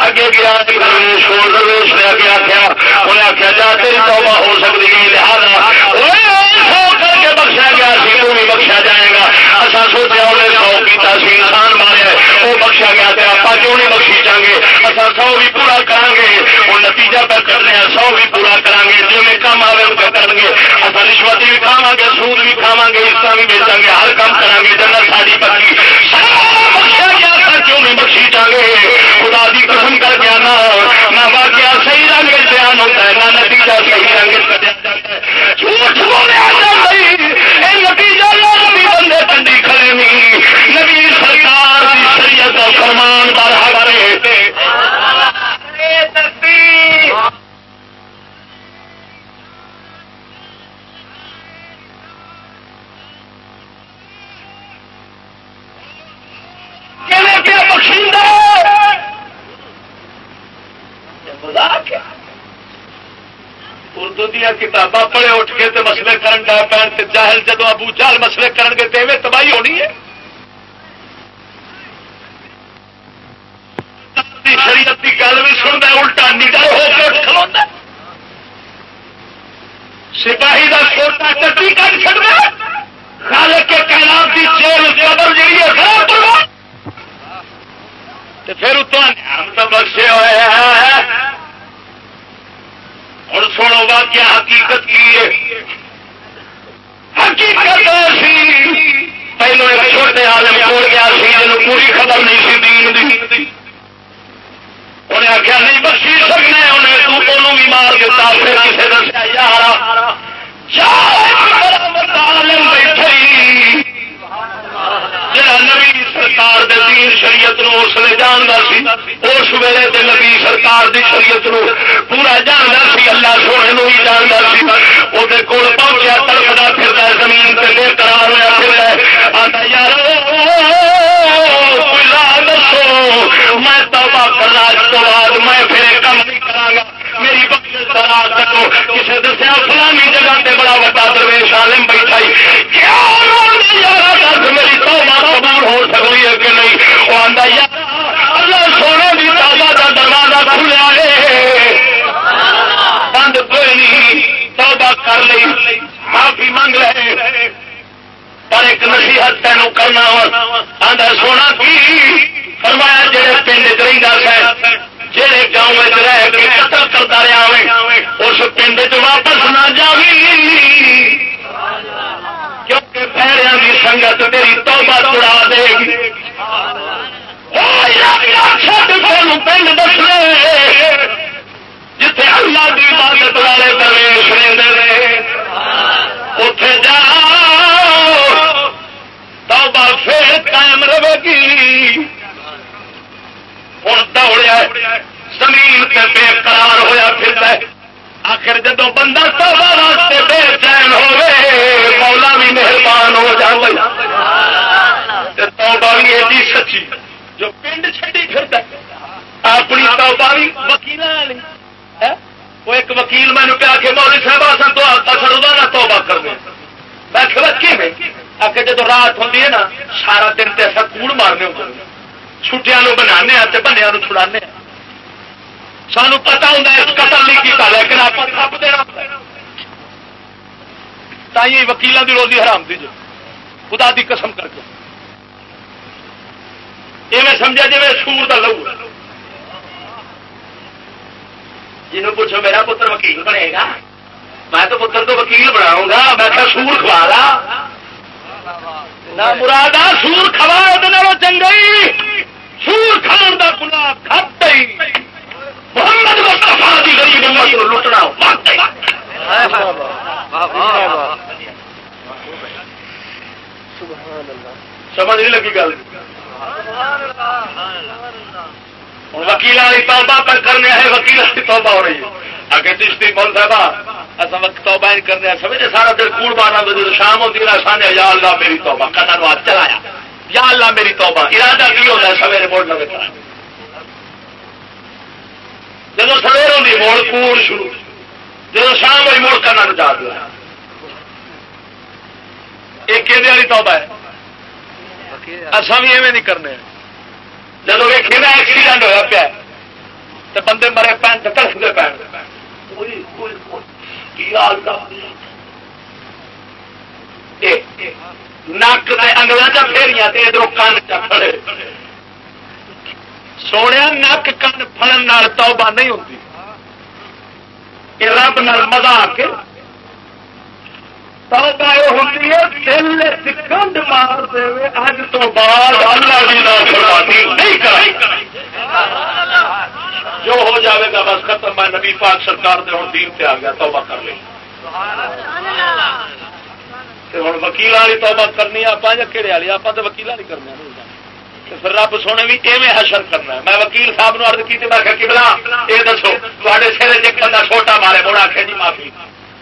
اگے گیا درویش درویش نے اگے آخیا انہیں آخیا جا، تیری توبہ ہو سکتی ہے لہٰذا بخشا گیا سی، تو بھی بخشا جائے گا۔ اچھا اصا سوچا انہیں سو کیتا سی، انسان مارے۔ وہ بخشا گیا تو آپ کیوں نہیں بخشی چاہیں گے اصا اچھا سو بھی پورا کریں گے وہ نتیجہ پہ کرنے سو بھی پورا کریں گے جی میں کام آئے ان کا کریں گے اصل اچھا رشوت بھی کھاوا گے سود بھی کھاوا گے اس بھی بیچیں گے ہر کام کریں گے جنت ساری پکی۔ بخشا گیا کیوں نہیں بخشی چاہے خدا دی قسم کر کے آنا نہ واقعہ صحیح رنگ بیان ہوتا ہے، نہ نتیجہ صحیح رنگ جھوٹ بولے نتیجہ بندے کھڑے نہیں۔ نبی سرکار کی شریعت کا فرمان بارہ بارے اردو دیا کتاباں پڑھے اٹھ کے تے مسئلے کرن ڈا جاہل جدو ابو جال مسئلے کرن گے تے تباہی ہونی ہے؟ شریعت کی گل بھی سنتا الٹا نگل ہو کے اٹھ کھلوتا سپاہی کا چھوٹا چٹی کٹ چڑنا خالے کے کائنات کی جیل قبر جیڑی ہے، خراب کرو۔ پھر اتنا ہم تو بخشے ہوئے ہیں۔ اور سنو واقعہ حقیقت کی ہے۔ حقیقت سی؟ پہلو ایک چھوٹے عالم چھوڑ گیا سی جن پوری خبر نہیں سی دین دی۔ انہیں آخیا نہیں بخشی سکنا انہیں تمہوں بھی مار دیتا، پھر کسی دسیا یار عالم بیٹھے۔ جہاں نبی سرکار دے دین شریعت نو اس لیے جانتا سی، اس ویلے تے نبی سرکار دی شریعت نو پورا جانتا سی، اللہ سونے نو ہی جانتا سی۔ وہ کول پہنچیا تڑپتا پھرتا زمین تے بے قرار ہوا پھر آتا یار دسو۔ میں توبہ کرنا، اس تو بعد میں پھر کم نہیں کرا گا میری بخش تلاش کرو کسی دسیا، فلانی جگہ تے بڑا وڈا درویش عالم بیٹھا قبول ہو سکتی ہے کہ نہیں؟ وہ آتا یار اللہ سونے کی توبہ کا دروازہ کھلیا ہے۔ بند کوئی نہیں، توبہ کر لی معافی منگ رہے پر ایک نصیحت تینوں کرنا آدھا سونا کی؟ فرمایا جہے پنڈ چ جہے گاؤں رہ کے قتل کرتا رہا ہوئے، اس پنڈ چ واپس نہ جاوی پیروں کی سنگت تیری توبہ توڑا دے گی۔ پنڈ دس جتھے اللہ کی عبادت والے درویش رہتے اتے جا۔ توبہ پھر قائم رہے گی۔ ہوں دوڑیا، زمین پہ بے قرار ہوا پھر آخر جدو بندہ توبہ واسطے بے چین ہوئے مولا بھی مہربان ہو جائے توبہ بھی ایڈی سچی، جو پنڈ چڈی پھر اپنی توبہ بھی وکیل ہاں؟ وہ ایک وکیل میں نے کہا کہ مولوی صاحب اصل تو اصل روزانہ توبہ کر دیں میں کہ کی میں؟ آ کے جب رات ہوتی ہے نا، سارا دن تے ایسا کوڑ مارنے ہوتے ہیں چھٹیا بنا بنیا چھڑا سانو پتا ہوں قتل نہیں کیتا، لیکن آپ تھپ دینا تھی وکیلوں کی روزی حرام دی جو۔ خدا دی قسم کر کے۔ میں سمجھا جی سور کا لو جنہوں پوچھو میرا پتر وکیل بنے گا؟ میں تو پتر تو وکیل بناؤں گا میں کیا سور کھوا لا۔ نہ مرادا سور کھوا چنگئی سور کھان کا گنا کھٹ محمد مستفا کی غریب امت کو لٹنا سمجھ نہیں لگی گل۔ ہوں وکیل والی توبہ پر کرنے ہے وکیل والی توبہ ہو رہی ہے۔ آگے چشتی بول صاحب اصل وقت توبہ کرنے سمجھے سارا دن کوڑ بارہ بجے شام ہوتی ہے سانے یا اللہ میری توبہ کنا چلایا۔ یا اللہ میری توبہ، ارادہ کی ہوتا ہے؟ سویرے موڑ نہ جب سویر ہوتی موڑ کوڑ شروع۔ جب شام ہوئی، موڑ کرنا نو دیا ایک والی توبہ ہے۔ اصا بھی ایویں نہیں کرنے۔ جب ویکھی نا، ایکسیڈنٹ ہوا پیا تو بندے مرے پین تڑفتے پین۔ نک انگلوں چ پھیریاں ادھر کن چڑے سونے نک کن فلن توبہ نہیں ہوتی یہ رب نال مزہ آ کے توبہ یہ ہوتی ہے دل کنڈ مار دے اج تو بعد اللہ کی نہیں کر جو ہو جاوے گا بس ختم میں نبی پاک سرکار دے ہوں دین سے آ گیا توبہ کر لیں۔ ہوں وکیل والی توبہ کرنی آپ یا کہڑے والی؟ آپ تو وکیل والی کرنے پھر رب سونے بھی ایویں حشر کرنا میں وکیل صاحب نے ارد کی میں کہ بلا یہ دسو تے سر ایک بندہ چھوٹا مارے، مڑا آخے جی معافی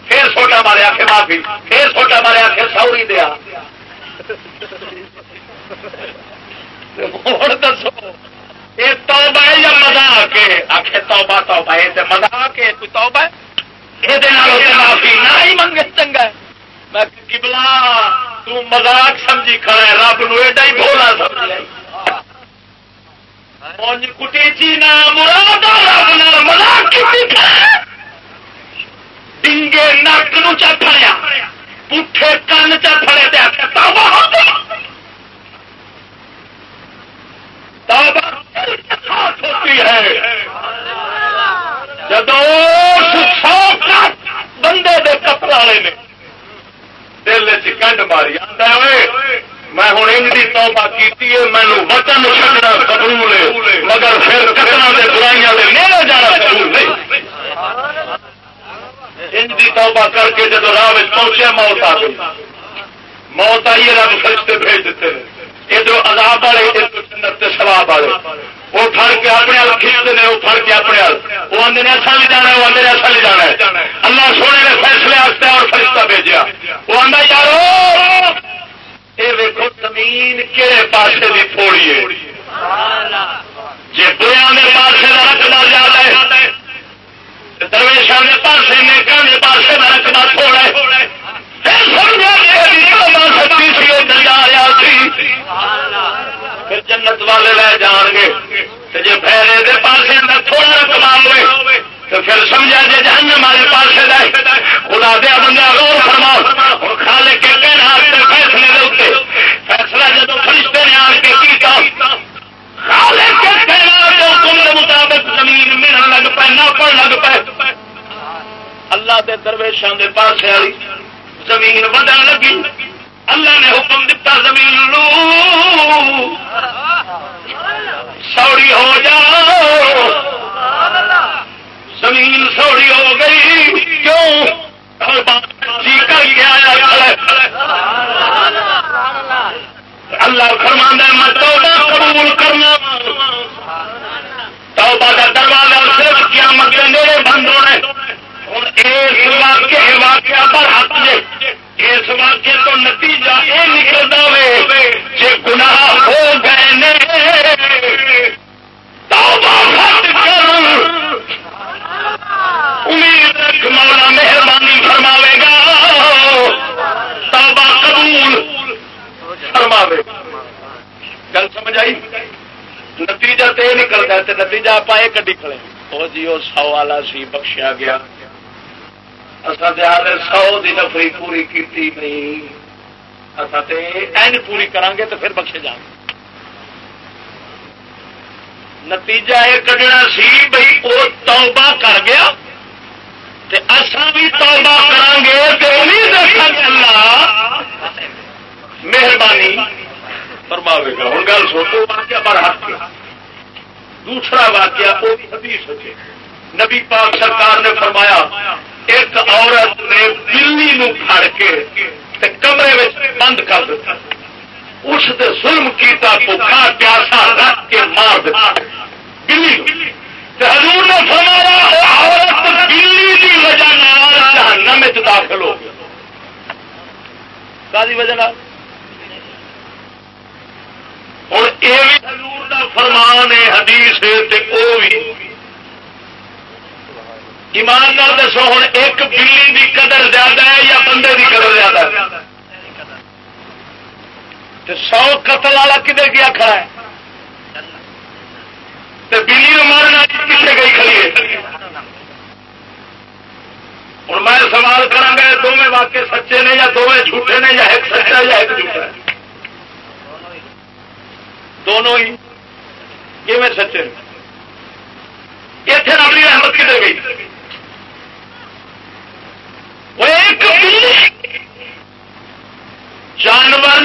پھر چھوٹا مارے، آخے، معافی پھر چھوٹا مارے، آخے، سوری دیا ہوں دسو، یہ توبہ ہے یا مزا کے؟ آخے، توبہ توبہ، یہ مزا کے، کوئی توبہ یہ معافی نہ ہی منگے، چنگا میں کبلا تزاق سمجھی کھڑا ہے، رب نو ایڈا ہی بولا سمجھ کٹی چی نہ مراد رب نال مزاق جی ڈنگے نک نو چا پڑیا پٹھے کن چا پڑے ہوتی ہوتی ہے۔ جب بندے دے کپڑے والے نے دل چنڈ ماری آتا ہوئے میں ہوں انج کی توبہ کی مینو وطن چڑنا قبول ہے، مگر پھر کٹنا کے برائیاں میرے جانا قبول نہیں۔ انج کی توبہ کر کے جب راہ پہنچے موت آ گئی۔ موت آئی، رب فرشتے بھیج دیتے ہیں۔ ادھر عذاب والے ادھر جنت سواب والے۔ وہ پھڑ کے اپنے ہل کھینچتے ہیں، وہ پھڑ کے اپنے ہل۔ وہ آدھے ایسا بھی جانا ہے، وہ آدھے ایسا بھی جانا ہے۔ اللہ سونے نے فیصلے اور فرشتہ بھیجا وہ آدھا یارو! یہ ویکو زمین کہڑے پاسے کی تھوڑی ہے۔ جی بریا کے پاسے کا رقبہ زیادہ ہے درویشوں کے پاسے نیکان کے پاسے کا رقبہ تھوڑا ہے۔ جنت والے لے جان گے۔ جی پھیرے دے پاسے تھوڑا کما ہوئے تو پھر سمجھا جی جہنم والے پاسے لے خدا دیا بندہ غور فرماؤ۔ اور کھا لے کے کہنا فیصلے دے اتنے فیصلہ جب فرشتے نے آ کے کیتا کھالے کے کہنا جو تم کے مطابق زمین ملن لگ پے، نہ لگ پے۔ اللہ دے درویشان دے پاسے والی زمین ودن لگی۔ اللہ نے حکم دیتا زمین لو۔ سوڑی ہو جا زمین سوڑی ہو گئی۔ کیوں؟ جی کر گیا اللہ فرمان میں توبہ قبول کرنا۔ توبہ کا دروازہ صرف کیا مطلب میرے بند ہونے ہوں اس واقعے واقعہ پر ہاتھ اس واقعے تو نتیجہ یہ نکلتا ہوئے جی گناہ ہو گئے امید رکھ مولا مہربانی فرماوے گا۔ توبہ قبول فرماوے۔ گل سمجھ آئی؟ نتیجہ تو یہ نکلتا ہے نتیجہ آپ یہ کڈی کھڑے وہ جی وہ سو والا سی بخشیا گیا۔ اصل سو دی نفری پوری کی نہیں۔ اصل پوری کریں گے تو پھر بخشے جان۔ نتیجہ یہ کھنا سی بھائی وہ توبہ کر گیا۔ مہربانی فرماوے گا۔ ہن گل سوچو واقعہ پر حق دوسرا واقعہ وہ بھی حدیث ہے۔ نبی پاک سرکار نے فرمایا، ایک عورت نے بلی نو پھڑ کے کمرے وچ بند کر دیتا اس دے ظلم کیتا بھوکا پیاسا رکھ کے مار دلی حضور نے فرمایا، عورت بلی کی وجہ جہنم داخل ہو گیا وجہ ہوں یہ بھی حضور کا فرمان ہے، حدیث ہے وہ بھی۔ ایمان نال دسو ہوں ایک بلی دی قدر زیادہ ہے یا بندے دی قدر زیادہ ہے؟ سو قتل والا کدھر گیا کھڑا ہے؟ بلی مارنا کتنے گئی کھڑی ہے۔ ہوں میں سوال کرا گا، دونوں واقع سچے نے یا دونوں جھوٹے نے یا ایک سچا یا ایک جھوٹا؟ دونوں ہی۔ کیون سچے اتنے اپنی رحمت کدھر گئی؟ جانور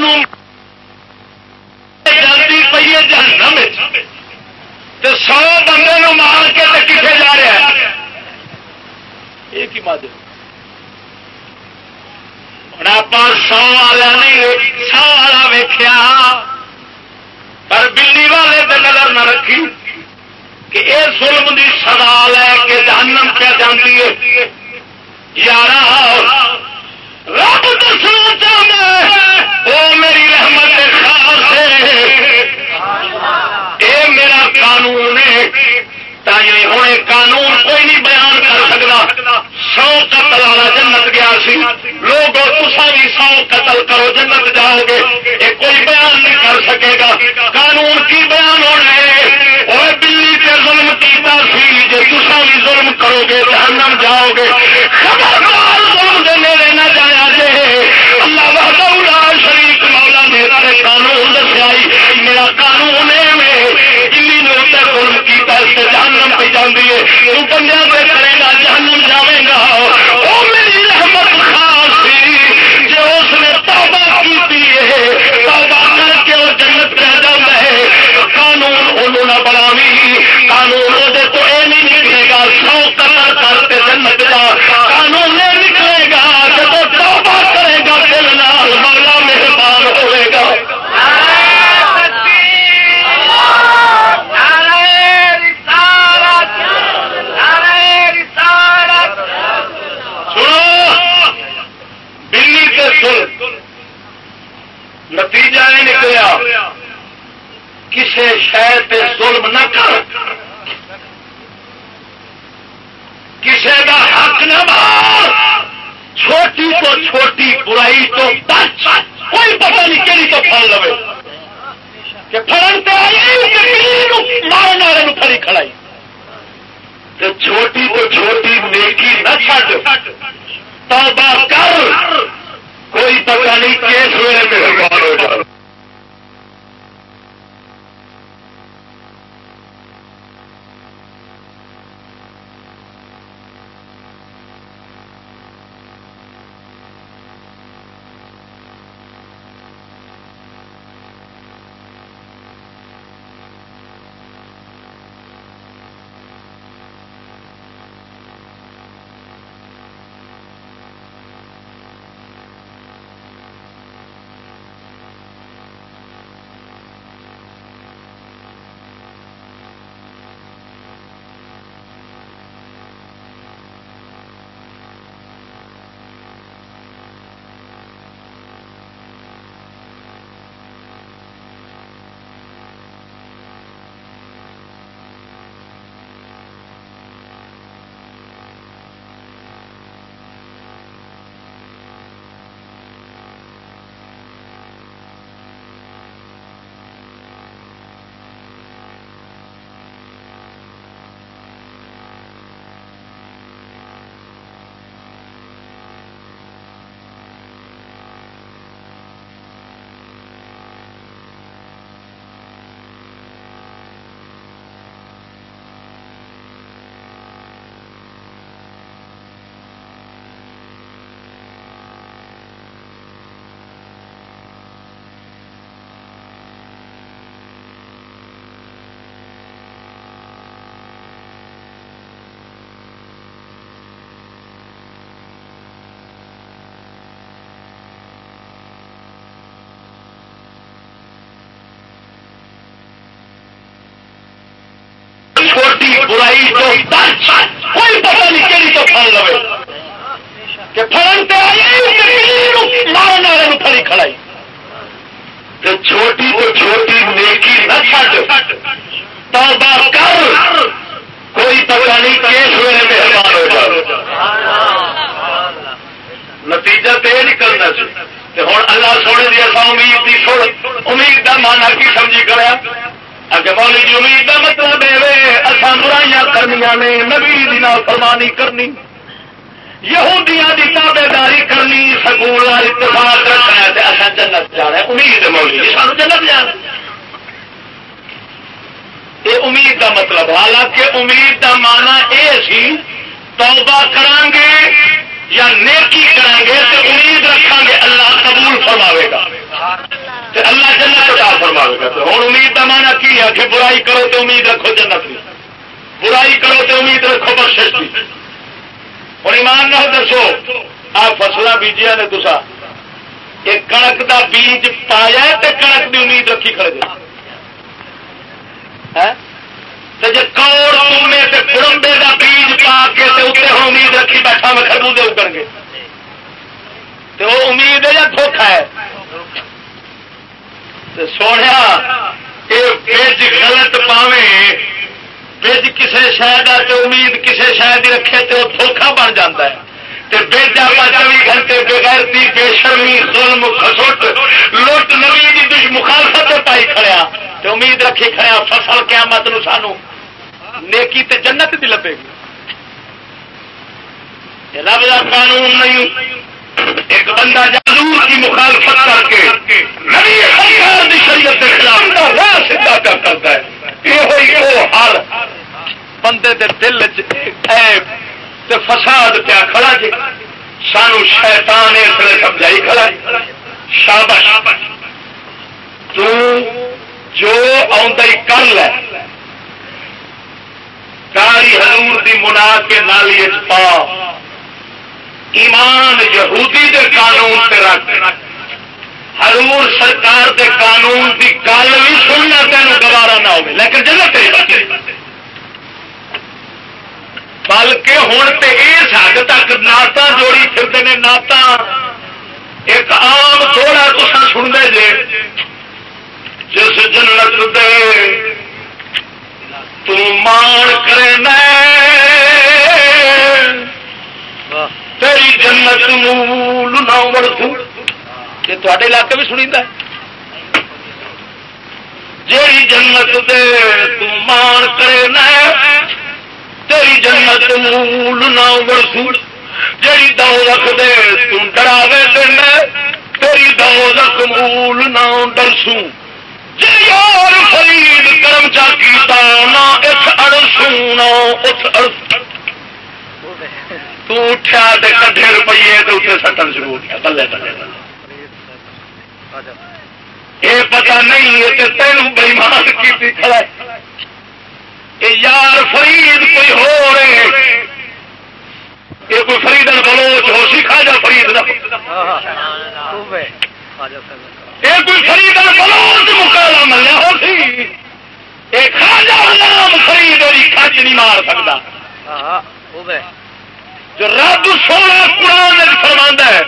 جلدی پی ہے جہنم سو بندے نو مار کے تو کتنے جا رہا ہے ایک ہی مد ہوں آپ سو والا نہیں سو والا ویخیا پر بلی والے پہ نظر نہ رکھی کہ یہ ظلم کی سدا لے کے جہنم کیا جانتی ہے۔ یار رب دسنا چاہتا وہ میری رحمت خاص ہے۔ اے میرا قانون ہے ہوں قانون کوئی نہیں بیان کر سکتا۔ سو قتل والا جنت گیا سی۔ لوگ تصا بھی سو قتل کرو، جنت جاؤ گے۔ یہ کوئی بیان نہیں کر سکے گا۔ قانون کی بیان ہونا ہے اور بلی سے ظلم کیتا سی جی تصا بھی ظلم کرو گے، جہنم جاؤ گے۔ خبردار ظلم دے میرے نہ جایا جے۔ اللہ وحدہ شریف مولا نے قانون دسیا میرا قانون ہے ظلم کیتا اس سے جہنم پہ جاندی ہے۔ تو بندیاں پہ کرے گا، جہنم جاوے گا۔ وہ میری رحمت خاص تھی جو اس نے توبہ کی توبہ کر کے وہ جنت رہ جاتا ہے۔ قانون انہوں نے بناوی۔ قانون وہ تو یہ نہیں نکلے گا۔ سو قتل کر کے جنت کا قانون نہیں نکلے گا جب توبہ کرے گا دل نال مولا مہربان ہوئے گا نتیجہ نہیں نکلیا کسی شہر پہ ظلم نہ کر کسی کا حق نہ مار چھوٹی تو چھوٹی، برائی تو بچ، کوئی پتہ نہیں کہڑی تو پھل لو کہ فرن تو مارن والے پھڑی کھڑائی۔ چھوٹی تو چھوٹی، نیکی نہ چھٹ توبہ کر۔ کوئی پتہ نہیں کس ہوئے مہربان ہو جائے چھٹ توبہ کر۔ کوئی پتہ نہیں کیس ہوئے مہربان ہو جائے نتیجہ تو یہ نکلنا سی ہوں اللہ سونے دی اصا امید کی سن۔ امید کا مانا کی سمجھی کرا اگے مولی جی امید کا مطلب ہے اصا برائیاں کرنی نے، نبی دینا فرمانی کرنی۔ یہودیاں کی تابے داری کرنی سکول اتفاق رکھنا ہے اصا جنت جانا امید مولی جی سانو جنت جانا یہ امید کا مطلب حالانکہ امید کا مانا یہ سی، توبہ کران گے یا نیکی کریں گے تو امید رکھا گے اللہ قبول فرماوے گا۔ اللہ جنت عطا فرماوے گا۔ تو ہوں امید کا مانا کی ہے کہ برائی کرو تو امید رکھو جنت کی برائی کرو تو امید رکھو بخش کی ہوں ایمان نہ دسو، آ فصل بیجیا نے تسا ایک کنک دا بیج پایا تو کنک کی امید رکھی کھڑے جی کوڑ کڑمبے کا بیج پا کے امید رکھی بیٹھا میں خربوزے اگڑ گے۔ تو وہ امید ہے یا دھوکھا ہے؟ سونے یہ بج غلط پاوے بج کسی شاید تو امید کسی شاید ہی رکھے تو دھوکھا بن جاتا ہے۔ بج چوبی گھنٹے بغیر بے شرمی، ظلم خسوٹ لوٹ نوی دش مخالفت پائی کھڑیا تو امید رکھی کھڑیا فصل قیامت نو سانو نیکی تے جنت بھی لبے گی۔ رب کا قانون نہیں، ایک بندہ جادور کی مخالفت کر کے نبی خیال دی شریعت کے خلاف راہ سیدھا کر کرتا ہے۔ یہ ہوئی وہ حال۔ بندے دے دل چ تے فساد پیا کھڑا جی۔ سانو شیطان اس لیے سمجھائی کھڑا جی۔ شابش تو جو آئی کر لے۔ کاری حضور دی منا کے نالی پا۔ ایمان یہودی دے قانون سے رکھ۔ حضور سرکار دے قانون دی گل بھی سننا تین گوارا نہ ہو لیکن جگہ بلکہ ہوں تو اس حد تک نعت جوڑی پھرتے ہیں نعت ایک آم تھوڑا تو سن دے جے۔ جس جنت دے مان کرنا تیری جنت مول نہ ورتوں یہ تے علاقے بھی سنی جیڑی جنت دے مان کرنا تیری جنت مول نہ ورتوں جیڑی دو رکھ دے تم ڈراوے دینا تیری دو رکھ مول نہ ڈرسوں یار فرید کرم چا کیتا، نہ اس اڑسوں نہ اس اٹھیا تے کٹھے روپیے تے اتنے سٹن شروع ہو گیا۔ بلے بلے بلے۔ یہ پتا نہیں ہے کہ تین بےمان کی کھڑا یار فرید کوئی ہو رہے یہ کوئی فرید بلوچ ہو سی کھا فرید یہ کوئی فرید بلوچ مکالا ملیا ہو سی۔ ایک خاجا نام فرید کھج نہیں مار سکتا۔ جو رب سونا قرآن فرما ہے،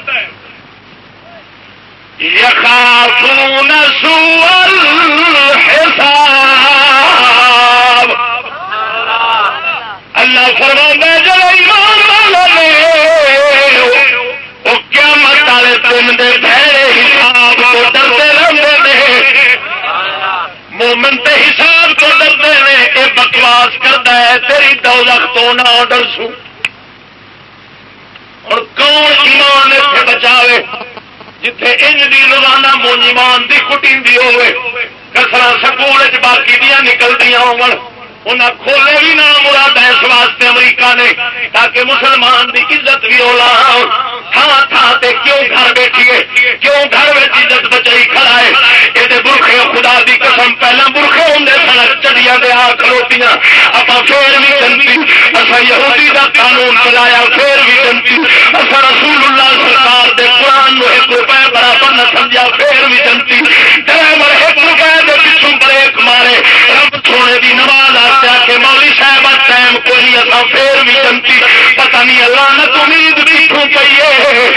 یخافون سوء الحساب اللہ فرما جب ایمان والا نے وہ والے دے حساب کو ڈرتے رہتے ہیں مومن تے حساب کو ڈرتے ہیں یہ بکواس کرتا ہے، تیری دو تو نہ ڈر سو. اور کون ایمان اتنے بچاوے جتھے انج دی روزانہ مونجمان دی کٹی ہوے کسرا سکول باقی دیا نکلدیا ہو کھولے بھی نہ مراد اس واسطے امریکہ نے، تاکہ مسلمان دی عزت بھی رولا ہاں، تھان تھان تے کیوں گھر بیٹھیے؟ کیوں گھر میں عزت بچائی کھڑا ہے؟ یہ برخے خدا دی قسم پہلے برخے ہوں سن چڑیا دے آ کھلوتیاں۔ آپ پھر بھی جنتی، اصا یہودی دا قانون چلایا، پھر بھی جنتی۔ اصا رسول اللہ سرکار دے قرآن نو ایک روپئے برابر نہ سمجھا، پھر بھی جنتی۔ ڈرائیور ایک روپئے دے پچھوں بریک مارے، رب سونے دی نماز آ کے مولی صاحب شیطانی لانت امید بیٹھوں پیے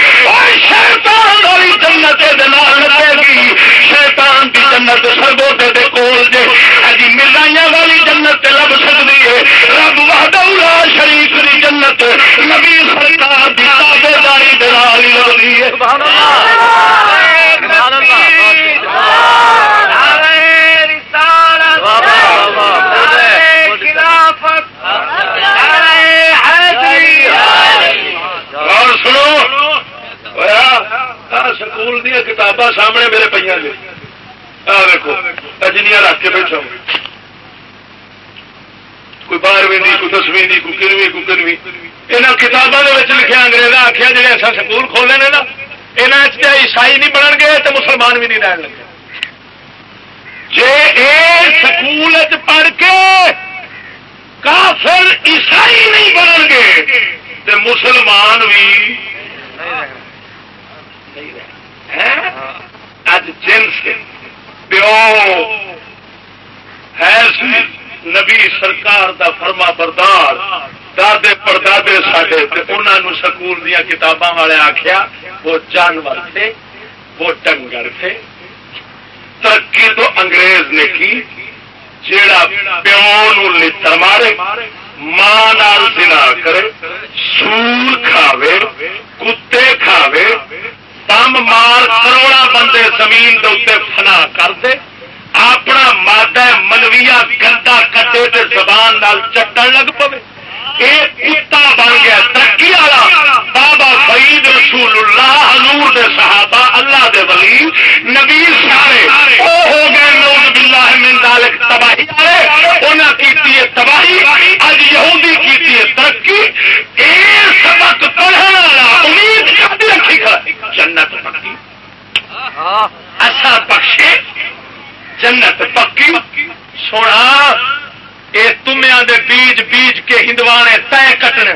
شیطان والی جنت لگے گی۔ شیطان کی جنت سرگوٹے دے کول جے۔ اجی ملائیاں والی جنت لب سکتی ہے۔ رب وحدہ لا شریف دی جنت نبی سرکار دی تابے داری دلال لگتی ہے۔ سبحان اللہ۔ سبحان اللہ۔ سنو۔ سکول دیا کتاباں سامنے میرے پہ جی دیکھو اجنیا رکھ کے بیٹھا کوئی بارہویں نہیں کوئی دسویں نہیں کوئی کنویں کوئی کنویں یہاں کتابوں کے لکھا انگریزا آخیا جی ایسا سکول کھولے نے نا یہاں عیسائی نہیں بن گے تو مسلمان بھی نہیں رہن لگے جی سکول پڑھ کے کافر عیسائی نہیں بن گے تو مسلمان بھی اج جنس پیو ہے نبی سرکار دا فرما بردار، دادے پردادے سڈے انہوں سکول دیا کتاباں والے آخیا وہ جانور تھے، وہ ڈنگر تھے۔ ترقی تو انگریز نے کی، جیڑا پیو نتر مارے ماں دنا کرے، سور کھاوے، کتے کھاوے دم مار کروڑا بندے زمین دے فنا کر دے، اپنا مادہ منویا گندا کٹے تے زبان نال چٹن لگ پے کتا بن گیا، ترقی والا۔ بابا فرید رسول اللہ حضور دے صحابہ، اللہ دے ولی، نبی سارے۔ وہ ہو گئے نوز باللہ من ذالک، تباہی والے۔ انہاں کیتی ہے تباہی اج یہودی کیتی ہے ترقی۔ اے سبق پڑھن والا، امید کدی رکھی کھڑا۔ جنت پکی۔ اصا بخشے، جنت پکی۔ سونا یہ تمیا دے بیج بیج کے ہندوانے طے کٹنے۔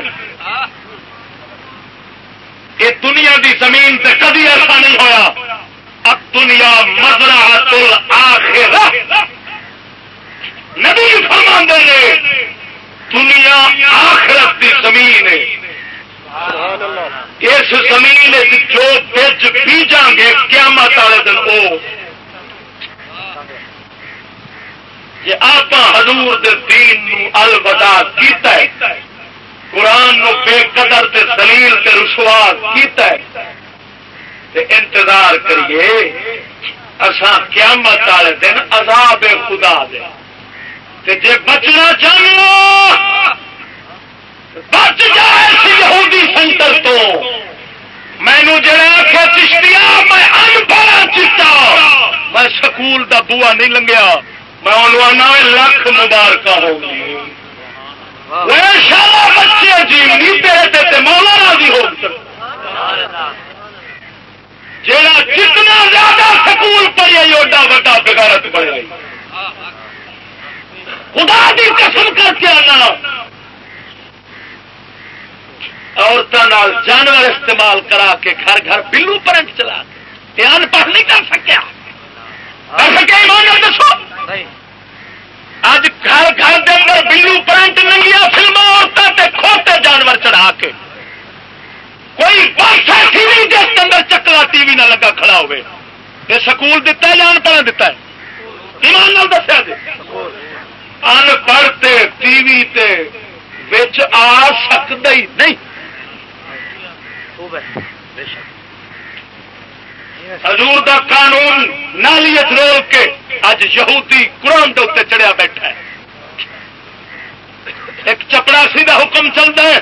یہ دنیا دی زمین تے کدی ایسا نہیں ہویا۔ اب دنیا مزرا تل آخر نبی فرما نے، دنیا آخرت دی زمین ہے۔ اس زمین جو بج بیجا گے، قیامت والے دن وہ جی آپ حضور دے دین الوداع کیتا ہے، قرآن نو بے قدر تے دلیل تے رسوا کیتا ہے۔ تے انتظار کریے، اساں قیامت والے دن عذاب خدا دے۔ تے جے بچنا چاہو بچ جائے یہودی سنٹر تو۔ مینو جڑا آخیا چشتیا میں ان پڑھا چٹا میں سکول دا بوا نہیں لنگیا۔ میں آنا لکھ مبارک ہوگی بچے جی نہیں تیرے مولا راضی ہو جڑا جتنا زیادہ سکول پڑھے اوڈا وا بغیرت پڑے خدا کی قسم کر کے آنا۔ عورتوں جانور استعمال کرا کے گھر گھر بلو پرنٹ چلا کے۔ ان پڑھ نہیں کر سکیا۔ دسو۔ اج گھر گھر کے اندر بلو پرنٹ ننگیا فلم عورتوں کھوتے جانور چڑھا کے۔ کوئی بس ایسی نہیں جس کے اندر چکلا ٹی وی نہ لگا کھڑا ہوئے۔ یہ سکول دتا ہے یا ان پڑھ دتا ہے؟ ایمان نال دسیا جی۔ ان پڑھ ٹی وی تے بچ آ سکتا ہی نہیں۔ حضور دا قانون نالیت رول کے اج یہودی قرآن کے اتنے چڑھیا بیٹھا ہے۔ ایک چپڑاسی دا حکم چلتا ہے،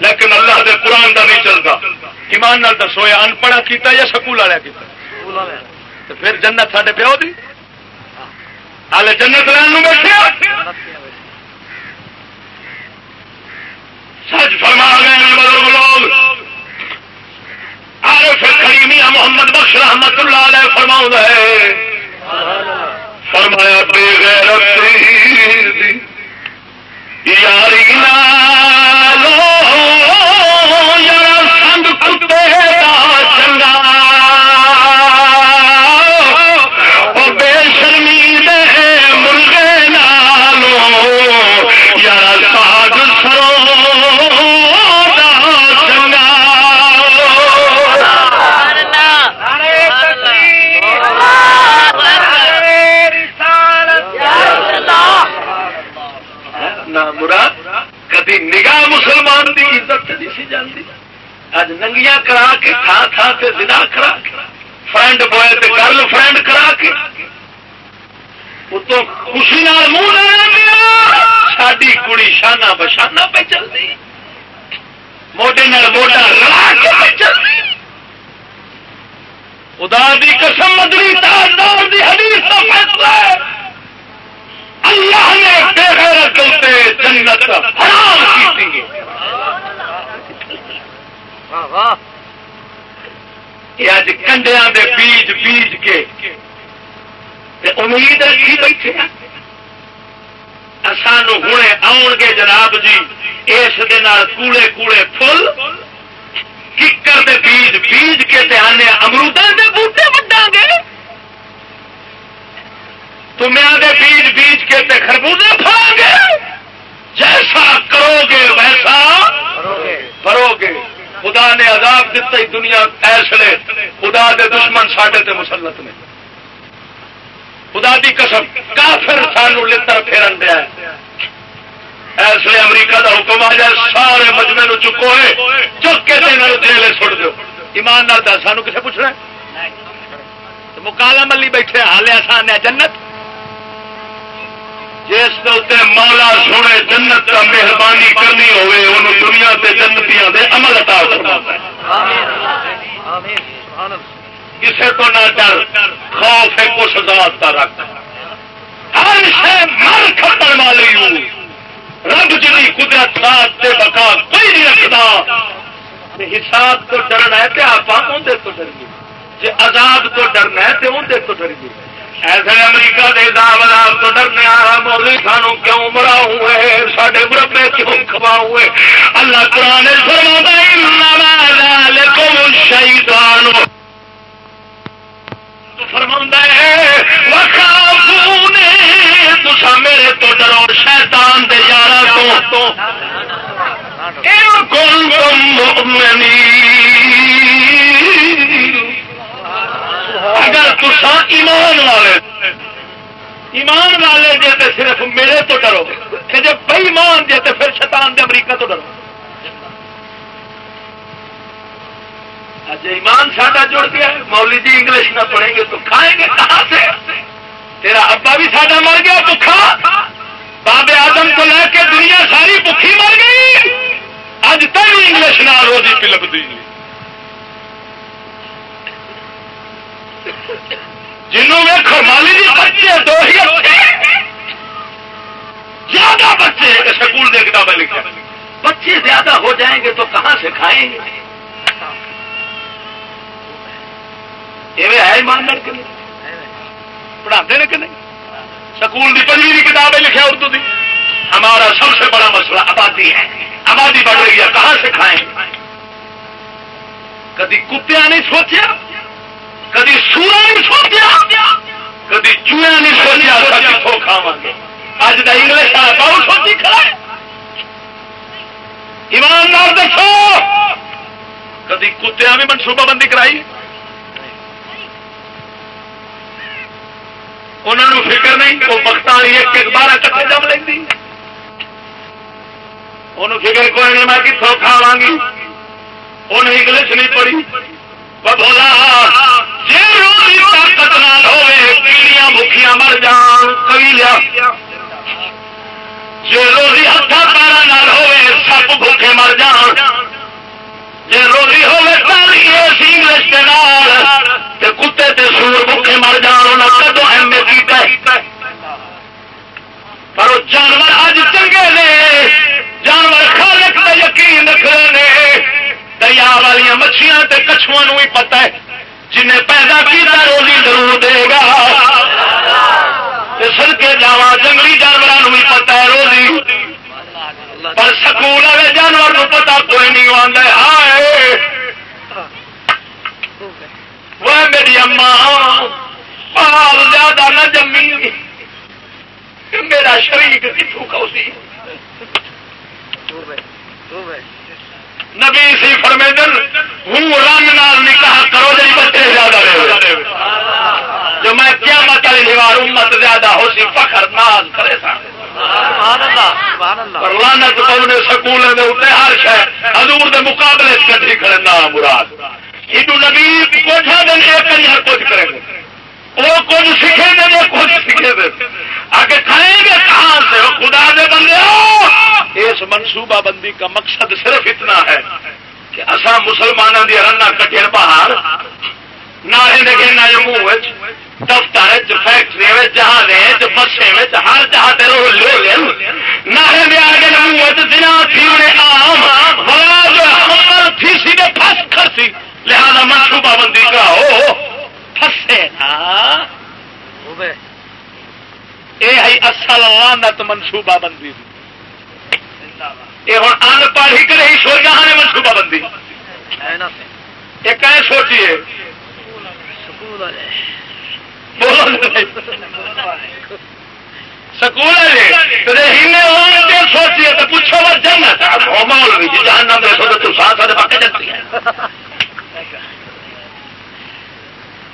لیکن اللہ دے قرآن دا نہیں چلتا۔ ایمان نال دسو یہ ان پڑھا کیتا یا سکول والے کیتا تو پھر جنت ساڈے پیو دی۔ ہال جنت لین بیٹھے سچ فرما گئے لوگ۔ عارف کریمیا محمد بخش رحمت اللہ علیہ فرما ہے۔ فرمایا، بے غیرت یاری نالو یار سنگ کتے اج ننگیاں کرا کے، تھا تھا تے زنا کرا کے۔ فرینڈ بوائے تے گرل فرینڈ کرا کے۔ اتوں خوشی نال منہ لے ساری کڑی شانہ بشانہ پہ چلتی موڈے موڈا رلا کے پہ چلتی خدا دی قسم مدری تاجدار دی حدیث کا فیصلہ ہے اللہ نے بے غیرت ہوتے جنت حرام کی یہ اج کنڈیا دے بیج بیج کے امید رکھی بیٹھے سانو ہوں آؤ گے جناب جی اس کوڑے کوڑے فل ککر دے بیج بیج کے آنے امرود دے بوٹے وڈا گے۔ تمیا دے بیج بیج کے تے خربوزے پھا گے۔ جیسا کرو گے ویسا کرو گے۔ خدا نے عذاب دیتا ہی دنیا ایسے خدا دے دشمن ساڈے تے مسلط نے۔ خدا دی قسم، کافر سانو لڑ پھیرن دیا اس لیے امریکہ کا حکم آ جائے، سارے مجمے نو چکو ہے۔ چک کے جیلے سٹ دو ایمان نال دس، سانو کسے پوچھنا مکالا ملی بیٹھے حالے آسان ہے جنت۔ جس مولا سونے جنت کا مہربانی کرنی ہوئے، انہوں دنیا تے جنتیاں دے عمل عطا کسے تو نہ ڈر، خوف ہے، کچھ ذات کا رکھ۔ ہر شہ مر کھپن والی ہوں۔ رب جی قدرت ساتھ سے بکا کوئی نہیں رکھتا۔ حساب تو ڈرنا ہے کہ آپ اندر تو ڈریے۔ جی آزاد تو ڈرنا ہے تو اندر تو ڈریے۔ ایسے امریکہ دے دعوت تو ڈرنے مولی سانو کیوں مرا ہوئے؟ سارے مربے کیوں کھوا ہوئے؟ اللہ قرآن شہیدان فرما ہے تسا میرے تو ڈرو شیطان دے یار تو اگر تسا ایمان والے ایمان والے جے تے صرف میرے تو ڈرو کہ جب بئی مان جے تے پھر شیطان دے امریکہ تو ڈرو۔ اج ایمان ساڈا جڑ گیا مولی جی انگلش نہ پڑھیں گے تو کھائیں گے کہاں سے؟ تیرا ابا بھی ساڈا مر گیا بکھا بابے آدم کو لے کے دنیا ساری بکھی مر گئی۔ اج تک انگلش نہ روزی پلپ دی جنوں میں خرمالی بچے دو ہی زیادہ بچے۔ سکول دے کتابیں لکھا بچے زیادہ ہو جائیں گے تو کہاں سے کھائیں گے؟ ہے ایماندار کے پڑھاتے ہیں کہ نہیں؟ سکول کی کتابیں لکھا اردو کی ہمارا سب سے بڑا مسئلہ آبادی ہے۔ آبادی بڑھ رہی ہے کہاں سے کھائیں؟ کدی کتیا نہیں سوچا کدی سورا نہیں سوچا کدی چویا نہیں سوچا کتوں کھاوا گے اج کا انگلش بہت سوچی کھڑا ایماندار دسو۔ کدی کتیا بھی منصوبہ بندی کرائی؟ انہوں فکر نہیں، وہ وقت والی ایک ایک بارہ کٹے جم لینی انہوں فکر کوئی نہیں، میں کتوں کھاوا گی انہیں انگلش نہیں پڑھی۔ جی روزی طاقت نال ہوے پیڑیاں مر جان کبھی لیا۔ جی روزی ہاتھ پیرا نال ہوے بھوکے مر جان۔ جی روزی ہوے انگلش کے نال کتے تے سور بکے مر جان کدو ایم اے پر جانور اج چنگے نے، جانور خالق کا یقین رکھتے ہیں دریا والی مچھلیاں تے کچھواں بھی پتا ہے جنہیں پیدا کیا روزی ضرور دے گا۔ سڑکے جاوا جنگلی جانوروں بھی پتا ہے روزی۔ پر سکول والے جانور پتا کوئی نہیں آتا ہائے! وہ میری اما پال زیادہ نہ جمی۔ میرا شریک کتوں کھوسی؟ نبی سی فرمیدن ہوں رنگ نال نکاح کرو جی بچے زیادہ رہے جو میں کیا مت والی دیوار امت زیادہ ہو سی فخر ناز کرے پر لانت پونے سکولوں کے اتنے ہر شہر حضور دے مقابلے کٹھی کھڑے نا مراد۔ ہندو نبی کچھ دن ایک ہر کچھ کریں گے۔ وہ کچھ سیکھے گے وہ کچھ سیکھے گے آگے کھائیں گے کہاں سے؟ وہ خدا دے بندے اس منصوبہ بندی کا مقصد صرف اتنا ہے کہ اصا مسلمانوں کی رنا کٹے باہر نہ منہ دفتر فیکٹری جہاز بسے ہر جہاز رو لو لے نہ لہذا منصوبہ بندی کا ہو پھسے نا یہ ہے اصل لانت منصوبہ بندی۔ یہ ہوں ان پڑھ ہی کرے ہی سو جہاں منصوبہ بندی۔ یہ کہیں سوچیے۔ سکول سوچیے تو پوچھو جان تو ساتھ ساتھ پکے جاتی ہے۔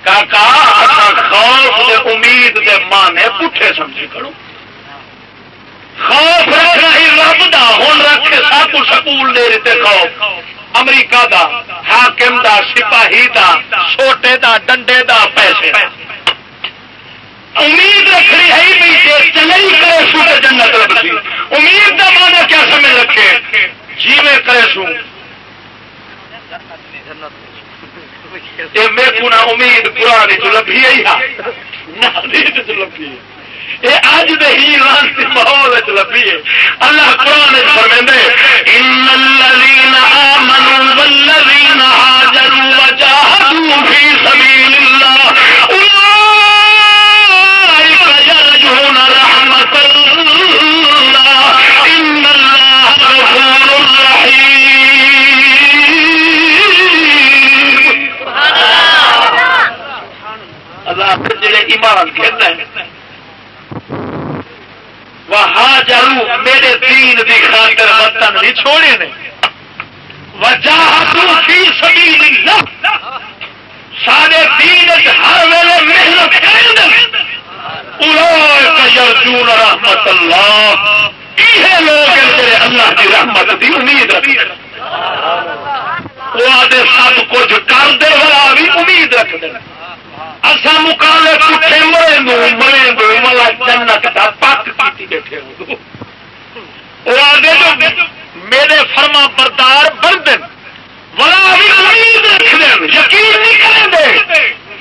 کاکا اچھا خوف امید کے مانے پٹھے سمجھی کرو۔ خوف رکھنا ہی رب دا ہوں رکھ سب سکول دے دیتے خوف۔ امریکہ دا، حاکم دا، سپاہی دا چھوٹے دا، ڈنڈے دا، پیسے امید رکھنی ہے بھی چلے ہی کرے سو تو جنت لگتی امید کا مانا کیا سمجھ رکھے؟ جی میں کرے سو میرے کو نہ امید قرآن چ لبھی لبھی۔ اج دے ہی ماحول لبھی ہے۔ اللہ قرآن فرمے ان الذين امنوا والذين هاجروا وجاهدوا في سبيل الله جڑے ایمان کہنا ہے وہ جرو میرے دین دی خاطر وطن نہیں چھوڑے نے۔ وجہ سبھی سارے دین ہر ویلے محنت کریں یرجون رحمت اللہ۔ یہ لوگ جڑے اللہ کی رحمت کی امید رکھتے وہ آدھے سب کچھ کر دے والا بھی امید رکھتے اصا مقابلے پٹھے مرے دو مرے دو ملا جنت کا پک کی بیٹھے وہ آدھے جو میرے فرما بردار بن والا بھی رکھ دین یقین نہیں کریں دے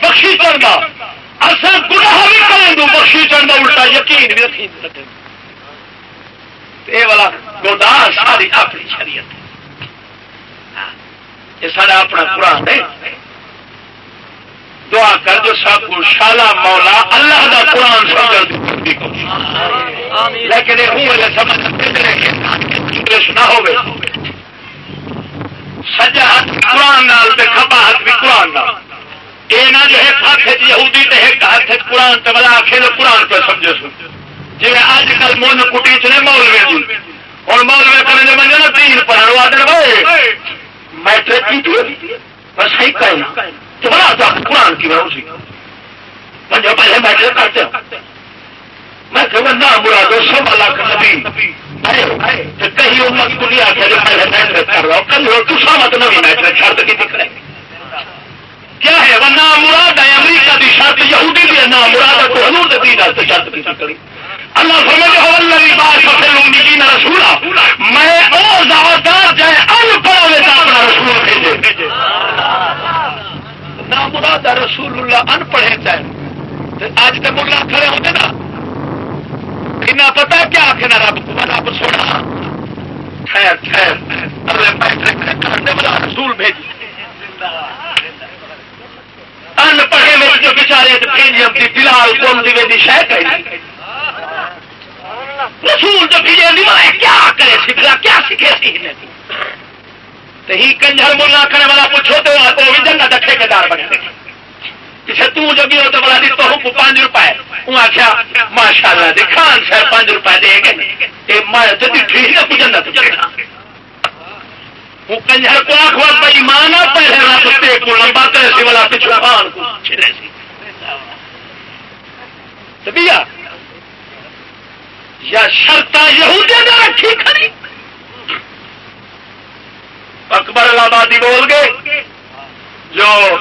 بخشی گناہ بھی کریں دو بخشی چڑھنا الٹا یقین بھی رکھی یہ والا گودا ساری اپنی شریعت یہ سارا اپنا قرآن ہے دعا کر جو سب کو شالا مولا اللہ کا قرآن سمجھ لیکن انگلش نہ ہو سجا ہاتھ قرآن کھبا ہاتھ بھی قرآن یہ نہ جو ایک ہاتھ یہودی تے ایک ہاتھ قرآن تے بلا آخے تو قرآن پہ سمجھے جی اج کل من کٹی چ مولوے جی۔ ہوں کرنے جو تین پڑھن والے بھائی میٹرک کی بس تو بڑا قرآن کی میں پہلے کرتے میں کہ نہ سب نبی۔ کہیں امت کو نہیں جو پہلے کر رہا ہوں شرط کی دکھ رہے کیا ہے؟ وہ نام مراد ہے، امریکہ کی شرط، یہودی بھی نام مراد ہے، تو دین واسطے شرط کی کری اللہ فرمائے ہو اللہ کی بات رسولا۔ میں جائے ان پڑھا اپنا رسول بھیجے۔ نام مراد رسول اللہ ان پڑھے چاہے آج تک ملا کھڑے ہوتے نا۔ انہیں پتا کیا آخر رب کو؟ رب سونا۔ خیر خیر کرنے والا رسول بھیج۔ ان پڑھے میں جو بچارے بلال کون دی شہ رسول تو بھی کیا کرے سکھلا کیا سیکھے سی سیکھنے ہی کنجر ملا کرنے والا پوچھو تو وہ بھی جنت ٹھیکے دار بنے پیچھے تو ہو تو بڑا دی تو پانچ روپئے وہ آخیا ماشاء اللہ خان صاحب پانچ روپئے دے گے میں ٹھیک ہے جنت وہ کنجر کو آخر بھائی مانا پہلے راستے کو لمبا کرے سی والا پچھلا پان کو چھڑے سی۔ یا شرط یہودی رکھی کھڑی۔ اکبر آبادی بول گئے۔ جو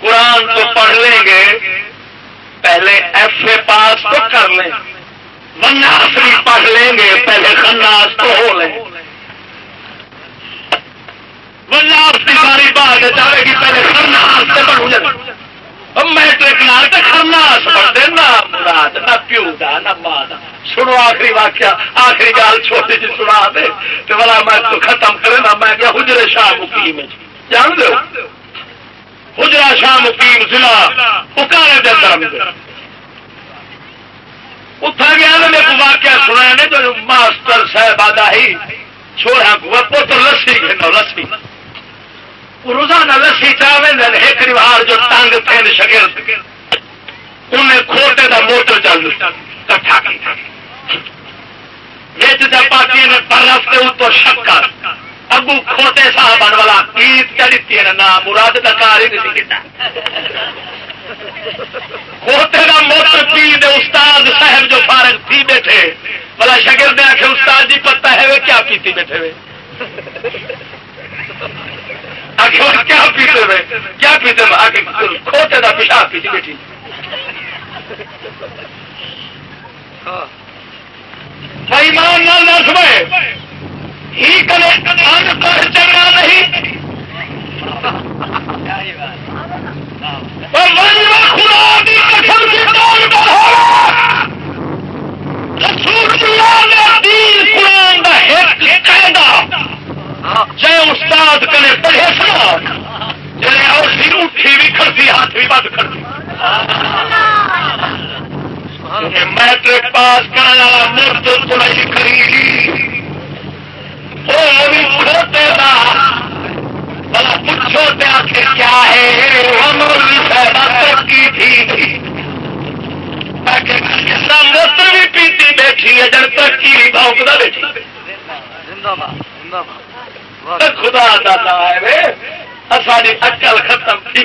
قرآن تو پڑھ لیں گے، پہلے ایف اے پاس تو کر لیں۔ وناس بھی پڑھ لیں گے، پہلے خناس تو ہو لیں۔ وناس کی ساری بات چاہے گی پہلے خناس سے پڑھوں جائے میٹرک نہ خرناس پڑھتے نہ مراد، نہ پیو دا، نہ ماں دا سنو آخری واقعہ، آخری گال چھوٹی جی سنا دے۔ تو بلا میں تو ختم کرے نا، میں کیا حجر شاہ مقیم جان دو حجرا شاہ مقیم ضلع اکارے دے اندر اتنا گیا نے ایک واقعہ سنا نے جو ماسٹر صاحب آدھا ہی چھوڑا پوتر لسی گھنو لسی روزانہ لسی چاہے ایک ریوار جو تنگ تھے شگرد انہیں کھوٹے دا موٹر چل کٹھا جب پاکی نے برف کے اتو شکر ابو کھوٹے صاحب والا عید کیا دیتی ہے نا مراد کا کار ہی نہیں کھوٹے کا موٹر پی دے استاد صاحب جو فارغ تھی بیٹھے۔ بلا شکر شگرد آخر استاد جی پتا ہے وہ کیا پیتی بیٹھے ہوئے۔ کیا پیتے ہوئے کیا پیتے کھوتے کا پیشاب پیتی بیٹھی۔ ہاں۔ بھائی مان نال نہ سمے ہی کرے ان پر چنگا نہیں۔ خدا دی قسم کی دور پر رسول اللہ نے دین قرآن دا ایک قاعدہ جائے استاد کرے پڑھے سنا جائے اور سی اٹھی بھی کھڑتی ہاتھ بھی بند کھڑتی میٹرک پاس کرنے والا مفت پڑھائی کری وہ بھی کھوتے گا بلا پوچھو تے آخر کیا ہے؟ ترقی تھی موتر بھی پیتی بیٹھی ہے جب ترقی بھی بھونکتا بیٹھی۔ زندہ باد زندہ باد۔ خدا دادا ہے۔ ساری اکل ختم تھی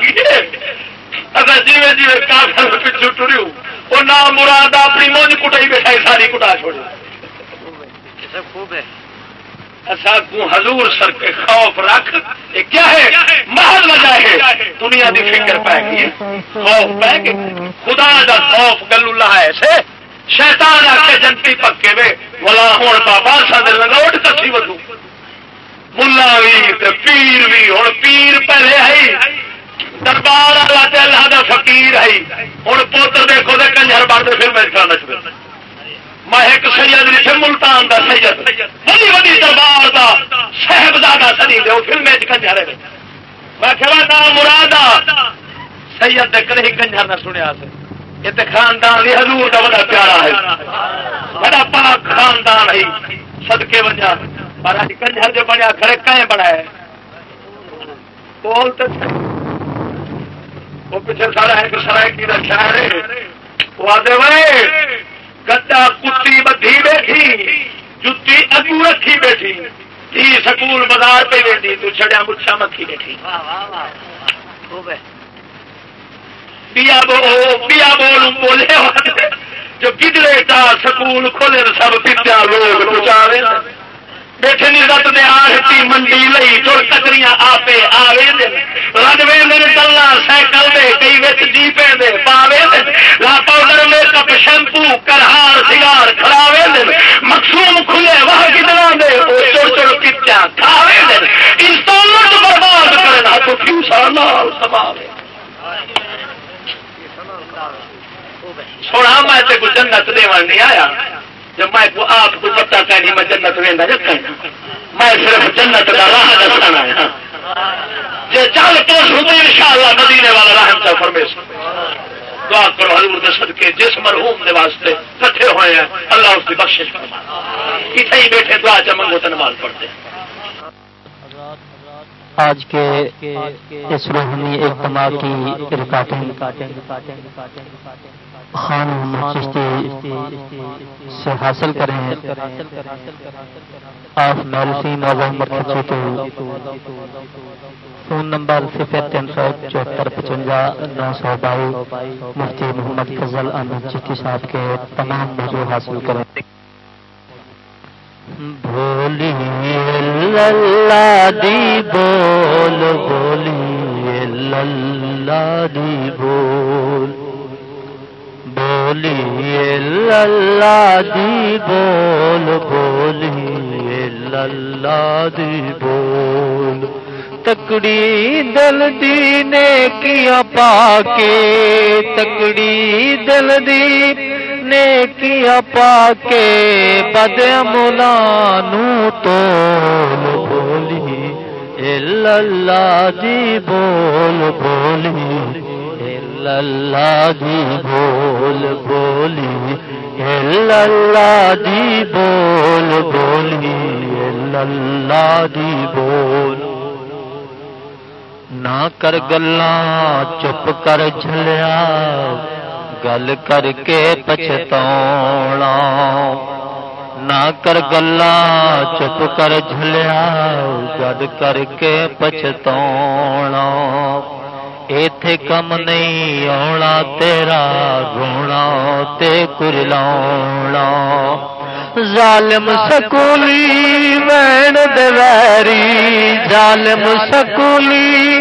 اگر جیوے جیوے کافر پچھو ٹریو وہ نام مراد اپنی مونج کٹائی بیٹھائی ساری کٹا چھوڑی حضور سر کے خوف رکھ، یہ کیا ہے؟ محل وجہ ہے۔ دنیا دی فکر پہ گئی خوف پہ گئی خدا دا خوف گلو ہے۔ سے شیطان آ کے جنتی پکے وے۔ بلا ہوں بابا سا دل لوٹ تھی ودو۔ ملا بھی پیر بھی ہوں پیر پہلے ہے دربار والا اللہ کا فکیر ہے ہوں پوتر دیکھو تو کنجر بڑھتے پھر میرے خیال نچ میں ایک سید لکھے ملتان دا سید۔ بڑی بڑی دربار دا صاحبزادہ سنی دے پھر میچ کنجر ہے۔ میں کہ نام مراد سید دیکھ ہی کنجر نہ سنیا سے یہ تو خاندان حضور کا بڑا پیارا ہے۔ بڑا پاک خاندان ہے۔ سدکے وجہ۔ پر کنجر جو بنیا کھڑے کہیں ہے۔ بول تو وہ پیچھے سارا ایک سرائے کی رکھا ہے۔ وہ آدھے بھائی گڈا کتی بدھی بیٹھی۔ جتی اگو رکھی بیٹھی۔ تھی سکول بازار پہ بیٹھی۔ تو چڑیا مچھا مکھی بیٹھی۔ پیا بول بولے جو گدڑے کا سکول کھولے سب پتیا لوگ پہنچاوے بیٹھے نظرت دے آرتی منڈی لئی جو کچری آپ آوے دے رنوے میرے گلا سائیکل دے، کئی بچ جیپے دے پاوے دے لا پاؤڈر، میک اپ، شیمپو، کرہار، سگار کھڑاوے مقصوم کھلے وہ کتنا دے وہ چڑ چڑ پچا کھاوے دے انسٹالمنٹ برباد کرنا تو فیوسا نال سماوے سونا میں تے کچھ جنت دیوان نہیں آیا۔ جب میں کو آپ کو پتا کہ میں جنت لینا جب میں صرف جنت کا راہ دسانا ہے۔ جی چل تو سنتے ان شاء اللہ مدینے والا راہ کا فرمیش دعا کرو حضور دسد کے جس مرحوم دے واسطے کٹھے ہوئے ہیں، اللہ اس کی بخش فرما اتنے ہی بیٹھے دعا چ منگو تنوال پڑھتے۔ ہیں آج کے اس روحانی اجتماع کی ریکارڈنگ خان چشتی سے حاصل کریں۔ آپ میلسی نوزہ مرکزی کے فون نمبر صفر تین سو چوہتر پچونجا نو سو بائی مفتی محمد فضل احمد چشتی صاحب کے تمام موضوع حاصل کریں۔ بولی اللہ دی، بول بولی اللہ دی۔ بولی اللہ دی بول، بولی اللہ دی بول۔ تکڑی دل دی نے کیا پا کے، تکڑی دل دی نیکیاں پا کے، بد ملا تو بولی اللہ جی بول، بولی اللہ جی بول بولی، اللہ جی بول بولی، اللہ جی بول. نہ کر گلا چپ کر جلیا گل کر کے پچھتا نہ کر گلا چپ کر جلیا گل کر کے پچھتا ایتھے کم نہیں آنا تیرا رونا تے کرلا ظالم سکولی وین دویری ظالم سکولی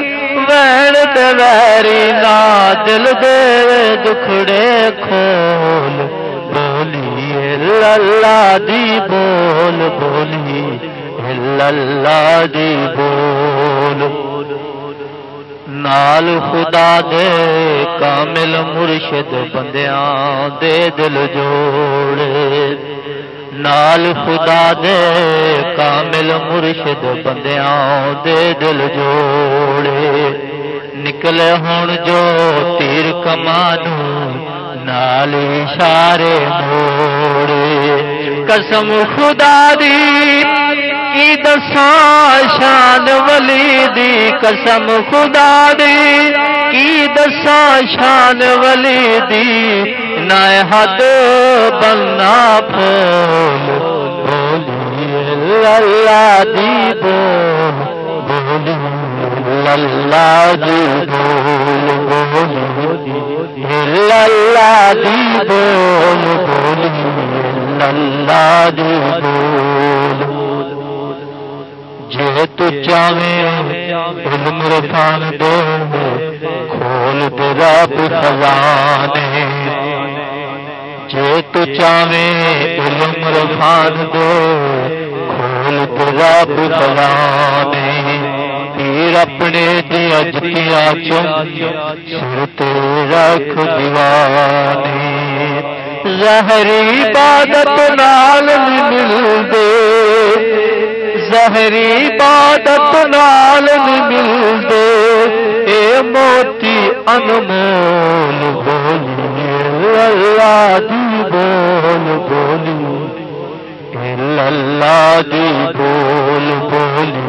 وین دویری نا دل دے دکھڑے کھول، بولی للا دی بول، بولی للا دی بول۔ نال خدا دے کامل مرشد بندیاں دے دل جوڑے۔ نال خدا دے کامل مرشد بندیاں دے دل جوڑے۔ نکلے ہوں جو تیر کمانو، نال اشارے موڑے۔ قسم خدا دی کی دساں شان ولی دی قسم خدا دی؟ کی دساں شان ولی دی؟ نئے حد بننا پھول بولی اللہ دی بول بولی اللہ دی بول بولی اللہ دی بول بولی اللہ دی بول جے تو چاہے علم رفان دے کھول دے رب خزانے۔ جے تو چاہے علم رفان دے کھول دے رب خزانے۔ پیر اپنے دیا جتیا چم سر رکھ دیوانے۔ زہری عبادت نال مل دے۔ زہری عبادت نال مل دے اے موتی انمول بولی، اللہ دی بول بولی۔ اللہ دی بول بولی،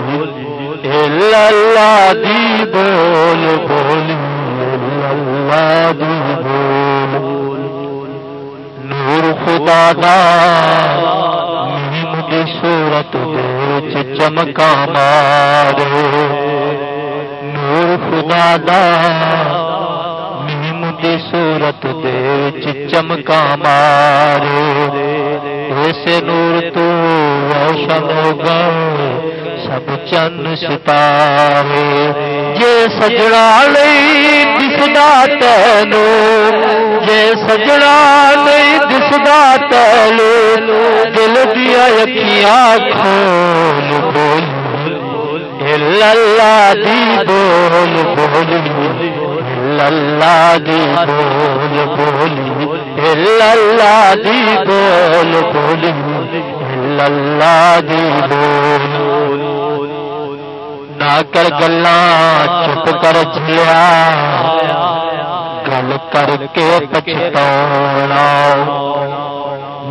اللہ دی بول بولی، اللہ دی بول نور خدا دا دی صورت دے۔ چمکا مارے نور خدا دا میم دی صورت دے چمکا مارے ایسے نور تو روشن ہو گئے سب چند ستارے جے سجڑا لئی دسدا تینو، جے سجڑا لئی دسدا تینو، دل دیا یکیاں کھول بول اللہ دی بول بولی اللہ دی بول بولی اللہ دی بول بولی اللہ دی بول۔ نہ کر گلا چپ کر چلیا گل کر کے پچھتا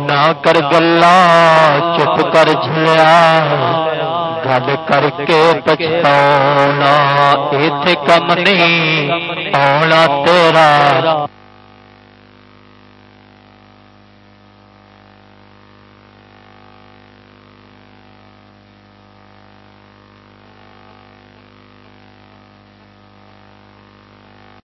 نہ کر گلا چپ کر چلیا گل کر کے پچھتا اتنے کم نہیں آنا تیرا